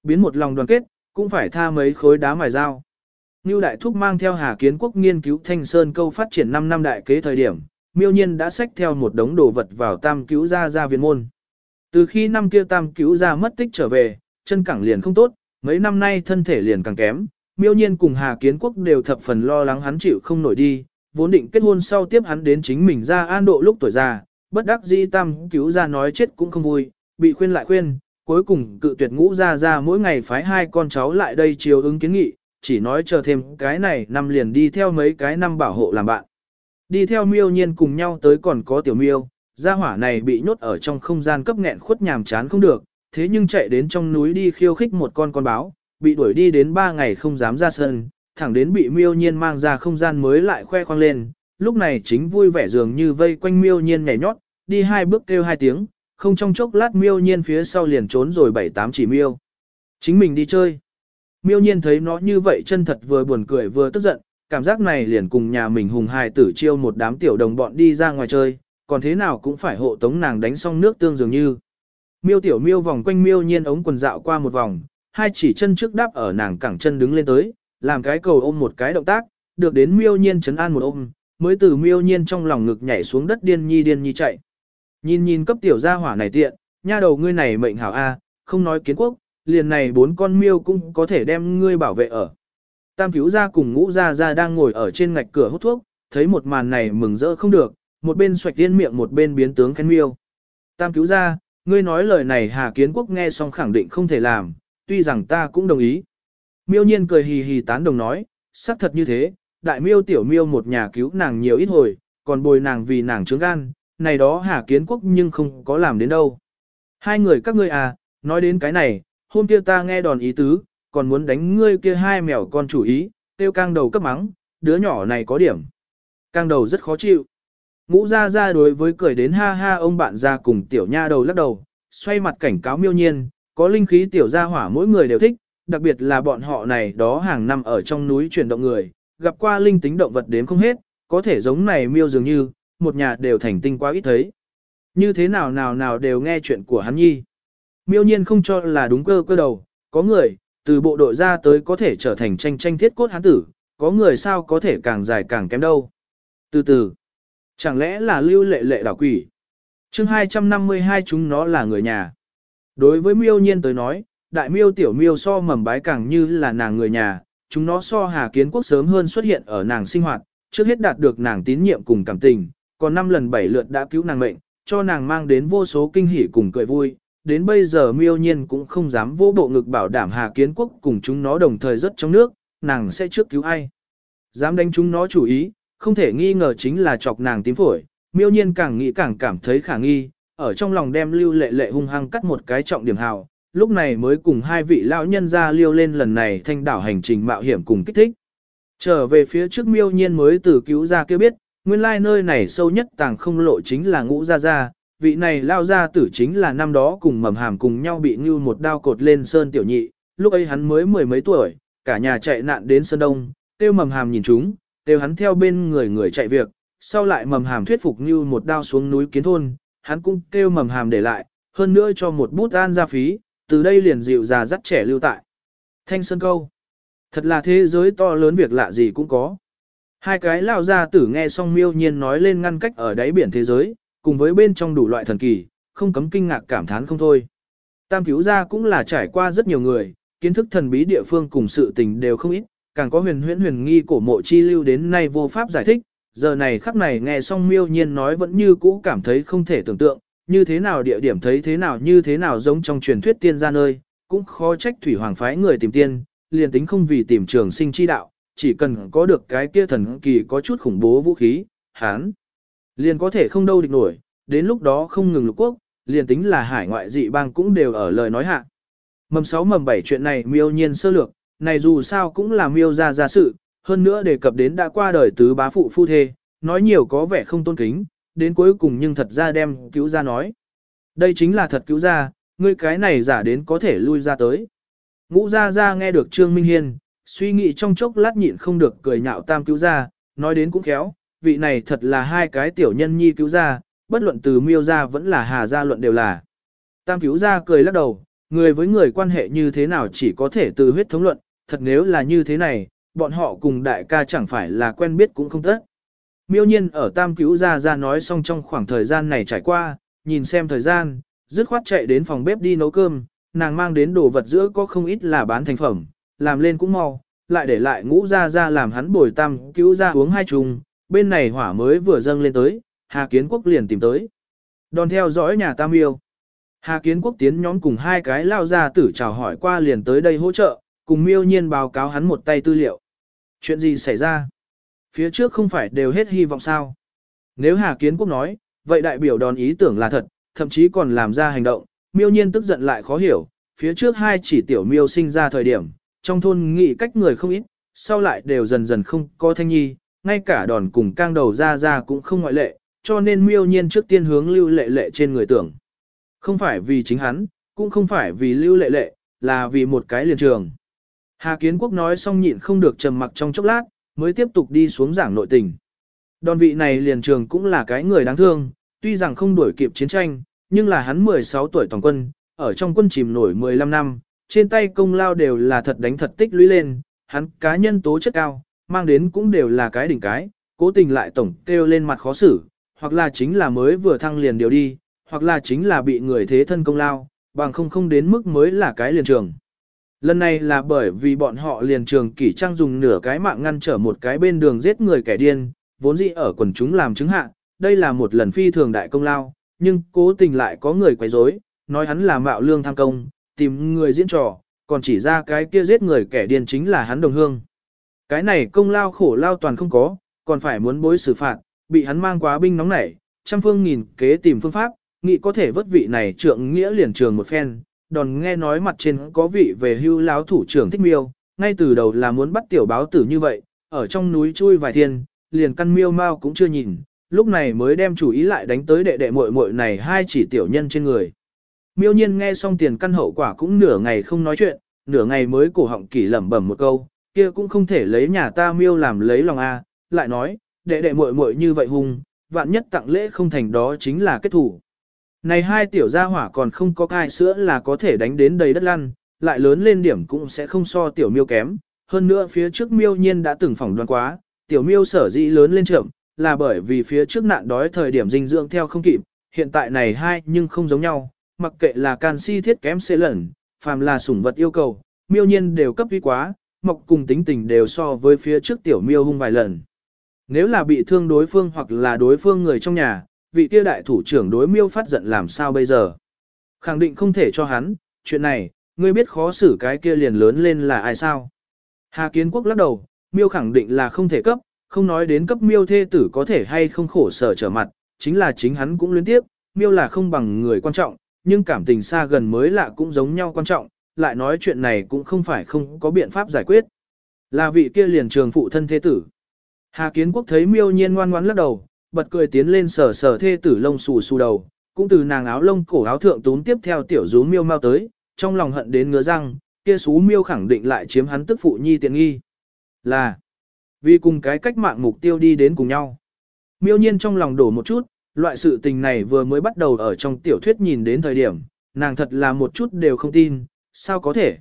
Biến một lòng đoàn kết, cũng phải tha mấy khối đá mài dao. Ngưu Đại Thúc mang theo Hà Kiến Quốc nghiên cứu Thanh Sơn câu phát triển 5 năm đại kế thời điểm, miêu nhiên đã xách theo một đống đồ vật vào tam cứu gia ra viện môn. Từ khi năm kia tam cứu gia mất tích trở về, chân cẳng liền không tốt, mấy năm nay thân thể liền càng kém, miêu nhiên cùng Hà Kiến Quốc đều thập phần lo lắng hắn chịu không nổi đi, vốn định kết hôn sau tiếp hắn đến chính mình ra an độ lúc tuổi già, bất đắc dĩ tam cứu gia nói chết cũng không vui, bị khuyên lại khuyên, cuối cùng cự tuyệt ngũ gia ra mỗi ngày phái hai con cháu lại đây chiều ứng kiến nghị, chỉ nói chờ thêm cái này năm liền đi theo mấy cái năm bảo hộ làm bạn. Đi theo miêu nhiên cùng nhau tới còn có tiểu miêu, gia hỏa này bị nhốt ở trong không gian cấp nghẹn khuất nhàm chán không được, thế nhưng chạy đến trong núi đi khiêu khích một con con báo, bị đuổi đi đến 3 ngày không dám ra sân, thẳng đến bị miêu nhiên mang ra không gian mới lại khoe khoang lên, lúc này chính vui vẻ dường như vây quanh miêu nhiên nhảy nhót, đi hai bước kêu hai tiếng, không trong chốc lát miêu nhiên phía sau liền trốn rồi bảy tám chỉ miêu. Chính mình đi chơi. Miêu nhiên thấy nó như vậy chân thật vừa buồn cười vừa tức giận, cảm giác này liền cùng nhà mình hùng hài tử chiêu một đám tiểu đồng bọn đi ra ngoài chơi, còn thế nào cũng phải hộ tống nàng đánh xong nước tương dường như. Miêu tiểu miêu vòng quanh miêu nhiên ống quần dạo qua một vòng, hai chỉ chân trước đáp ở nàng cẳng chân đứng lên tới, làm cái cầu ôm một cái động tác, được đến miêu nhiên chấn an một ôm, mới từ miêu nhiên trong lòng ngực nhảy xuống đất điên nhi điên nhi chạy. Nhìn nhìn cấp tiểu gia hỏa này tiện, nha đầu ngươi này mệnh hảo A, không nói kiến quốc, liền này bốn con miêu cũng có thể đem ngươi bảo vệ ở. Tam cứu gia cùng ngũ gia gia đang ngồi ở trên ngạch cửa hút thuốc, thấy một màn này mừng rỡ không được, một bên xoạch tiên miệng một bên biến tướng khen miêu. Tam cứu gia, ngươi nói lời này Hà Kiến Quốc nghe xong khẳng định không thể làm, tuy rằng ta cũng đồng ý. Miêu nhiên cười hì hì tán đồng nói, xác thật như thế, đại miêu tiểu miêu một nhà cứu nàng nhiều ít hồi, còn bồi nàng vì nàng trướng gan, này đó Hà Kiến Quốc nhưng không có làm đến đâu. Hai người các ngươi à, nói đến cái này, hôm kia ta nghe đòn ý tứ, còn muốn đánh ngươi kia hai mèo con chủ ý, tiêu căng đầu cấp mắng, đứa nhỏ này có điểm. Căng đầu rất khó chịu. Ngũ ra ra đối với cười đến ha ha ông bạn ra cùng tiểu nha đầu lắc đầu, xoay mặt cảnh cáo miêu nhiên, có linh khí tiểu gia hỏa mỗi người đều thích, đặc biệt là bọn họ này đó hàng năm ở trong núi chuyển động người, gặp qua linh tính động vật đếm không hết, có thể giống này miêu dường như, một nhà đều thành tinh quá ít thấy. Như thế nào nào nào đều nghe chuyện của hắn nhi. Miêu nhiên không cho là đúng cơ cơ đầu, có người, từ bộ đội ra tới có thể trở thành tranh tranh thiết cốt hán tử, có người sao có thể càng dài càng kém đâu. Từ từ, chẳng lẽ là lưu lệ lệ đảo quỷ? chương 252 chúng nó là người nhà. Đối với miêu nhiên tới nói, đại miêu tiểu miêu so mầm bái càng như là nàng người nhà, chúng nó so hà kiến quốc sớm hơn xuất hiện ở nàng sinh hoạt, trước hết đạt được nàng tín nhiệm cùng cảm tình, còn năm lần bảy lượt đã cứu nàng mệnh, cho nàng mang đến vô số kinh hỉ cùng cười vui. Đến bây giờ miêu nhiên cũng không dám vô bộ ngực bảo đảm Hà Kiến Quốc cùng chúng nó đồng thời rất trong nước, nàng sẽ trước cứu ai. Dám đánh chúng nó chủ ý, không thể nghi ngờ chính là chọc nàng tím phổi, miêu nhiên càng nghĩ càng cảm thấy khả nghi, ở trong lòng đem lưu lệ lệ hung hăng cắt một cái trọng điểm hào, lúc này mới cùng hai vị lão nhân ra liêu lên lần này thanh đảo hành trình mạo hiểm cùng kích thích. Trở về phía trước miêu nhiên mới từ cứu ra kia biết, nguyên lai nơi này sâu nhất tàng không lộ chính là ngũ gia gia, vị này lao ra tử chính là năm đó cùng mầm hàm cùng nhau bị ngưu một đao cột lên sơn tiểu nhị, lúc ấy hắn mới mười mấy tuổi, cả nhà chạy nạn đến sơn đông, tiêu mầm hàm nhìn chúng, tiêu hắn theo bên người người chạy việc, sau lại mầm hàm thuyết phục ngưu một đao xuống núi kiến thôn, hắn cũng tiêu mầm hàm để lại, hơn nữa cho một bút an gia phí, từ đây liền dịu già dắt trẻ lưu tại. Thanh Sơn Câu Thật là thế giới to lớn việc lạ gì cũng có. Hai cái lao ra tử nghe xong miêu nhiên nói lên ngăn cách ở đáy biển thế giới, cùng với bên trong đủ loại thần kỳ, không cấm kinh ngạc cảm thán không thôi. Tam cứu gia cũng là trải qua rất nhiều người, kiến thức thần bí địa phương cùng sự tình đều không ít, càng có huyền huyễn huyền nghi cổ mộ chi lưu đến nay vô pháp giải thích, giờ này khắc này nghe xong miêu nhiên nói vẫn như cũ cảm thấy không thể tưởng tượng, như thế nào địa điểm thấy thế nào như thế nào giống trong truyền thuyết tiên gia nơi, cũng khó trách thủy hoàng phái người tìm tiên, liền tính không vì tìm trường sinh chi đạo, chỉ cần có được cái kia thần kỳ có chút khủng bố vũ khí, hán, liền có thể không đâu địch nổi, đến lúc đó không ngừng lục quốc, liền tính là hải ngoại dị bang cũng đều ở lời nói hạ. Mầm 6 mầm 7 chuyện này miêu nhiên sơ lược, này dù sao cũng là miêu ra ra sự, hơn nữa đề cập đến đã qua đời tứ bá phụ phu thê, nói nhiều có vẻ không tôn kính, đến cuối cùng nhưng thật ra đem cứu ra nói. Đây chính là thật cứu ra, ngươi cái này giả đến có thể lui ra tới. Ngũ ra ra nghe được Trương Minh Hiên, suy nghĩ trong chốc lát nhịn không được cười nhạo tam cứu ra, nói đến cũng khéo, vị này thật là hai cái tiểu nhân nhi cứu ra, bất luận từ miêu ra vẫn là hà gia luận đều là. Tam cứu ra cười lắc đầu, người với người quan hệ như thế nào chỉ có thể từ huyết thống luận, thật nếu là như thế này, bọn họ cùng đại ca chẳng phải là quen biết cũng không tất. Miêu nhiên ở tam cứu ra ra nói xong trong khoảng thời gian này trải qua, nhìn xem thời gian, dứt khoát chạy đến phòng bếp đi nấu cơm, nàng mang đến đồ vật giữa có không ít là bán thành phẩm, làm lên cũng mau, lại để lại ngũ ra ra làm hắn bồi tam cứu ra uống hai chung, bên này hỏa mới vừa dâng lên tới, Hà Kiến Quốc liền tìm tới. Đòn theo dõi nhà tam yêu. Hà Kiến Quốc tiến nhóm cùng hai cái lao ra tử chào hỏi qua liền tới đây hỗ trợ, cùng miêu nhiên báo cáo hắn một tay tư liệu. Chuyện gì xảy ra? Phía trước không phải đều hết hy vọng sao. Nếu Hà Kiến Quốc nói, vậy đại biểu đòn ý tưởng là thật, thậm chí còn làm ra hành động, miêu nhiên tức giận lại khó hiểu, phía trước hai chỉ tiểu miêu sinh ra thời điểm, trong thôn nghị cách người không ít, sau lại đều dần dần không có thanh nhi, ngay cả đòn cùng cang đầu ra ra cũng không ngoại lệ, cho nên miêu nhiên trước tiên hướng lưu lệ lệ trên người tưởng. Không phải vì chính hắn, cũng không phải vì lưu lệ lệ, là vì một cái liền trường. Hà Kiến Quốc nói xong nhịn không được trầm mặc trong chốc lát, mới tiếp tục đi xuống giảng nội tình. Đòn vị này liền trường cũng là cái người đáng thương, tuy rằng không đuổi kịp chiến tranh, nhưng là hắn 16 tuổi toàn quân, ở trong quân chìm nổi 15 năm, trên tay công lao đều là thật đánh thật tích lũy lên, hắn cá nhân tố chất cao, mang đến cũng đều là cái đỉnh cái, cố tình lại tổng kêu lên mặt khó xử, hoặc là chính là mới vừa thăng liền điều đi, hoặc là chính là bị người thế thân công lao, bằng không không đến mức mới là cái liền trường. Lần này là bởi vì bọn họ liền trường kỷ trang dùng nửa cái mạng ngăn trở một cái bên đường giết người kẻ điên, vốn dĩ ở quần chúng làm chứng hạ, đây là một lần phi thường đại công lao, nhưng cố tình lại có người quấy rối, nói hắn là mạo lương tham công, tìm người diễn trò, còn chỉ ra cái kia giết người kẻ điên chính là hắn đồng hương. Cái này công lao khổ lao toàn không có, còn phải muốn bối xử phạt, bị hắn mang quá binh nóng nảy, trăm phương nghìn kế tìm phương pháp, nghĩ có thể vất vị này trượng nghĩa liền trường một phen, đòn nghe nói mặt trên có vị về hưu láo thủ trưởng thích miêu, ngay từ đầu là muốn bắt tiểu báo tử như vậy, ở trong núi chui vài thiên, liền căn miêu mau cũng chưa nhìn, lúc này mới đem chủ ý lại đánh tới đệ đệ muội muội này hai chỉ tiểu nhân trên người. Miêu nhiên nghe xong tiền căn hậu quả cũng nửa ngày không nói chuyện, nửa ngày mới cổ họng kỳ lẩm bẩm một câu, kia cũng không thể lấy nhà ta miêu làm lấy lòng a, lại nói, đệ đệ muội muội như vậy hung, vạn nhất tặng lễ không thành đó chính là kết thủ. Này hai tiểu gia hỏa còn không có cai sữa là có thể đánh đến đầy đất lăn, lại lớn lên điểm cũng sẽ không so tiểu miêu kém. Hơn nữa phía trước miêu nhiên đã từng phỏng đoán quá, tiểu miêu sở dĩ lớn lên chậm, là bởi vì phía trước nạn đói thời điểm dinh dưỡng theo không kịp, hiện tại này hai nhưng không giống nhau, mặc kệ là canxi thiết kém xê lẩn, phàm là sủng vật yêu cầu, miêu nhiên đều cấp vi quá, mọc cùng tính tình đều so với phía trước tiểu miêu hung vài lần. Nếu là bị thương đối phương hoặc là đối phương người trong nhà, vị kia đại thủ trưởng đối miêu phát giận làm sao bây giờ? Khẳng định không thể cho hắn, chuyện này, ngươi biết khó xử cái kia liền lớn lên là ai sao? Hà Kiến Quốc lắc đầu, miêu khẳng định là không thể cấp, không nói đến cấp miêu thê tử có thể hay không khổ sở trở mặt, chính là chính hắn cũng luyến tiếp, miêu là không bằng người quan trọng, nhưng cảm tình xa gần mới lạ cũng giống nhau quan trọng, lại nói chuyện này cũng không phải không có biện pháp giải quyết. Là vị kia liền trường phụ thân thế tử. Hà Kiến Quốc thấy miêu nhiên ngoan ngoãn lắc đầu, bật cười tiến lên sờ sờ thê tử lông xù xù đầu, cũng từ nàng áo lông cổ áo thượng tún tiếp theo tiểu rú miêu mau tới, trong lòng hận đến ngứa răng, kia xú miêu khẳng định lại chiếm hắn tức phụ nhi tiện nghi. Là, vì cùng cái cách mạng mục tiêu đi đến cùng nhau. Miêu nhiên trong lòng đổ một chút, loại sự tình này vừa mới bắt đầu ở trong tiểu thuyết nhìn đến thời điểm, nàng thật là một chút đều không tin, sao có thể.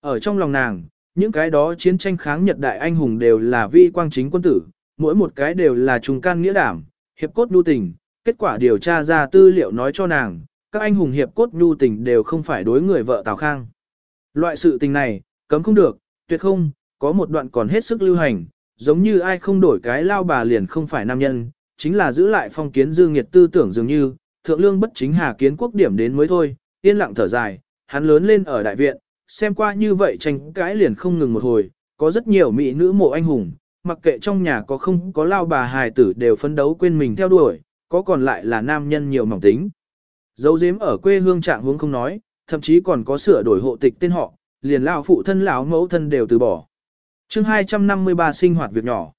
Ở trong lòng nàng, những cái đó chiến tranh kháng Nhật đại anh hùng đều là vi quang chính quân tử, mỗi một cái đều là trùng can nghĩa đảm, hiệp cốt nhu tình, kết quả điều tra ra tư liệu nói cho nàng, các anh hùng hiệp cốt nhu tình đều không phải đối người vợ Tào Khang. Loại sự tình này, cấm không được, tuyệt không, có một đoạn còn hết sức lưu hành, giống như ai không đổi cái lao bà liền không phải nam nhân, chính là giữ lại phong kiến dương nghiệt tư tưởng dường như, thượng lương bất chính hà kiến quốc điểm đến mới thôi, yên lặng thở dài, hắn lớn lên ở đại viện, xem qua như vậy tranh cãi liền không ngừng một hồi, có rất nhiều mỹ nữ mộ anh hùng, mặc kệ trong nhà có không có lao bà hài tử đều phấn đấu quên mình theo đuổi, có còn lại là nam nhân nhiều mỏng tính. Dấu dếm ở quê hương trạng hướng không nói, thậm chí còn có sửa đổi hộ tịch tên họ, liền lao phụ thân lão mẫu thân đều từ bỏ. chương 253 sinh hoạt việc nhỏ.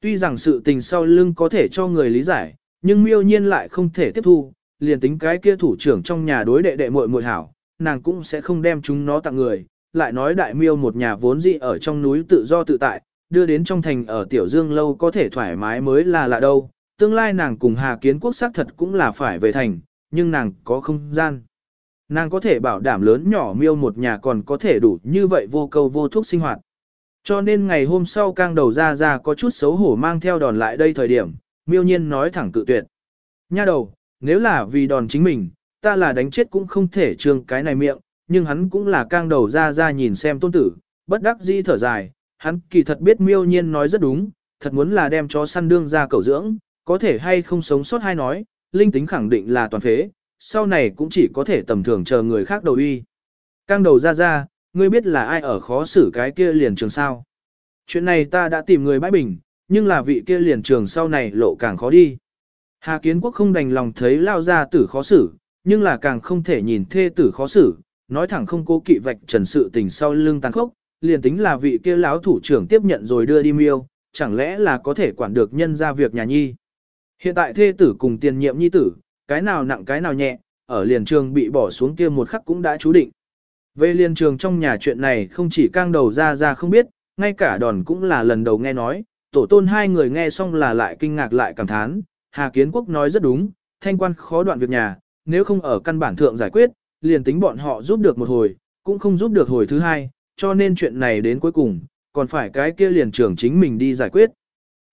Tuy rằng sự tình sau lưng có thể cho người lý giải, nhưng miêu nhiên lại không thể tiếp thu, liền tính cái kia thủ trưởng trong nhà đối đệ đệ muội muội hảo, nàng cũng sẽ không đem chúng nó tặng người, lại nói đại miêu một nhà vốn dị ở trong núi tự do tự tại, đưa đến trong thành ở Tiểu Dương lâu có thể thoải mái mới là lạ đâu, tương lai nàng cùng Hà Kiến Quốc xác thật cũng là phải về thành, nhưng nàng có không gian. Nàng có thể bảo đảm lớn nhỏ miêu một nhà còn có thể đủ như vậy vô câu vô thuốc sinh hoạt. Cho nên ngày hôm sau cang đầu ra ra có chút xấu hổ mang theo đòn lại đây thời điểm, miêu nhiên nói thẳng cự tuyệt. Nha đầu, nếu là vì đòn chính mình, ta là đánh chết cũng không thể trương cái này miệng, nhưng hắn cũng là cang đầu ra ra nhìn xem tôn tử, bất đắc dĩ thở dài, hắn kỳ thật biết miêu nhiên nói rất đúng, thật muốn là đem chó săn đương ra cầu dưỡng, có thể hay không sống sót hay nói, linh tính khẳng định là toàn phế, sau này cũng chỉ có thể tầm thường chờ người khác đầu uy. Cang đầu ra ra, ngươi biết là ai ở khó xử cái kia liền trường sao. Chuyện này ta đã tìm người bãi bình, nhưng là vị kia liền trường sau này lộ càng khó đi. Hà Kiến Quốc không đành lòng thấy lao ra tử khó xử, nhưng là càng không thể nhìn thê tử khó xử, nói thẳng không cố kỵ vạch trần sự tình sau lưng tàn khốc, liền tính là vị kia lão thủ trưởng tiếp nhận rồi đưa đi miêu, chẳng lẽ là có thể quản được nhân ra việc nhà nhi. Hiện tại thê tử cùng tiền nhiệm nhi tử, cái nào nặng cái nào nhẹ, ở liền trường bị bỏ xuống kia một khắc cũng đã chú định. Về liền trường trong nhà chuyện này không chỉ căng đầu ra ra không biết, ngay cả đòn cũng là lần đầu nghe nói, tổ tôn hai người nghe xong là lại kinh ngạc lại cảm thán, Hà Kiến Quốc nói rất đúng, thanh quan khó đoạn việc nhà, nếu không ở căn bản thượng giải quyết, liền tính bọn họ giúp được một hồi, cũng không giúp được hồi thứ hai, cho nên chuyện này đến cuối cùng, còn phải cái kia liền trưởng chính mình đi giải quyết.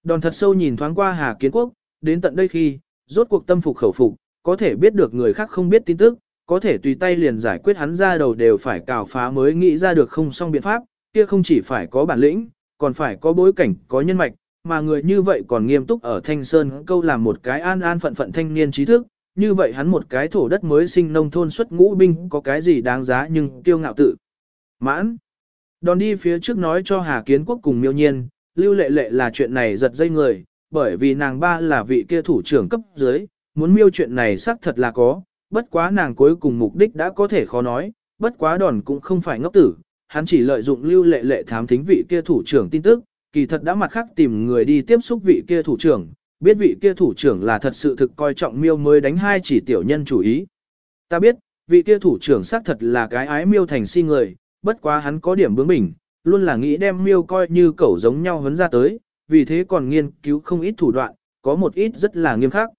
Đòn thật sâu nhìn thoáng qua Hà Kiến Quốc, đến tận đây khi, rốt cuộc tâm phục khẩu phục, có thể biết được người khác không biết tin tức, có thể tùy tay liền giải quyết hắn ra đầu đều phải cào phá mới nghĩ ra được không xong biện pháp, kia không chỉ phải có bản lĩnh, còn phải có bối cảnh, có nhân mạch, mà người như vậy còn nghiêm túc ở Thanh Sơn câu làm một cái an an phận phận thanh niên trí thức, như vậy hắn một cái thổ đất mới sinh nông thôn xuất ngũ binh có cái gì đáng giá nhưng kiêu ngạo tự. Mãn. Đòn đi phía trước nói cho Hà Kiến Quốc cùng miêu nhiên, lưu lệ lệ là chuyện này giật dây người, bởi vì nàng ba là vị kia thủ trưởng cấp dưới, muốn miêu chuyện này xác thật là có, bất quá nàng cuối cùng mục đích đã có thể khó nói, bất quá đòn cũng không phải ngốc tử, hắn chỉ lợi dụng lưu lệ lệ thám thính vị kia thủ trưởng tin tức, kỳ thật đã mặt khác tìm người đi tiếp xúc vị kia thủ trưởng, biết vị kia thủ trưởng là thật sự thực coi trọng miêu mới đánh hai chỉ tiểu nhân chủ ý. Ta biết, vị kia thủ trưởng xác thật là cái ái miêu thành si người, bất quá hắn có điểm bướng bỉnh, luôn là nghĩ đem miêu coi như cẩu giống nhau hấn ra tới, vì thế còn nghiên cứu không ít thủ đoạn, có một ít rất là nghiêm khắc.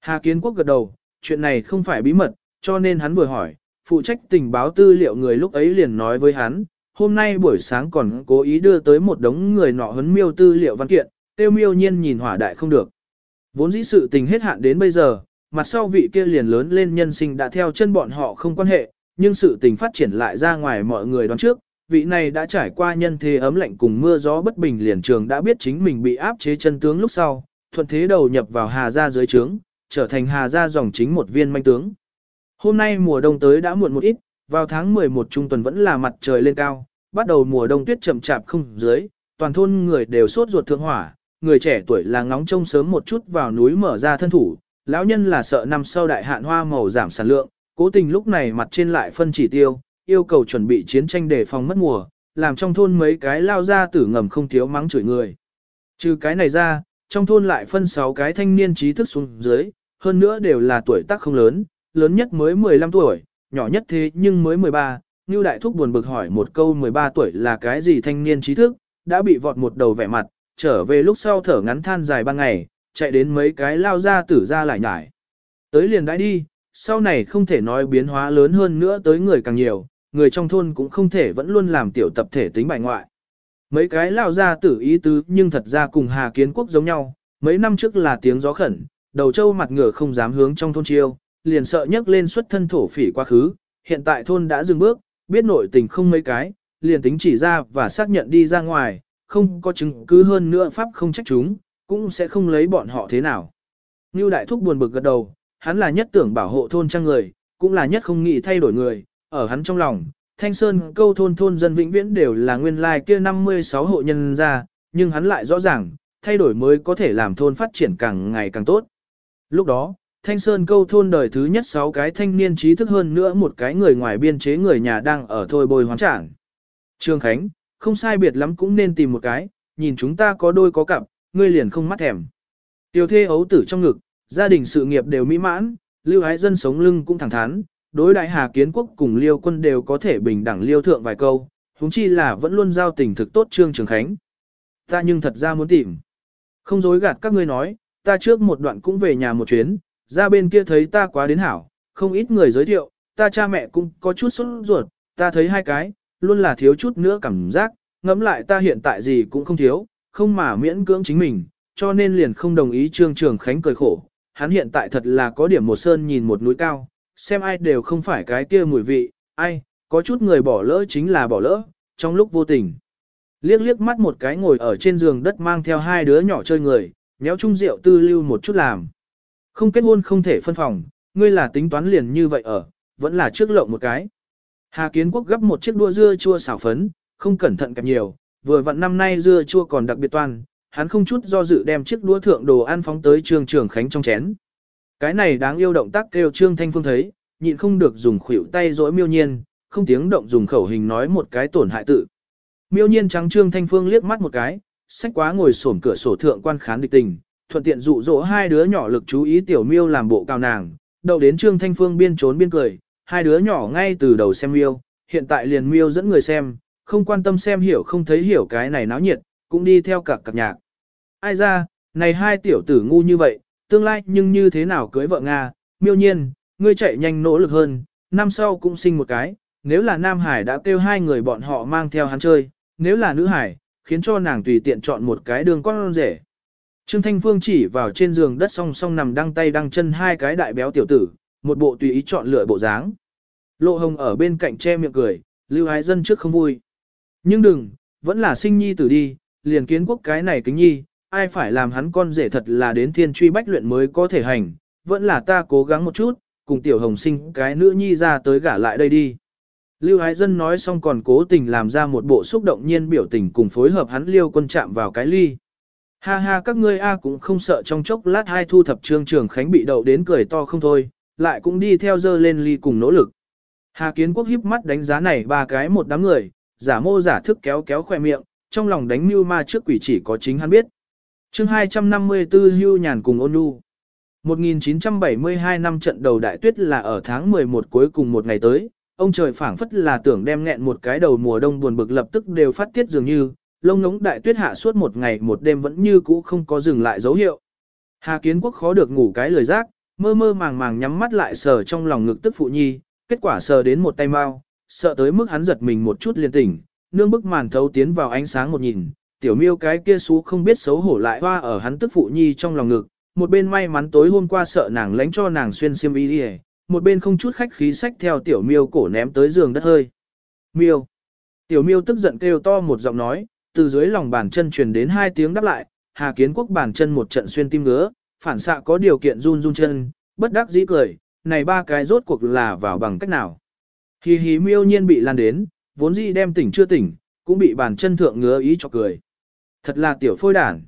Hà Kiến Quốc gật đầu, chuyện này không phải bí mật, cho nên hắn vừa hỏi, phụ trách tình báo tư liệu người lúc ấy liền nói với hắn, hôm nay buổi sáng còn cố ý đưa tới một đống người nọ hấn miêu tư liệu văn kiện, tiêu miêu nhiên nhìn hỏa đại không được. Vốn dĩ sự tình hết hạn đến bây giờ, mặt sau vị kia liền lớn lên nhân sinh đã theo chân bọn họ không quan hệ, nhưng sự tình phát triển lại ra ngoài mọi người đoán trước, vị này đã trải qua nhân thế ấm lạnh cùng mưa gió bất bình liền trường đã biết chính mình bị áp chế chân tướng lúc sau, thuận thế đầu nhập vào Hà gia dưới trướng, trở thành Hà gia dòng chính một viên manh tướng. Hôm nay mùa đông tới đã muộn một ít, vào tháng 11 trung tuần vẫn là mặt trời lên cao, bắt đầu mùa đông tuyết chậm chạp không dưới, toàn thôn người đều sốt ruột thượng hỏa, người trẻ tuổi là ngóng trông sớm một chút vào núi mở ra thân thủ, lão nhân là sợ năm sau đại hạn hoa màu giảm sản lượng, cố tình lúc này mặt trên lại phân chỉ tiêu, yêu cầu chuẩn bị chiến tranh để phòng mất mùa, làm trong thôn mấy cái lao ra tử ngầm không thiếu mắng chửi người. Trừ cái này ra, trong thôn lại phân 6 cái thanh niên trí thức xuống dưới, hơn nữa đều là tuổi tác không lớn, lớn nhất mới 15 tuổi, nhỏ nhất thế nhưng mới 13, như đại thúc buồn bực hỏi một câu 13 tuổi là cái gì thanh niên trí thức, đã bị vọt một đầu vẻ mặt, trở về lúc sau thở ngắn than dài ban ngày, chạy đến mấy cái lao ra tử ra lại nhải. Tới liền đãi đi, sau này không thể nói biến hóa lớn hơn nữa tới người càng nhiều, người trong thôn cũng không thể vẫn luôn làm tiểu tập thể tính bài ngoại. Mấy cái lao ra tử ý tứ nhưng thật ra cùng Hà Kiến Quốc giống nhau, mấy năm trước là tiếng gió khẩn, đầu trâu mặt ngựa không dám hướng trong thôn chiêu, liền sợ nhấc lên xuất thân thổ phỉ quá khứ, hiện tại thôn đã dừng bước, biết nội tình không mấy cái, liền tính chỉ ra và xác nhận đi ra ngoài, không có chứng cứ hơn nữa pháp không trách chúng, cũng sẽ không lấy bọn họ thế nào. Như đại thúc buồn bực gật đầu, hắn là nhất tưởng bảo hộ thôn trang người, cũng là nhất không nghĩ thay đổi người, ở hắn trong lòng, thanh sơn câu thôn thôn dân vĩnh viễn đều là nguyên lai kia 56 hộ nhân ra, nhưng hắn lại rõ ràng, thay đổi mới có thể làm thôn phát triển càng ngày càng tốt. Lúc đó, Thanh Sơn câu thôn đời thứ nhất 6 cái thanh niên trí thức hơn nữa một cái người ngoài biên chế người nhà đang ở thôi bồi hoán trảng. Trương Khánh, không sai biệt lắm cũng nên tìm một cái, nhìn chúng ta có đôi có cặp, ngươi liền không mắt thèm. Tiêu thê ấu tử trong ngực, gia đình sự nghiệp đều mỹ mãn, lưu ái dân sống lưng cũng thẳng thắn, đối đại hà kiến quốc cùng liêu quân đều có thể bình đẳng liêu thượng vài câu, huống chi là vẫn luôn giao tình thực tốt Trương Trường Khánh. Ta nhưng thật ra muốn tìm. Không dối gạt các ngươi nói, ta trước một đoạn cũng về nhà một chuyến, ra bên kia thấy ta quá đến hảo, không ít người giới thiệu, ta cha mẹ cũng có chút sốt ruột, ta thấy hai cái, luôn là thiếu chút nữa cảm giác, ngẫm lại ta hiện tại gì cũng không thiếu, không mà miễn cưỡng chính mình, cho nên liền không đồng ý Trương Trường Khánh cười khổ. Hắn hiện tại thật là có điểm một sơn nhìn một núi cao, xem ai đều không phải cái kia mùi vị, ai, có chút người bỏ lỡ chính là bỏ lỡ, trong lúc vô tình. Liếc liếc mắt một cái ngồi ở trên giường đất mang theo hai đứa nhỏ chơi người, méo chung rượu tư lưu một chút làm. Không kết hôn không thể phân phòng, ngươi là tính toán liền như vậy ở, vẫn là trước lộng một cái. Hà Kiến Quốc gấp một chiếc đua dưa chua xào phấn, không cẩn thận kẹp nhiều, vừa vặn năm nay dưa chua còn đặc biệt toan, hắn không chút do dự đem chiếc đũa thượng đồ ăn phóng tới Trương Trường Khánh trong chén. Cái này đáng yêu động tác kêu Trương Thanh Phương thấy, nhịn không được dùng khuỷu tay dỗi miêu nhiên, không tiếng động dùng khẩu hình nói một cái tổn hại tự. Miêu nhiên trắng Trương Thanh Phương liếc mắt một cái, sách quá ngồi xổm cửa sổ thượng quan khán địch tình, thuận tiện dụ dỗ hai đứa nhỏ lực chú ý tiểu miêu làm bộ cao nàng, đậu đến Trương Thanh Phương biên trốn biên cười, hai đứa nhỏ ngay từ đầu xem miêu, hiện tại liền miêu dẫn người xem, không quan tâm xem hiểu không thấy hiểu cái này náo nhiệt, cũng đi theo cả cặp nhạc. Ai ra, này hai tiểu tử ngu như vậy, tương lai nhưng như thế nào cưới vợ Nga, miêu nhiên, ngươi chạy nhanh nỗ lực hơn, năm sau cũng sinh một cái, nếu là Nam Hải đã kêu hai người bọn họ mang theo hắn chơi, nếu là nữ Hải, khiến cho nàng tùy tiện chọn một cái đường con rể. Trương Thanh Phương chỉ vào trên giường đất song song nằm đăng tay đăng chân hai cái đại béo tiểu tử, một bộ tùy ý chọn lựa bộ dáng. Lộ hồng ở bên cạnh che miệng cười, lưu ái dân trước không vui. Nhưng đừng, vẫn là sinh nhi tử đi, liền kiến quốc cái này kính nhi, ai phải làm hắn con rể thật là đến thiên truy bách luyện mới có thể hành, vẫn là ta cố gắng một chút, cùng tiểu hồng sinh cái nữ nhi ra tới gả lại đây đi. Lưu Ái Dân nói xong còn cố tình làm ra một bộ xúc động nhiên biểu tình cùng phối hợp hắn liêu quân chạm vào cái ly. Ha ha các ngươi a cũng không sợ trong chốc lát hai thu thập trương trường khánh bị đậu đến cười to không thôi, lại cũng đi theo dơ lên ly cùng nỗ lực. Hà Kiến Quốc híp mắt đánh giá này ba cái một đám người, giả mô giả thức kéo kéo khoe miệng, trong lòng đánh mưu ma trước quỷ chỉ có chính hắn biết. chương 254 hưu nhàn cùng ôn nhu. 1972 năm trận đầu đại tuyết là ở tháng 11 cuối cùng một ngày tới, ông trời phảng phất là tưởng đem nghẹn một cái đầu mùa đông buồn bực lập tức đều phát tiết dường như, lông ngống đại tuyết hạ suốt một ngày một đêm vẫn như cũ không có dừng lại dấu hiệu. Hà Kiến Quốc khó được ngủ cái lời giác, mơ mơ màng màng nhắm mắt lại sờ trong lòng ngực tức phụ nhi, kết quả sờ đến một tay mau, sợ tới mức hắn giật mình một chút liền tỉnh, nương bức màn thấu tiến vào ánh sáng một nhìn, tiểu miêu cái kia xú không biết xấu hổ lại hoa ở hắn tức phụ nhi trong lòng ngực, một bên may mắn tối hôm qua sợ nàng lánh cho nàng xuyên xiêm y đi một bên không chút khách khí sách theo tiểu miêu cổ ném tới giường đất hơi. Miêu. Tiểu miêu tức giận kêu to một giọng nói, từ dưới lòng bàn chân truyền đến hai tiếng đáp lại, Hà Kiến Quốc bàn chân một trận xuyên tim ngứa, phản xạ có điều kiện run run chân, bất đắc dĩ cười, này ba cái rốt cuộc là vào bằng cách nào. Hì hì miêu nhiên bị lan đến, vốn dĩ đem tỉnh chưa tỉnh, cũng bị bàn chân thượng ngứa ý cho cười. Thật là tiểu phôi đản.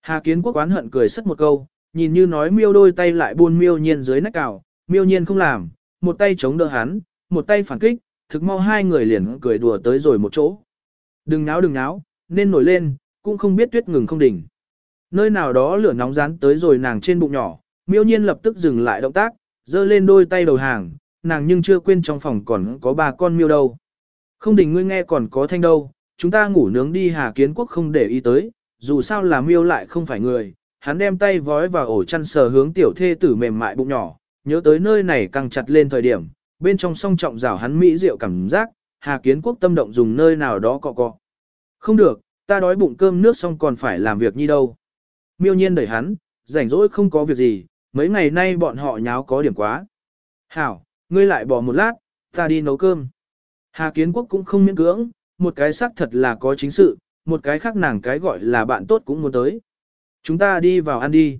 Hà Kiến Quốc oán hận cười sất một câu, nhìn như nói miêu đôi tay lại buôn miêu nhiên dưới nách cào, miêu nhiên không làm, một tay chống đỡ hắn, một tay phản kích, thực mau hai người liền cười đùa tới rồi một chỗ. Đừng náo đừng náo, nên nổi lên, cũng không biết tuyết ngừng không đỉnh. Nơi nào đó lửa nóng rán tới rồi nàng trên bụng nhỏ, miêu nhiên lập tức dừng lại động tác, giơ lên đôi tay đầu hàng, nàng nhưng chưa quên trong phòng còn có ba con miêu đâu. Không đỉnh ngươi nghe còn có thanh đâu, chúng ta ngủ nướng đi Hà Kiến Quốc không để ý tới, dù sao là miêu lại không phải người, hắn đem tay vói vào ổ chăn sờ hướng tiểu thê tử mềm mại bụng nhỏ, nhớ tới nơi này càng chặt lên thời điểm, bên trong song trọng rào hắn mỹ rượu cảm giác, Hà Kiến Quốc tâm động dùng nơi nào đó cọ cọ. Không được, ta đói bụng cơm nước xong còn phải làm việc như đâu. Miêu nhiên đẩy hắn, rảnh rỗi không có việc gì, mấy ngày nay bọn họ nháo có điểm quá. Hảo, ngươi lại bỏ một lát, ta đi nấu cơm. Hà Kiến Quốc cũng không miễn cưỡng, một cái xác thật là có chính sự, một cái khác nàng cái gọi là bạn tốt cũng muốn tới. Chúng ta đi vào ăn đi.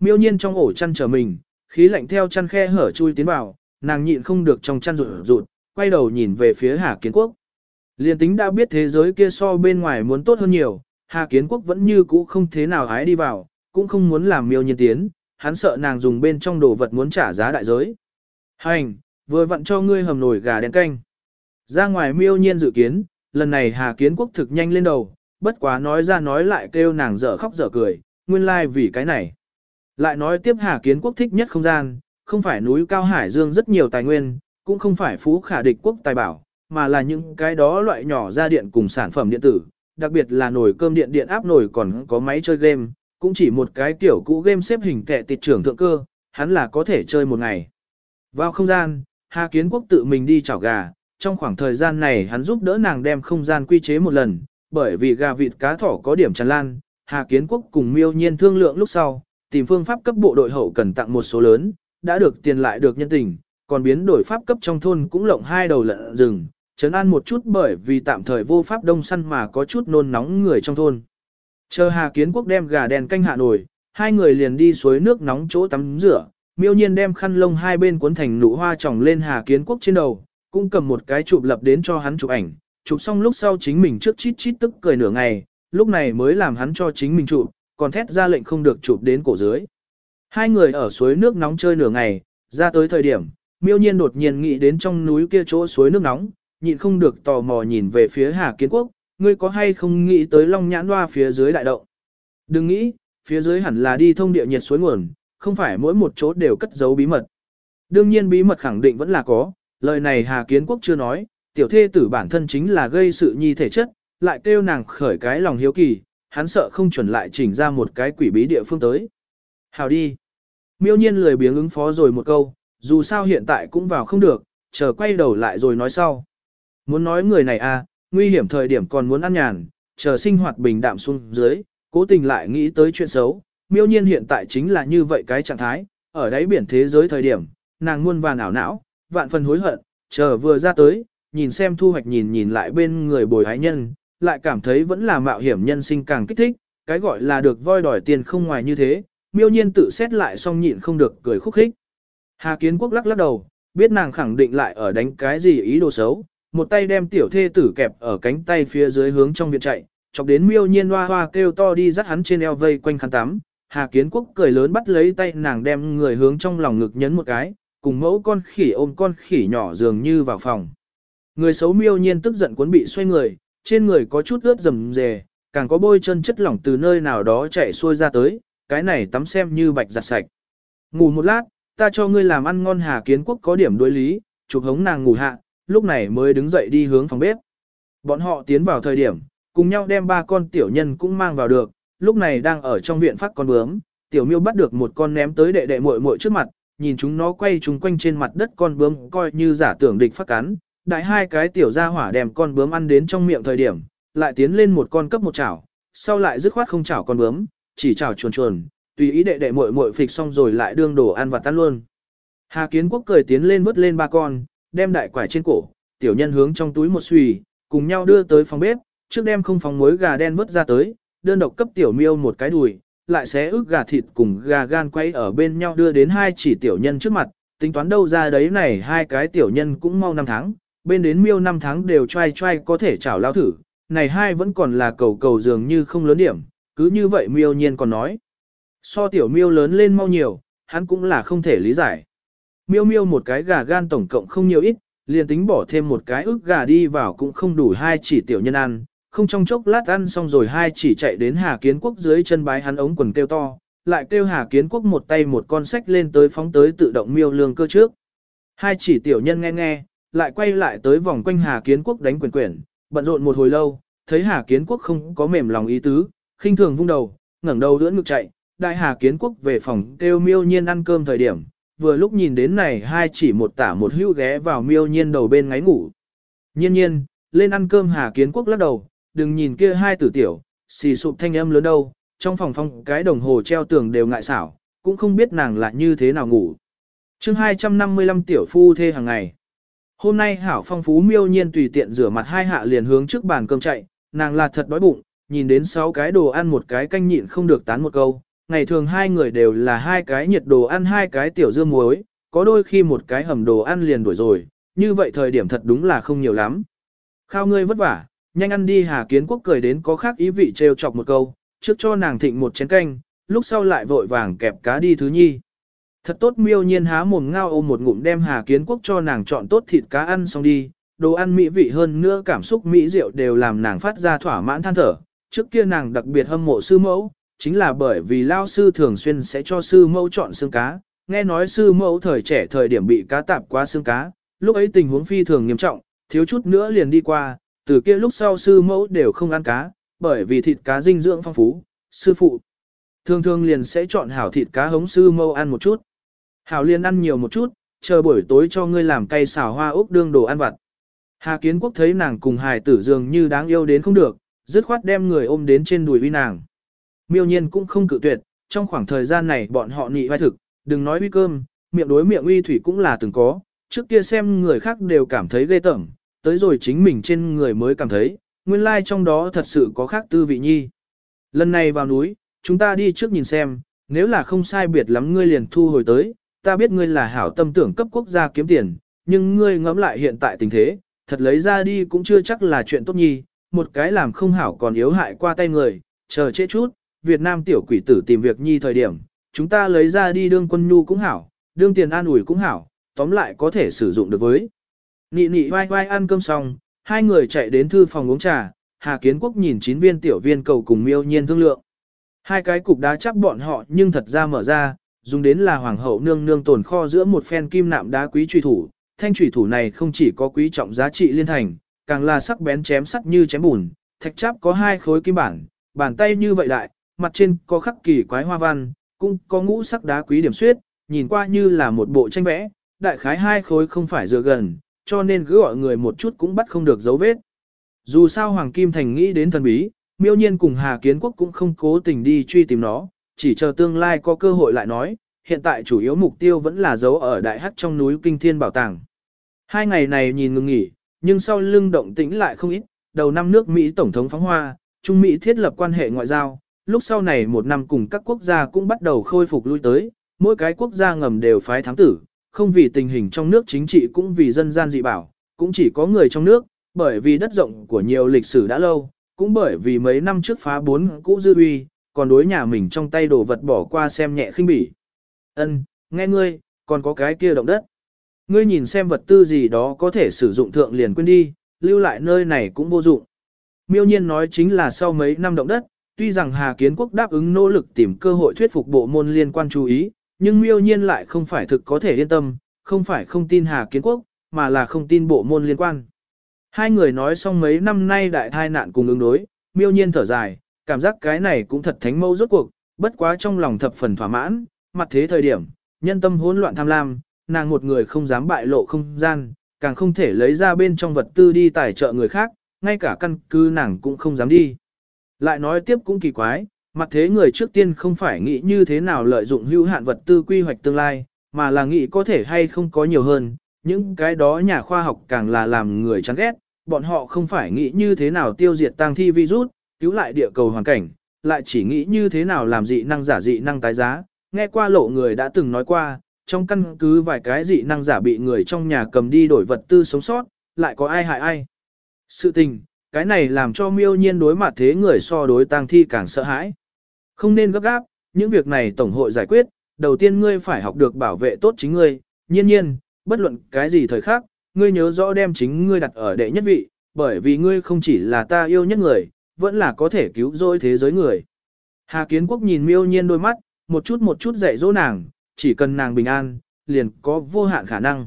Miêu nhiên trong ổ chăn chờ mình, khí lạnh theo chăn khe hở chui tiến vào, nàng nhịn không được trong chăn rụt rụt, quay đầu nhìn về phía Hà Kiến Quốc. Liên tính đã biết thế giới kia so bên ngoài muốn tốt hơn nhiều, Hà Kiến Quốc vẫn như cũ không thế nào hái đi vào, cũng không muốn làm miêu nhiên tiến, hắn sợ nàng dùng bên trong đồ vật muốn trả giá đại giới. Hành, vừa vặn cho ngươi hầm nồi gà đen canh. Ra ngoài miêu nhiên dự kiến, lần này Hà Kiến Quốc thực nhanh lên đầu, bất quá nói ra nói lại kêu nàng dở khóc dở cười, nguyên lai like vì cái này. Lại nói tiếp Hà Kiến Quốc thích nhất không gian, không phải núi cao hải dương rất nhiều tài nguyên, cũng không phải phú khả địch quốc tài bảo, mà là những cái đó loại nhỏ ra điện cùng sản phẩm điện tử, đặc biệt là nồi cơm điện điện áp nồi còn có máy chơi game, cũng chỉ một cái kiểu cũ game xếp hình tệ tịt trưởng thượng cơ, hắn là có thể chơi một ngày. Vào không gian, Hà Kiến Quốc tự mình đi chảo gà, trong khoảng thời gian này hắn giúp đỡ nàng đem không gian quy chế một lần, bởi vì gà vịt cá thỏ có điểm tràn lan, Hà Kiến Quốc cùng miêu nhiên thương lượng lúc sau, tìm phương pháp cấp bộ đội hậu cần tặng một số lớn, đã được tiền lại được nhân tình, còn biến đổi pháp cấp trong thôn cũng lộng hai đầu lợn rừng, chấn an một chút bởi vì tạm thời vô pháp đông săn mà có chút nôn nóng người trong thôn. Chờ Hà Kiến Quốc đem gà đèn canh hạ nổi, hai người liền đi suối nước nóng chỗ tắm rửa, miêu nhiên đem khăn lông hai bên cuốn thành nụ hoa trỏng lên Hà Kiến Quốc trên đầu, cũng cầm một cái chụp lập đến cho hắn chụp ảnh, chụp xong lúc sau chính mình trước chít chít tức cười nửa ngày, lúc này mới làm hắn cho chính mình chụp, còn thét ra lệnh không được chụp đến cổ dưới. Hai người ở suối nước nóng chơi nửa ngày, ra tới thời điểm, miêu nhiên đột nhiên nghĩ đến trong núi kia chỗ suối nước nóng, nhịn không được tò mò nhìn về phía Hà Kiến Quốc, ngươi có hay không nghĩ tới long nhãn loa phía dưới đại động. Đừng nghĩ, phía dưới hẳn là đi thông địa nhiệt suối nguồn, không phải mỗi một chỗ đều cất giấu bí mật. Đương nhiên bí mật khẳng định vẫn là có, lời này Hà Kiến Quốc chưa nói, tiểu thê tử bản thân chính là gây sự nhi thể chất, lại kêu nàng khởi cái lòng hiếu kỳ, hắn sợ không chuẩn lại chỉnh ra một cái quỷ bí địa phương tới. Hào đi. Miêu nhiên lười biếng ứng phó rồi một câu, dù sao hiện tại cũng vào không được, chờ quay đầu lại rồi nói sau. Muốn nói người này à, nguy hiểm thời điểm còn muốn ăn nhàn, chờ sinh hoạt bình đạm xuống dưới, cố tình lại nghĩ tới chuyện xấu. Miêu nhiên hiện tại chính là như vậy cái trạng thái, ở đáy biển thế giới thời điểm, nàng muôn vàn ảo não, vạn phần hối hận, chờ vừa ra tới, nhìn xem thu hoạch nhìn nhìn lại bên người bồi hái nhân, lại cảm thấy vẫn là mạo hiểm nhân sinh càng kích thích, cái gọi là được voi đòi tiền không ngoài như thế, miêu nhiên tự xét lại xong nhịn không được cười khúc khích. Hà Kiến Quốc lắc lắc đầu, biết nàng khẳng định lại ở đánh cái gì ý đồ xấu, một tay đem tiểu thê tử kẹp ở cánh tay phía dưới hướng trong viện chạy, chọc đến miêu nhiên hoa hoa kêu to đi dắt hắn trên eo vây quanh khăn tắm. Hà Kiến Quốc cười lớn bắt lấy tay nàng đem người hướng trong lòng ngực nhấn một cái, cùng mẫu con khỉ ôm con khỉ nhỏ dường như vào phòng. Người xấu miêu nhiên tức giận cuốn bị xoay người, trên người có chút ướt rầm rề, càng có bôi chân chất lỏng từ nơi nào đó chạy xuôi ra tới, cái này tắm xem như bạch giặt sạch. Ngủ một lát, ta cho ngươi làm ăn ngon Hà Kiến Quốc có điểm đối lý, chụp hống nàng ngủ hạ, lúc này mới đứng dậy đi hướng phòng bếp. Bọn họ tiến vào thời điểm, cùng nhau đem ba con tiểu nhân cũng mang vào được, lúc này đang ở trong viện phát con bướm, tiểu miêu bắt được một con ném tới đệ đệ muội muội trước mặt, nhìn chúng nó quay chúng quanh trên mặt đất con bướm coi như giả tưởng địch phát cắn, đại hai cái tiểu gia hỏa đem con bướm ăn đến trong miệng thời điểm, lại tiến lên một con cấp một chảo, sau lại dứt khoát không chảo con bướm, chỉ chảo chuồn chuồn, tùy ý đệ đệ muội muội phịch xong rồi lại đương đồ ăn và tan luôn. Hà Kiến Quốc cười tiến lên vớt lên ba con, đem đại quải trên cổ, tiểu nhân hướng trong túi một xùy, cùng nhau đưa tới phòng bếp, trước đem không phòng muối gà đen vớt ra tới, đơn độc cấp tiểu miêu một cái đùi, lại xé ức gà thịt cùng gà gan quay ở bên nhau đưa đến hai chỉ tiểu nhân trước mặt, tính toán đâu ra đấy này hai cái tiểu nhân cũng mau năm tháng, bên đến miêu năm tháng đều trai trai có thể chảo lao thử, này hai vẫn còn là cầu cầu dường như không lớn điểm, cứ như vậy miêu nhiên còn nói. So tiểu miêu lớn lên mau nhiều, hắn cũng là không thể lý giải. Miêu miêu một cái gà gan tổng cộng không nhiều ít, liền tính bỏ thêm một cái ức gà đi vào cũng không đủ hai chỉ tiểu nhân ăn, không trong chốc lát ăn xong rồi hai chỉ chạy đến Hà Kiến Quốc dưới chân bái hắn ống quần kêu to, lại kêu Hà Kiến Quốc một tay một con sách lên tới phóng tới tự động miêu lương cơ trước. Hai chỉ tiểu nhân nghe nghe, lại quay lại tới vòng quanh Hà Kiến Quốc đánh quyền quyển, bận rộn một hồi lâu, thấy Hà Kiến Quốc không có mềm lòng ý tứ, khinh thường vung đầu, ngẩng đầu đỡ ngực chạy, đại Hà Kiến Quốc về phòng kêu miêu nhiên ăn cơm thời điểm, vừa lúc nhìn đến này hai chỉ một tả một hưu ghé vào miêu nhiên đầu bên ngáy ngủ. Nhiên nhiên, lên ăn cơm Hà Kiến Quốc lắc đầu, đừng nhìn kia hai tử tiểu, xì sụp thanh âm lớn đâu, trong phòng phong cái đồng hồ treo tường đều ngại xảo, cũng không biết nàng là như thế nào ngủ. chương 255 tiểu phu thê hàng ngày. Hôm nay hảo phong phú miêu nhiên tùy tiện rửa mặt hai hạ liền hướng trước bàn cơm chạy, nàng là thật đói bụng, nhìn đến sáu cái đồ ăn một cái canh nhịn không được tán một câu. Ngày thường hai người đều là hai cái nhiệt đồ ăn hai cái tiểu dưa muối, có đôi khi một cái hầm đồ ăn liền đuổi rồi, như vậy thời điểm thật đúng là không nhiều lắm. Khao ngươi vất vả, nhanh ăn đi Hà Kiến Quốc cười đến có khác ý vị trêu chọc một câu, trước cho nàng thịnh một chén canh, lúc sau lại vội vàng kẹp cá đi thứ nhi. Thật tốt miêu nhiên há mồm ngao ôm một ngụm đem Hà Kiến Quốc cho nàng chọn tốt thịt cá ăn xong đi, đồ ăn mỹ vị hơn nữa cảm xúc mỹ rượu đều làm nàng phát ra thỏa mãn than thở. Trước kia nàng đặc biệt hâm mộ sư mẫu, chính là bởi vì lao sư thường xuyên sẽ cho sư mẫu chọn xương cá, nghe nói sư mẫu thời trẻ thời điểm bị cá tạp qua xương cá, lúc ấy tình huống phi thường nghiêm trọng, thiếu chút nữa liền đi qua, từ kia lúc sau sư mẫu đều không ăn cá, bởi vì thịt cá dinh dưỡng phong phú, sư phụ thường thường liền sẽ chọn hảo thịt cá hống sư mẫu ăn một chút. Hảo liền ăn nhiều một chút, chờ buổi tối cho ngươi làm cây xào hoa ốc đương đồ ăn vặt. Hà Kiến Quốc thấy nàng cùng hài tử dường như đáng yêu đến không được, dứt khoát đem người ôm đến trên đùi uy nàng. Miêu nhiên cũng không cự tuyệt, trong khoảng thời gian này bọn họ nị vai thực, đừng nói uy cơm, miệng đối miệng uy thủy cũng là từng có, trước kia xem người khác đều cảm thấy ghê tởm, tới rồi chính mình trên người mới cảm thấy, nguyên lai like trong đó thật sự có khác tư vị nhi. Lần này vào núi, chúng ta đi trước nhìn xem, nếu là không sai biệt lắm ngươi liền thu hồi tới, ta biết ngươi là hảo tâm tưởng cấp quốc gia kiếm tiền, nhưng ngươi ngẫm lại hiện tại tình thế, thật lấy ra đi cũng chưa chắc là chuyện tốt nhi, một cái làm không hảo còn yếu hại qua tay người, chờ trễ chút, Việt Nam tiểu quỷ tử tìm việc nhi thời điểm, chúng ta lấy ra đi đương quân nhu cũng hảo, đương tiền an ủi cũng hảo, tóm lại có thể sử dụng được với. Nị nị vai vai ăn cơm xong, hai người chạy đến thư phòng uống trà, Hà Kiến Quốc nhìn chín viên tiểu viên cầu cùng miêu nhiên thương lượng. Hai cái cục đá chắc bọn họ nhưng thật ra mở ra, dùng đến là hoàng hậu nương nương tồn kho giữa một phen kim nạm đá quý truy thủ. Thanh truy thủ này không chỉ có quý trọng giá trị liên thành, càng là sắc bén chém sắt như chém bùn, thạch cháp có hai khối kim bản, bàn tay như vậy đại, mặt trên có khắc kỳ quái hoa văn, cũng có ngũ sắc đá quý điểm xuyết, nhìn qua như là một bộ tranh vẽ, đại khái hai khối không phải dựa gần, cho nên cứ gọi người một chút cũng bắt không được dấu vết. Dù sao Hoàng Kim Thành nghĩ đến thần bí, miêu nhiên cùng Hà Kiến Quốc cũng không cố tình đi truy tìm nó, chỉ chờ tương lai có cơ hội lại nói, hiện tại chủ yếu mục tiêu vẫn là giấu ở đại hắc trong núi Kinh Thiên Bảo Tàng. Hai ngày này nhìn ngừng nghỉ, nhưng sau lưng động tĩnh lại không ít, đầu năm nước Mỹ Tổng thống phóng hoa, Trung Mỹ thiết lập quan hệ ngoại giao, lúc sau này một năm cùng các quốc gia cũng bắt đầu khôi phục lui tới, mỗi cái quốc gia ngầm đều phái thám tử, không vì tình hình trong nước chính trị cũng vì dân gian dị bảo, cũng chỉ có người trong nước, bởi vì đất rộng của nhiều lịch sử đã lâu, cũng bởi vì mấy năm trước phá bốn cũ dư uy, còn đối nhà mình trong tay đồ vật bỏ qua xem nhẹ khinh bỉ. Ân, nghe ngươi, còn có cái kia động đất. Ngươi nhìn xem vật tư gì đó có thể sử dụng thượng liền quên đi, lưu lại nơi này cũng vô dụng. Miêu nhiên nói chính là sau mấy năm động đất, tuy rằng Hà Kiến Quốc đáp ứng nỗ lực tìm cơ hội thuyết phục bộ môn liên quan chú ý, nhưng miêu nhiên lại không phải thực có thể yên tâm, không phải không tin Hà Kiến Quốc, mà là không tin bộ môn liên quan. Hai người nói xong mấy năm nay đại thai nạn cùng ứng đối, miêu nhiên thở dài, cảm giác cái này cũng thật thánh mâu rốt cuộc, bất quá trong lòng thập phần thỏa mãn, mặt thế thời điểm, nhân tâm hỗn loạn tham lam, nàng một người không dám bại lộ không gian, càng không thể lấy ra bên trong vật tư đi tài trợ người khác, ngay cả căn cứ nàng cũng không dám đi. Lại nói tiếp cũng kỳ quái, mặt thế người trước tiên không phải nghĩ như thế nào lợi dụng hữu hạn vật tư quy hoạch tương lai, mà là nghĩ có thể hay không có nhiều hơn, những cái đó nhà khoa học càng là làm người chán ghét, bọn họ không phải nghĩ như thế nào tiêu diệt tăng thi virus, cứu lại địa cầu hoàn cảnh, lại chỉ nghĩ như thế nào làm dị năng giả dị năng tái giá. Nghe qua lộ người đã từng nói qua, trong căn cứ vài cái dị năng giả bị người trong nhà cầm đi đổi vật tư sống sót, lại có ai hại ai. Sự tình, cái này làm cho miêu nhiên đối mặt thế người so đối tang thi càng sợ hãi. Không nên gấp gáp, những việc này tổng hội giải quyết, đầu tiên ngươi phải học được bảo vệ tốt chính ngươi, nhiên nhiên, bất luận cái gì thời khác, ngươi nhớ rõ đem chính ngươi đặt ở đệ nhất vị, bởi vì ngươi không chỉ là ta yêu nhất người, vẫn là có thể cứu rỗi thế giới người. Hà Kiến Quốc nhìn miêu nhiên đôi mắt, một chút một chút dạy dỗ nàng, chỉ cần nàng bình an, liền có vô hạn khả năng.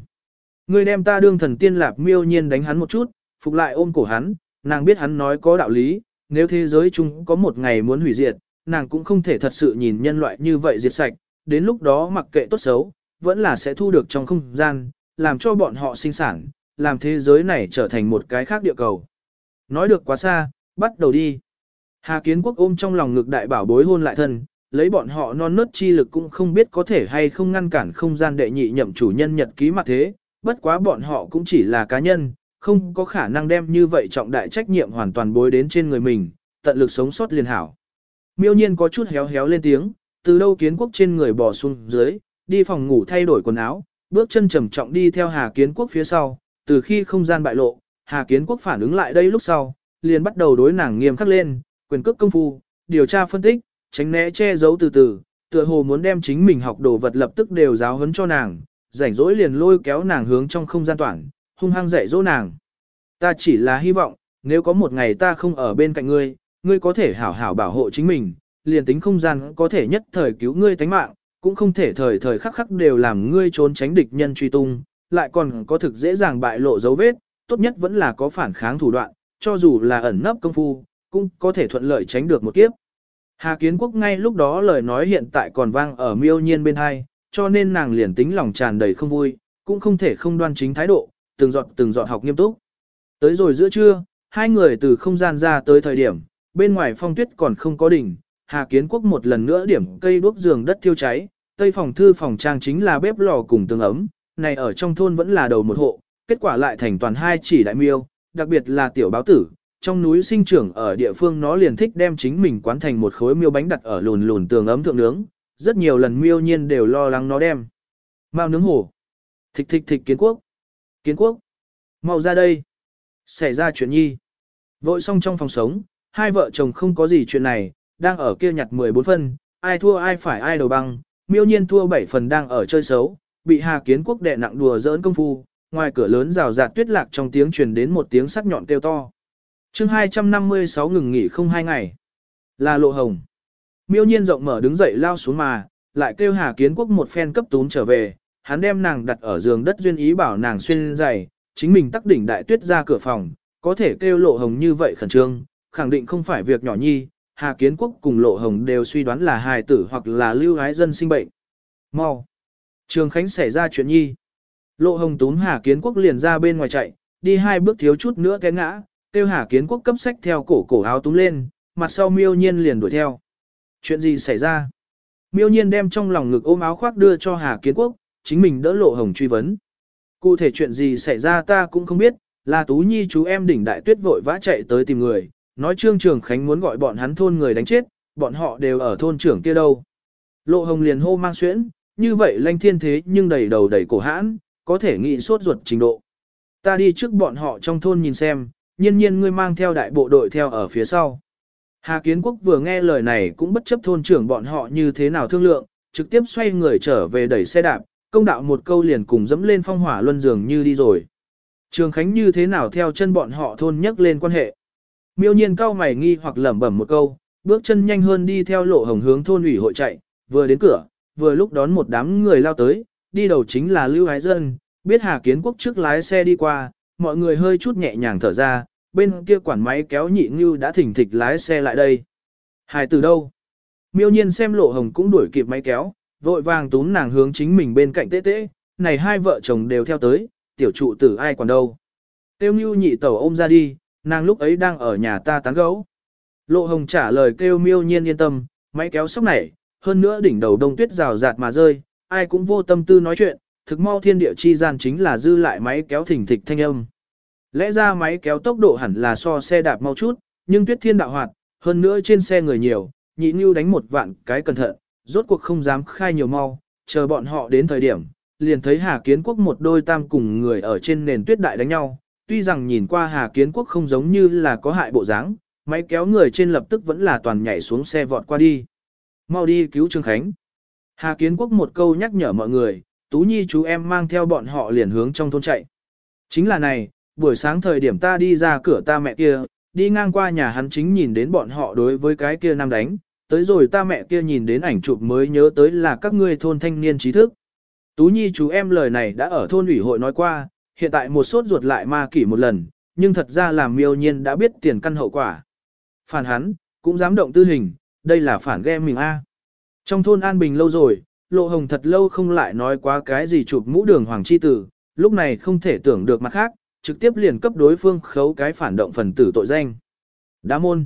Ngươi đem ta đương thần tiên lạp miêu nhiên đánh hắn một chút, phục lại ôm cổ hắn, nàng biết hắn nói có đạo lý, nếu thế giới chung có một ngày muốn hủy diệt, nàng cũng không thể thật sự nhìn nhân loại như vậy diệt sạch, đến lúc đó mặc kệ tốt xấu, vẫn là sẽ thu được trong không gian, làm cho bọn họ sinh sản, làm thế giới này trở thành một cái khác địa cầu. Nói được quá xa, bắt đầu đi. Hà Kiến Quốc ôm trong lòng ngực đại bảo bối hôn lại thân, lấy bọn họ non nớt chi lực cũng không biết có thể hay không ngăn cản không gian đệ nhị nhậm chủ nhân nhật ký mặt thế, bất quá bọn họ cũng chỉ là cá nhân, không có khả năng đem như vậy trọng đại trách nhiệm hoàn toàn bối đến trên người mình, tận lực sống sót liền hảo. Miêu nhiên có chút héo héo lên tiếng, từ đâu kiến quốc trên người bò xuống dưới, đi phòng ngủ thay đổi quần áo, bước chân trầm trọng đi theo Hà Kiến Quốc phía sau, từ khi không gian bại lộ, Hà Kiến Quốc phản ứng lại đây lúc sau, liền bắt đầu đối nàng nghiêm khắc lên, quyền cước công phu, điều tra phân tích, tránh né che giấu từ từ, tựa hồ muốn đem chính mình học đồ vật lập tức đều giáo huấn cho nàng, rảnh rỗi liền lôi kéo nàng hướng trong không gian toàn, hung hăng dạy dỗ nàng. Ta chỉ là hy vọng, nếu có một ngày ta không ở bên cạnh ngươi, ngươi có thể hảo hảo bảo hộ chính mình, liền tính không gian có thể nhất thời cứu ngươi tánh mạng, cũng không thể thời thời khắc khắc đều làm ngươi trốn tránh địch nhân truy tung, lại còn có thực dễ dàng bại lộ dấu vết, tốt nhất vẫn là có phản kháng thủ đoạn, cho dù là ẩn nấp công phu, cũng có thể thuận lợi tránh được một kiếp. Hà Kiến Quốc ngay lúc đó lời nói hiện tại còn vang ở miêu nhiên bên hai, cho nên nàng liền tính lòng tràn đầy không vui, cũng không thể không đoan chính thái độ, từng giọt từng giọt học nghiêm túc. Tới rồi giữa trưa, hai người từ không gian ra tới thời điểm, bên ngoài phong tuyết còn không có đỉnh, Hà Kiến Quốc một lần nữa điểm cây đuốc giường đất thiêu cháy, tây phòng thư phòng trang chính là bếp lò cùng tường ấm, này ở trong thôn vẫn là đầu một hộ, kết quả lại thành toàn hai chỉ đại miêu, đặc biệt là tiểu báo tử, trong núi sinh trưởng ở địa phương nó liền thích đem chính mình quán thành một khối miêu bánh đặt ở lùn lùn tường ấm thượng nướng, rất nhiều lần miêu nhiên đều lo lắng nó đem. Mao nướng hổ. Thịch thịch thịch kiến quốc. Kiến quốc. Mau ra đây. Xảy ra chuyện nhi. Vội xong trong phòng sống, hai vợ chồng không có gì chuyện này, đang ở kia nhặt 14 phân, ai thua ai phải ai đầu băng, miêu nhiên thua 7 phần đang ở chơi xấu, bị Hà Kiến Quốc đè nặng đùa giỡn công phu, ngoài cửa lớn rào rạt tuyết lạc trong tiếng truyền đến một tiếng sắc nhọn kêu to. chương 256 ngừng nghỉ không hai ngày. Là lộ hồng. Miêu nhiên rộng mở đứng dậy lao xuống mà, lại kêu Hà Kiến Quốc một phen cấp tún trở về, hắn đem nàng đặt ở giường đất duyên ý bảo nàng xuyên giày, chính mình tắc đỉnh đại tuyết ra cửa phòng, có thể kêu lộ hồng như vậy khẩn trương, khẳng định không phải việc nhỏ nhi, Hà Kiến Quốc cùng lộ hồng đều suy đoán là hài tử hoặc là lưu ái dân sinh bệnh. Mau! Trường Khánh xảy ra chuyện nhi. Lộ hồng túm Hà Kiến Quốc liền ra bên ngoài chạy, đi hai bước thiếu chút nữa té ngã, kêu Hà Kiến Quốc cấp sách theo cổ cổ áo túm lên, mặt sau miêu nhiên liền đuổi theo. Chuyện gì xảy ra? Miêu nhiên đem trong lòng ngực ôm áo khoác đưa cho Hà Kiến Quốc, chính mình đỡ lộ hồng truy vấn. Cụ thể chuyện gì xảy ra ta cũng không biết, là Tú Nhi chú em đỉnh đại tuyết vội vã chạy tới tìm người, nói Trương Trường Khánh muốn gọi bọn hắn thôn người đánh chết, bọn họ đều ở thôn trưởng kia đâu. Lộ hồng liền hô mang xuyễn, như vậy lanh thiên thế nhưng đầy đầu đầy cổ hãn, có thể nghĩ suốt ruột trình độ. Ta đi trước bọn họ trong thôn nhìn xem, nhiên nhiên ngươi mang theo đại bộ đội theo ở phía sau. Hà Kiến Quốc vừa nghe lời này cũng bất chấp thôn trưởng bọn họ như thế nào thương lượng, trực tiếp xoay người trở về đẩy xe đạp, công đạo một câu liền cùng dẫm lên phong hỏa luân dường như đi rồi. Trường Khánh như thế nào theo chân bọn họ thôn nhắc lên quan hệ. Miêu nhiên cao mày nghi hoặc lẩm bẩm một câu, bước chân nhanh hơn đi theo lộ hồng hướng thôn ủy hội chạy, vừa đến cửa, vừa lúc đón một đám người lao tới, đi đầu chính là Lưu Ái Dân, biết Hà Kiến Quốc trước lái xe đi qua, mọi người hơi chút nhẹ nhàng thở ra, bên kia quản máy kéo nhị như đã thỉnh thịch lái xe lại đây. Hải từ đâu? Miêu nhiên xem lộ hồng cũng đuổi kịp máy kéo, vội vàng túm nàng hướng chính mình bên cạnh tế tế, này hai vợ chồng đều theo tới, tiểu trụ tử ai còn đâu. Tiêu Miêu nhị tẩu ôm ra đi, nàng lúc ấy đang ở nhà ta tán gấu. Lộ hồng trả lời kêu miêu nhiên yên tâm, máy kéo sốc này, hơn nữa đỉnh đầu đông tuyết rào rạt mà rơi, ai cũng vô tâm tư nói chuyện, thực mau thiên địa chi gian chính là dư lại máy kéo thỉnh thịch thanh âm. Lẽ ra máy kéo tốc độ hẳn là so xe đạp mau chút, nhưng tuyết thiên đạo hoạt, hơn nữa trên xe người nhiều, nhị như đánh một vạn cái cẩn thận, rốt cuộc không dám khai nhiều mau, chờ bọn họ đến thời điểm, liền thấy Hà Kiến Quốc một đôi tam cùng người ở trên nền tuyết đại đánh nhau, tuy rằng nhìn qua Hà Kiến Quốc không giống như là có hại bộ dáng, máy kéo người trên lập tức vẫn là toàn nhảy xuống xe vọt qua đi. Mau đi cứu Trương Khánh. Hà Kiến Quốc một câu nhắc nhở mọi người, Tú Nhi chú em mang theo bọn họ liền hướng trong thôn chạy. Chính là này, buổi sáng thời điểm ta đi ra cửa ta mẹ kia, đi ngang qua nhà hắn chính nhìn đến bọn họ đối với cái kia nam đánh, tới rồi ta mẹ kia nhìn đến ảnh chụp mới nhớ tới là các ngươi thôn thanh niên trí thức. Tú Nhi chú em lời này đã ở thôn ủy hội nói qua, hiện tại một sốt ruột lại ma kỷ một lần, nhưng thật ra là miêu nhiên đã biết tiền căn hậu quả. Phản hắn, cũng dám động tư hình, đây là phản ghe mình a. Trong thôn An Bình lâu rồi, Lộ Hồng thật lâu không lại nói quá cái gì chụp mũ đường hoàng chi tử, lúc này không thể tưởng được mặt khác, trực tiếp liền cấp đối phương khấu cái phản động phần tử tội danh. Đá môn.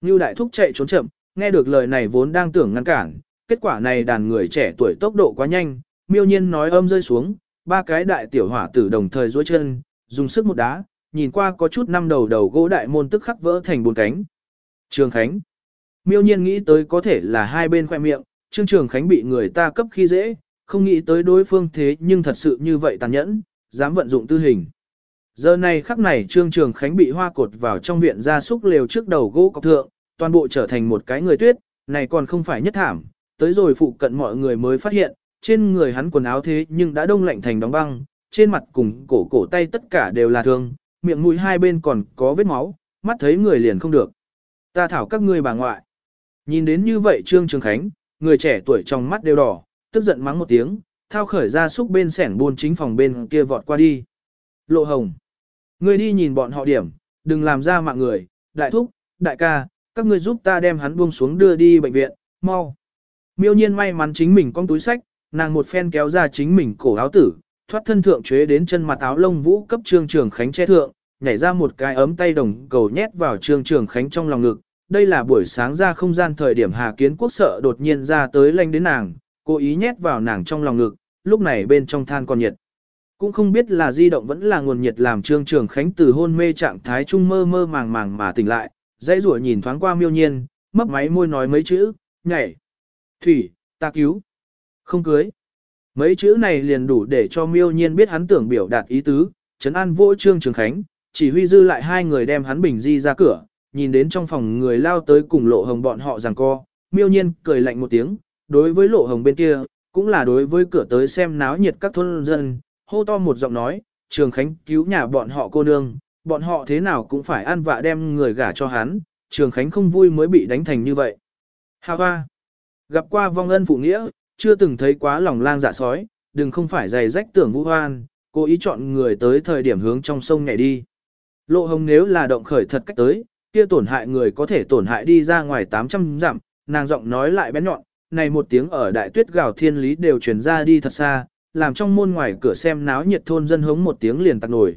Ngưu đại thúc chạy trốn chậm, nghe được lời này vốn đang tưởng ngăn cản, kết quả này đàn người trẻ tuổi tốc độ quá nhanh, miêu nhiên nói âm rơi xuống, ba cái đại tiểu hỏa tử đồng thời duỗi chân, dùng sức một đá, nhìn qua có chút năm đầu đầu gỗ đại môn tức khắc vỡ thành bốn cánh. Trường Khánh. Miêu nhiên nghĩ tới có thể là hai bên khoe miệng, Trương Trường Khánh bị người ta cấp khi dễ, không nghĩ tới đối phương thế nhưng thật sự như vậy tàn nhẫn, dám vận dụng tư hình. Giờ này khắc này Trương Trường Khánh bị hoa cột vào trong viện gia súc lều trước đầu gỗ cọc thượng, toàn bộ trở thành một cái người tuyết, này còn không phải nhất thảm, tới rồi phụ cận mọi người mới phát hiện, trên người hắn quần áo thế nhưng đã đông lạnh thành đóng băng, trên mặt cùng cổ cổ tay tất cả đều là thương, miệng mũi hai bên còn có vết máu, mắt thấy người liền không được. Ta thảo các ngươi bà ngoại. Nhìn đến như vậy Trương Trường Khánh, người trẻ tuổi trong mắt đều đỏ, tức giận mắng một tiếng, thao khởi ra xúc bên sẻn buôn chính phòng bên kia vọt qua đi. Lộ hồng. người đi nhìn bọn họ điểm, đừng làm ra mạng người, đại thúc, đại ca, các ngươi giúp ta đem hắn buông xuống đưa đi bệnh viện, mau. Miêu nhiên may mắn chính mình con túi sách, nàng một phen kéo ra chính mình cổ áo tử, thoát thân thượng chế đến chân mặt áo lông vũ cấp trương trường khánh che thượng, nhảy ra một cái ấm tay đồng cầu nhét vào trương trường khánh trong lòng ngực. Đây là buổi sáng ra không gian thời điểm Hà Kiến Quốc sợ đột nhiên ra tới lanh đến nàng, cố ý nhét vào nàng trong lòng ngực, lúc này bên trong than còn nhiệt. Cũng không biết là di động vẫn là nguồn nhiệt làm trương trường khánh từ hôn mê trạng thái trung mơ mơ màng màng mà tỉnh lại, dãy rủa nhìn thoáng qua miêu nhiên, mấp máy môi nói mấy chữ, nhảy. Thủy, ta cứu. Không cưới. Mấy chữ này liền đủ để cho miêu nhiên biết hắn tưởng biểu đạt ý tứ, chấn an vỗ trương trường khánh, chỉ huy dư lại hai người đem hắn bình di ra cửa, nhìn đến trong phòng người lao tới cùng lộ hồng bọn họ rằng co, miêu nhiên cười lạnh một tiếng, đối với lộ hồng bên kia, cũng là đối với cửa tới xem náo nhiệt các thôn dân, hô to một giọng nói, trường khánh cứu nhà bọn họ cô nương, bọn họ thế nào cũng phải ăn vạ đem người gả cho hắn, trường khánh không vui mới bị đánh thành như vậy. Hà hoa, gặp qua vong ân phụ nghĩa, chưa từng thấy quá lòng lang dạ sói, đừng không phải giày rách tưởng vũ hoan, cố ý chọn người tới thời điểm hướng trong sông nhảy đi. Lộ hồng nếu là động khởi thật cách tới, kia tổn hại người có thể tổn hại đi ra ngoài 800 dặm, nàng giọng nói lại bén nhọn, này một tiếng ở đại tuyết gào thiên lý đều truyền ra đi thật xa, làm trong môn ngoài cửa xem náo nhiệt thôn dân hống một tiếng liền tạc nổi.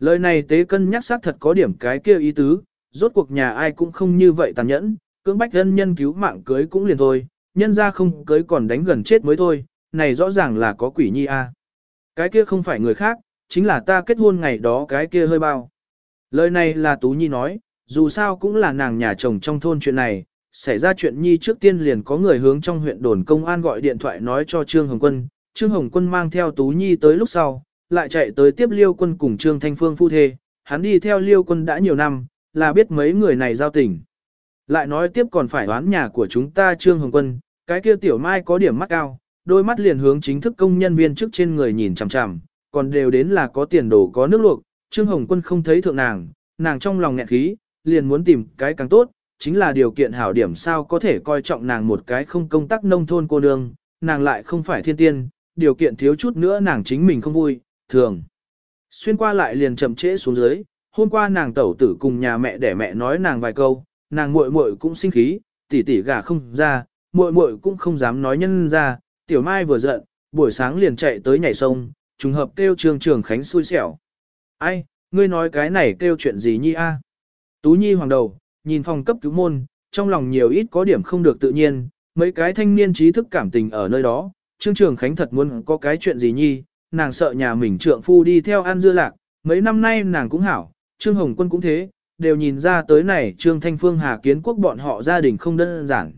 Lời này tế cân nhắc xác thật có điểm cái kia ý tứ, rốt cuộc nhà ai cũng không như vậy tàn nhẫn, cưỡng bách dân nhân cứu mạng cưới cũng liền thôi, nhân ra không cưới còn đánh gần chết mới thôi, này rõ ràng là có quỷ nhi a. Cái kia không phải người khác, chính là ta kết hôn ngày đó cái kia hơi bao. Lời này là Tú Nhi nói, dù sao cũng là nàng nhà chồng trong thôn chuyện này, xảy ra chuyện Nhi trước tiên liền có người hướng trong huyện đồn công an gọi điện thoại nói cho Trương Hồng Quân, Trương Hồng Quân mang theo Tú Nhi tới lúc sau, lại chạy tới tiếp Liêu Quân cùng Trương Thanh Phương phu thê, hắn đi theo Liêu Quân đã nhiều năm, là biết mấy người này giao tình. Lại nói tiếp còn phải đoán nhà của chúng ta Trương Hồng Quân, cái kia tiểu mai có điểm mắt cao, đôi mắt liền hướng chính thức công nhân viên trước trên người nhìn chằm chằm, còn đều đến là có tiền đồ có nước luộc, Trương Hồng Quân không thấy thượng nàng, nàng trong lòng nghẹn khí, liền muốn tìm cái càng tốt, chính là điều kiện hảo điểm sao có thể coi trọng nàng một cái không công tác nông thôn cô nương, nàng lại không phải thiên tiên, điều kiện thiếu chút nữa nàng chính mình không vui, thường. Xuyên qua lại liền chậm trễ xuống dưới, hôm qua nàng tẩu tử cùng nhà mẹ để mẹ nói nàng vài câu, nàng muội muội cũng sinh khí, tỷ tỷ gả không ra, muội muội cũng không dám nói nhân ra, tiểu mai vừa giận, buổi sáng liền chạy tới nhảy sông, trùng hợp kêu trường trường khánh xui xẻo. Ai, ngươi nói cái này kêu chuyện gì nhi a? Tú nhi hoàng đầu, nhìn phòng cấp cứu môn, trong lòng nhiều ít có điểm không được tự nhiên, mấy cái thanh niên trí thức cảm tình ở nơi đó, Trương Trường Khánh thật muốn có cái chuyện gì nhi, nàng sợ nhà mình trượng phu đi theo ăn dưa lạc, mấy năm nay nàng cũng hảo, Trương Hồng Quân cũng thế, đều nhìn ra tới này Trương Thanh Phương Hà Kiến Quốc bọn họ gia đình không đơn giản.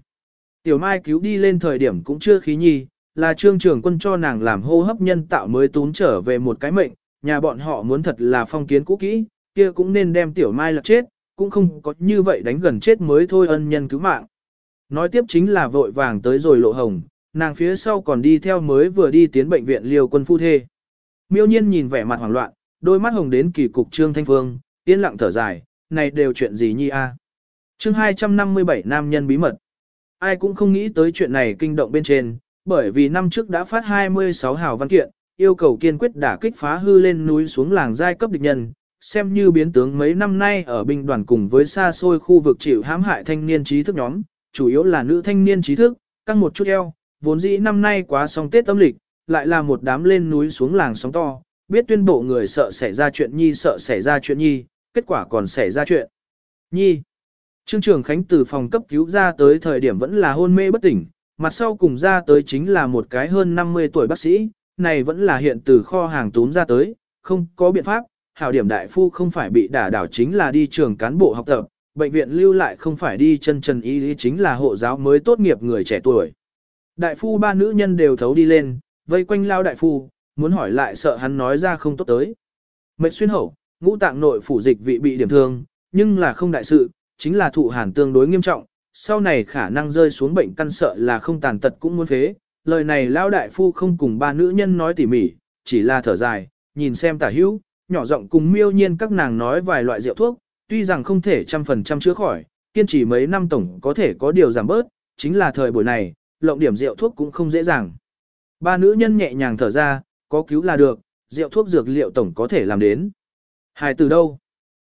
Tiểu Mai cứu đi lên thời điểm cũng chưa khí nhi, là Trương Trường Quân cho nàng làm hô hấp nhân tạo mới tún trở về một cái mệnh, nhà bọn họ muốn thật là phong kiến cũ kỹ, kia cũng nên đem Tiểu Mai lật chết, cũng không có như vậy đánh gần chết mới thôi ân nhân cứu mạng. Nói tiếp chính là vội vàng tới rồi lộ hồng, nàng phía sau còn đi theo mới vừa đi tiến bệnh viện liều quân phu thê. Miêu nhiên nhìn vẻ mặt hoảng loạn, đôi mắt hồng đến kỳ cục Trương Thanh Phương, yên lặng thở dài, này đều chuyện gì nhi a? À? Chương 257 nam nhân bí mật. Ai cũng không nghĩ tới chuyện này kinh động bên trên, bởi vì năm trước đã phát 26 hào văn kiện, yêu cầu kiên quyết đả kích phá hư lên núi xuống làng giai cấp địch nhân, xem như biến tướng mấy năm nay ở binh đoàn cùng với xa xôi khu vực chịu hãm hại thanh niên trí thức nhóm, chủ yếu là nữ thanh niên trí thức, căng một chút eo, vốn dĩ năm nay quá xong Tết âm lịch, lại là một đám lên núi xuống làng sóng to, biết tuyên bộ người sợ xảy ra chuyện nhi sợ xảy ra chuyện nhi, kết quả còn xảy ra chuyện. Nhi. Trương Trường Khánh từ phòng cấp cứu ra tới thời điểm vẫn là hôn mê bất tỉnh, mặt sau cùng ra tới chính là một cái hơn 50 tuổi bác sĩ, này vẫn là hiện từ kho hàng túm ra tới, không có biện pháp, hảo điểm đại phu không phải bị đả đảo chính là đi trường cán bộ học tập, bệnh viện lưu lại không phải đi chân trần y chính là hộ giáo mới tốt nghiệp người trẻ tuổi. Đại phu ba nữ nhân đều thấu đi lên, vây quanh lao đại phu, muốn hỏi lại sợ hắn nói ra không tốt tới. Mệt xuyên hậu, ngũ tạng nội phủ dịch vị bị điểm thương, nhưng là không đại sự, chính là thụ hàn tương đối nghiêm trọng, sau này khả năng rơi xuống bệnh căn sợ là không tàn tật cũng muốn phế. Lời này lao đại phu không cùng ba nữ nhân nói tỉ mỉ, chỉ là thở dài, nhìn xem tả hữu, nhỏ giọng cùng miêu nhiên các nàng nói vài loại rượu thuốc, tuy rằng không thể trăm phần trăm chữa khỏi, kiên trì mấy năm tổng có thể có điều giảm bớt, chính là thời buổi này, lộng điểm rượu thuốc cũng không dễ dàng. Ba nữ nhân nhẹ nhàng thở ra, có cứu là được, rượu thuốc dược liệu tổng có thể làm đến. Hài từ đâu?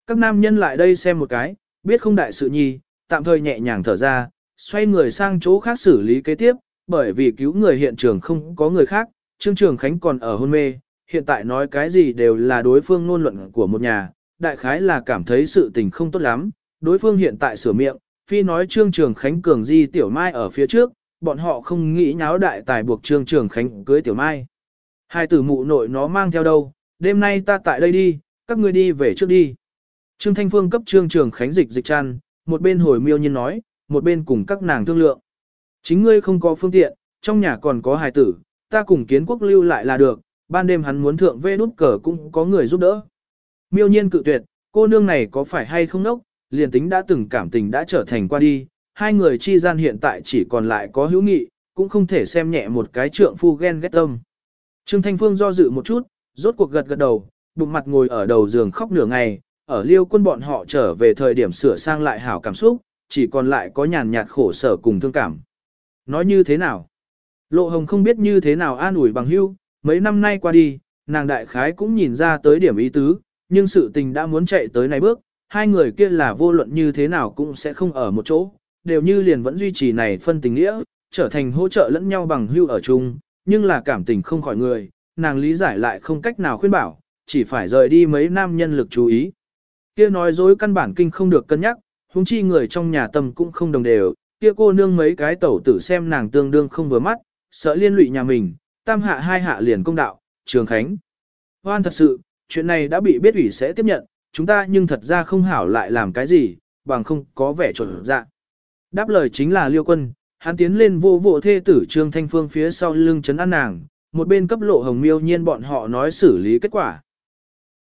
Các nam nhân lại đây xem một cái, biết không đại sự nhi, tạm thời nhẹ nhàng thở ra, xoay người sang chỗ khác xử lý kế tiếp, bởi vì cứu người hiện trường không có người khác, Trương Trường Khánh còn ở hôn mê, hiện tại nói cái gì đều là đối phương ngôn luận của một nhà, đại khái là cảm thấy sự tình không tốt lắm, đối phương hiện tại sửa miệng, phi nói Trương Trường Khánh cường di tiểu mai ở phía trước, bọn họ không nghĩ nháo đại tài buộc Trương Trường Khánh cưới tiểu mai. Hai tử mụ nội nó mang theo đâu, đêm nay ta tại đây đi, các ngươi đi về trước đi. Trương Thanh Phương cấp Trương Trường Khánh dịch dịch chăn, một bên hồi miêu nhiên nói, một bên cùng các nàng thương lượng. Chính ngươi không có phương tiện, trong nhà còn có hài tử, ta cùng kiến quốc lưu lại là được, ban đêm hắn muốn thượng vê nút cờ cũng có người giúp đỡ. miêu nhiên cự tuyệt, cô nương này có phải hay không nốc, liền tính đã từng cảm tình đã trở thành qua đi, hai người chi gian hiện tại chỉ còn lại có hữu nghị, cũng không thể xem nhẹ một cái trượng phu ghen ghét tâm. Trương Thanh Phương do dự một chút, rốt cuộc gật gật đầu, bụng mặt ngồi ở đầu giường khóc nửa ngày, ở liêu quân bọn họ trở về thời điểm sửa sang lại hảo cảm xúc, chỉ còn lại có nhàn nhạt khổ sở cùng thương cảm. Nói như thế nào? Lộ hồng không biết như thế nào an ủi bằng hưu, mấy năm nay qua đi, nàng đại khái cũng nhìn ra tới điểm ý tứ, nhưng sự tình đã muốn chạy tới này bước, hai người kia là vô luận như thế nào cũng sẽ không ở một chỗ, đều như liền vẫn duy trì này phân tình nghĩa, trở thành hỗ trợ lẫn nhau bằng hưu ở chung, nhưng là cảm tình không khỏi người, nàng lý giải lại không cách nào khuyên bảo, chỉ phải rời đi mấy nam nhân lực chú ý. Kia nói dối căn bản kinh không được cân nhắc, huống chi người trong nhà tâm cũng không đồng đều, kia cô nương mấy cái tẩu tử xem nàng tương đương không vừa mắt, sợ liên lụy nhà mình, tam hạ hai hạ liền công đạo, trường khánh. Hoan thật sự, chuyện này đã bị biết ủy sẽ tiếp nhận, chúng ta nhưng thật ra không hảo lại làm cái gì, bằng không có vẻ trộn dạng. Đáp lời chính là liêu quân, hắn tiến lên vô vộ thê tử Trương Thanh Phương phía sau lưng chấn an nàng, một bên cấp lộ hồng miêu nhiên bọn họ nói xử lý kết quả.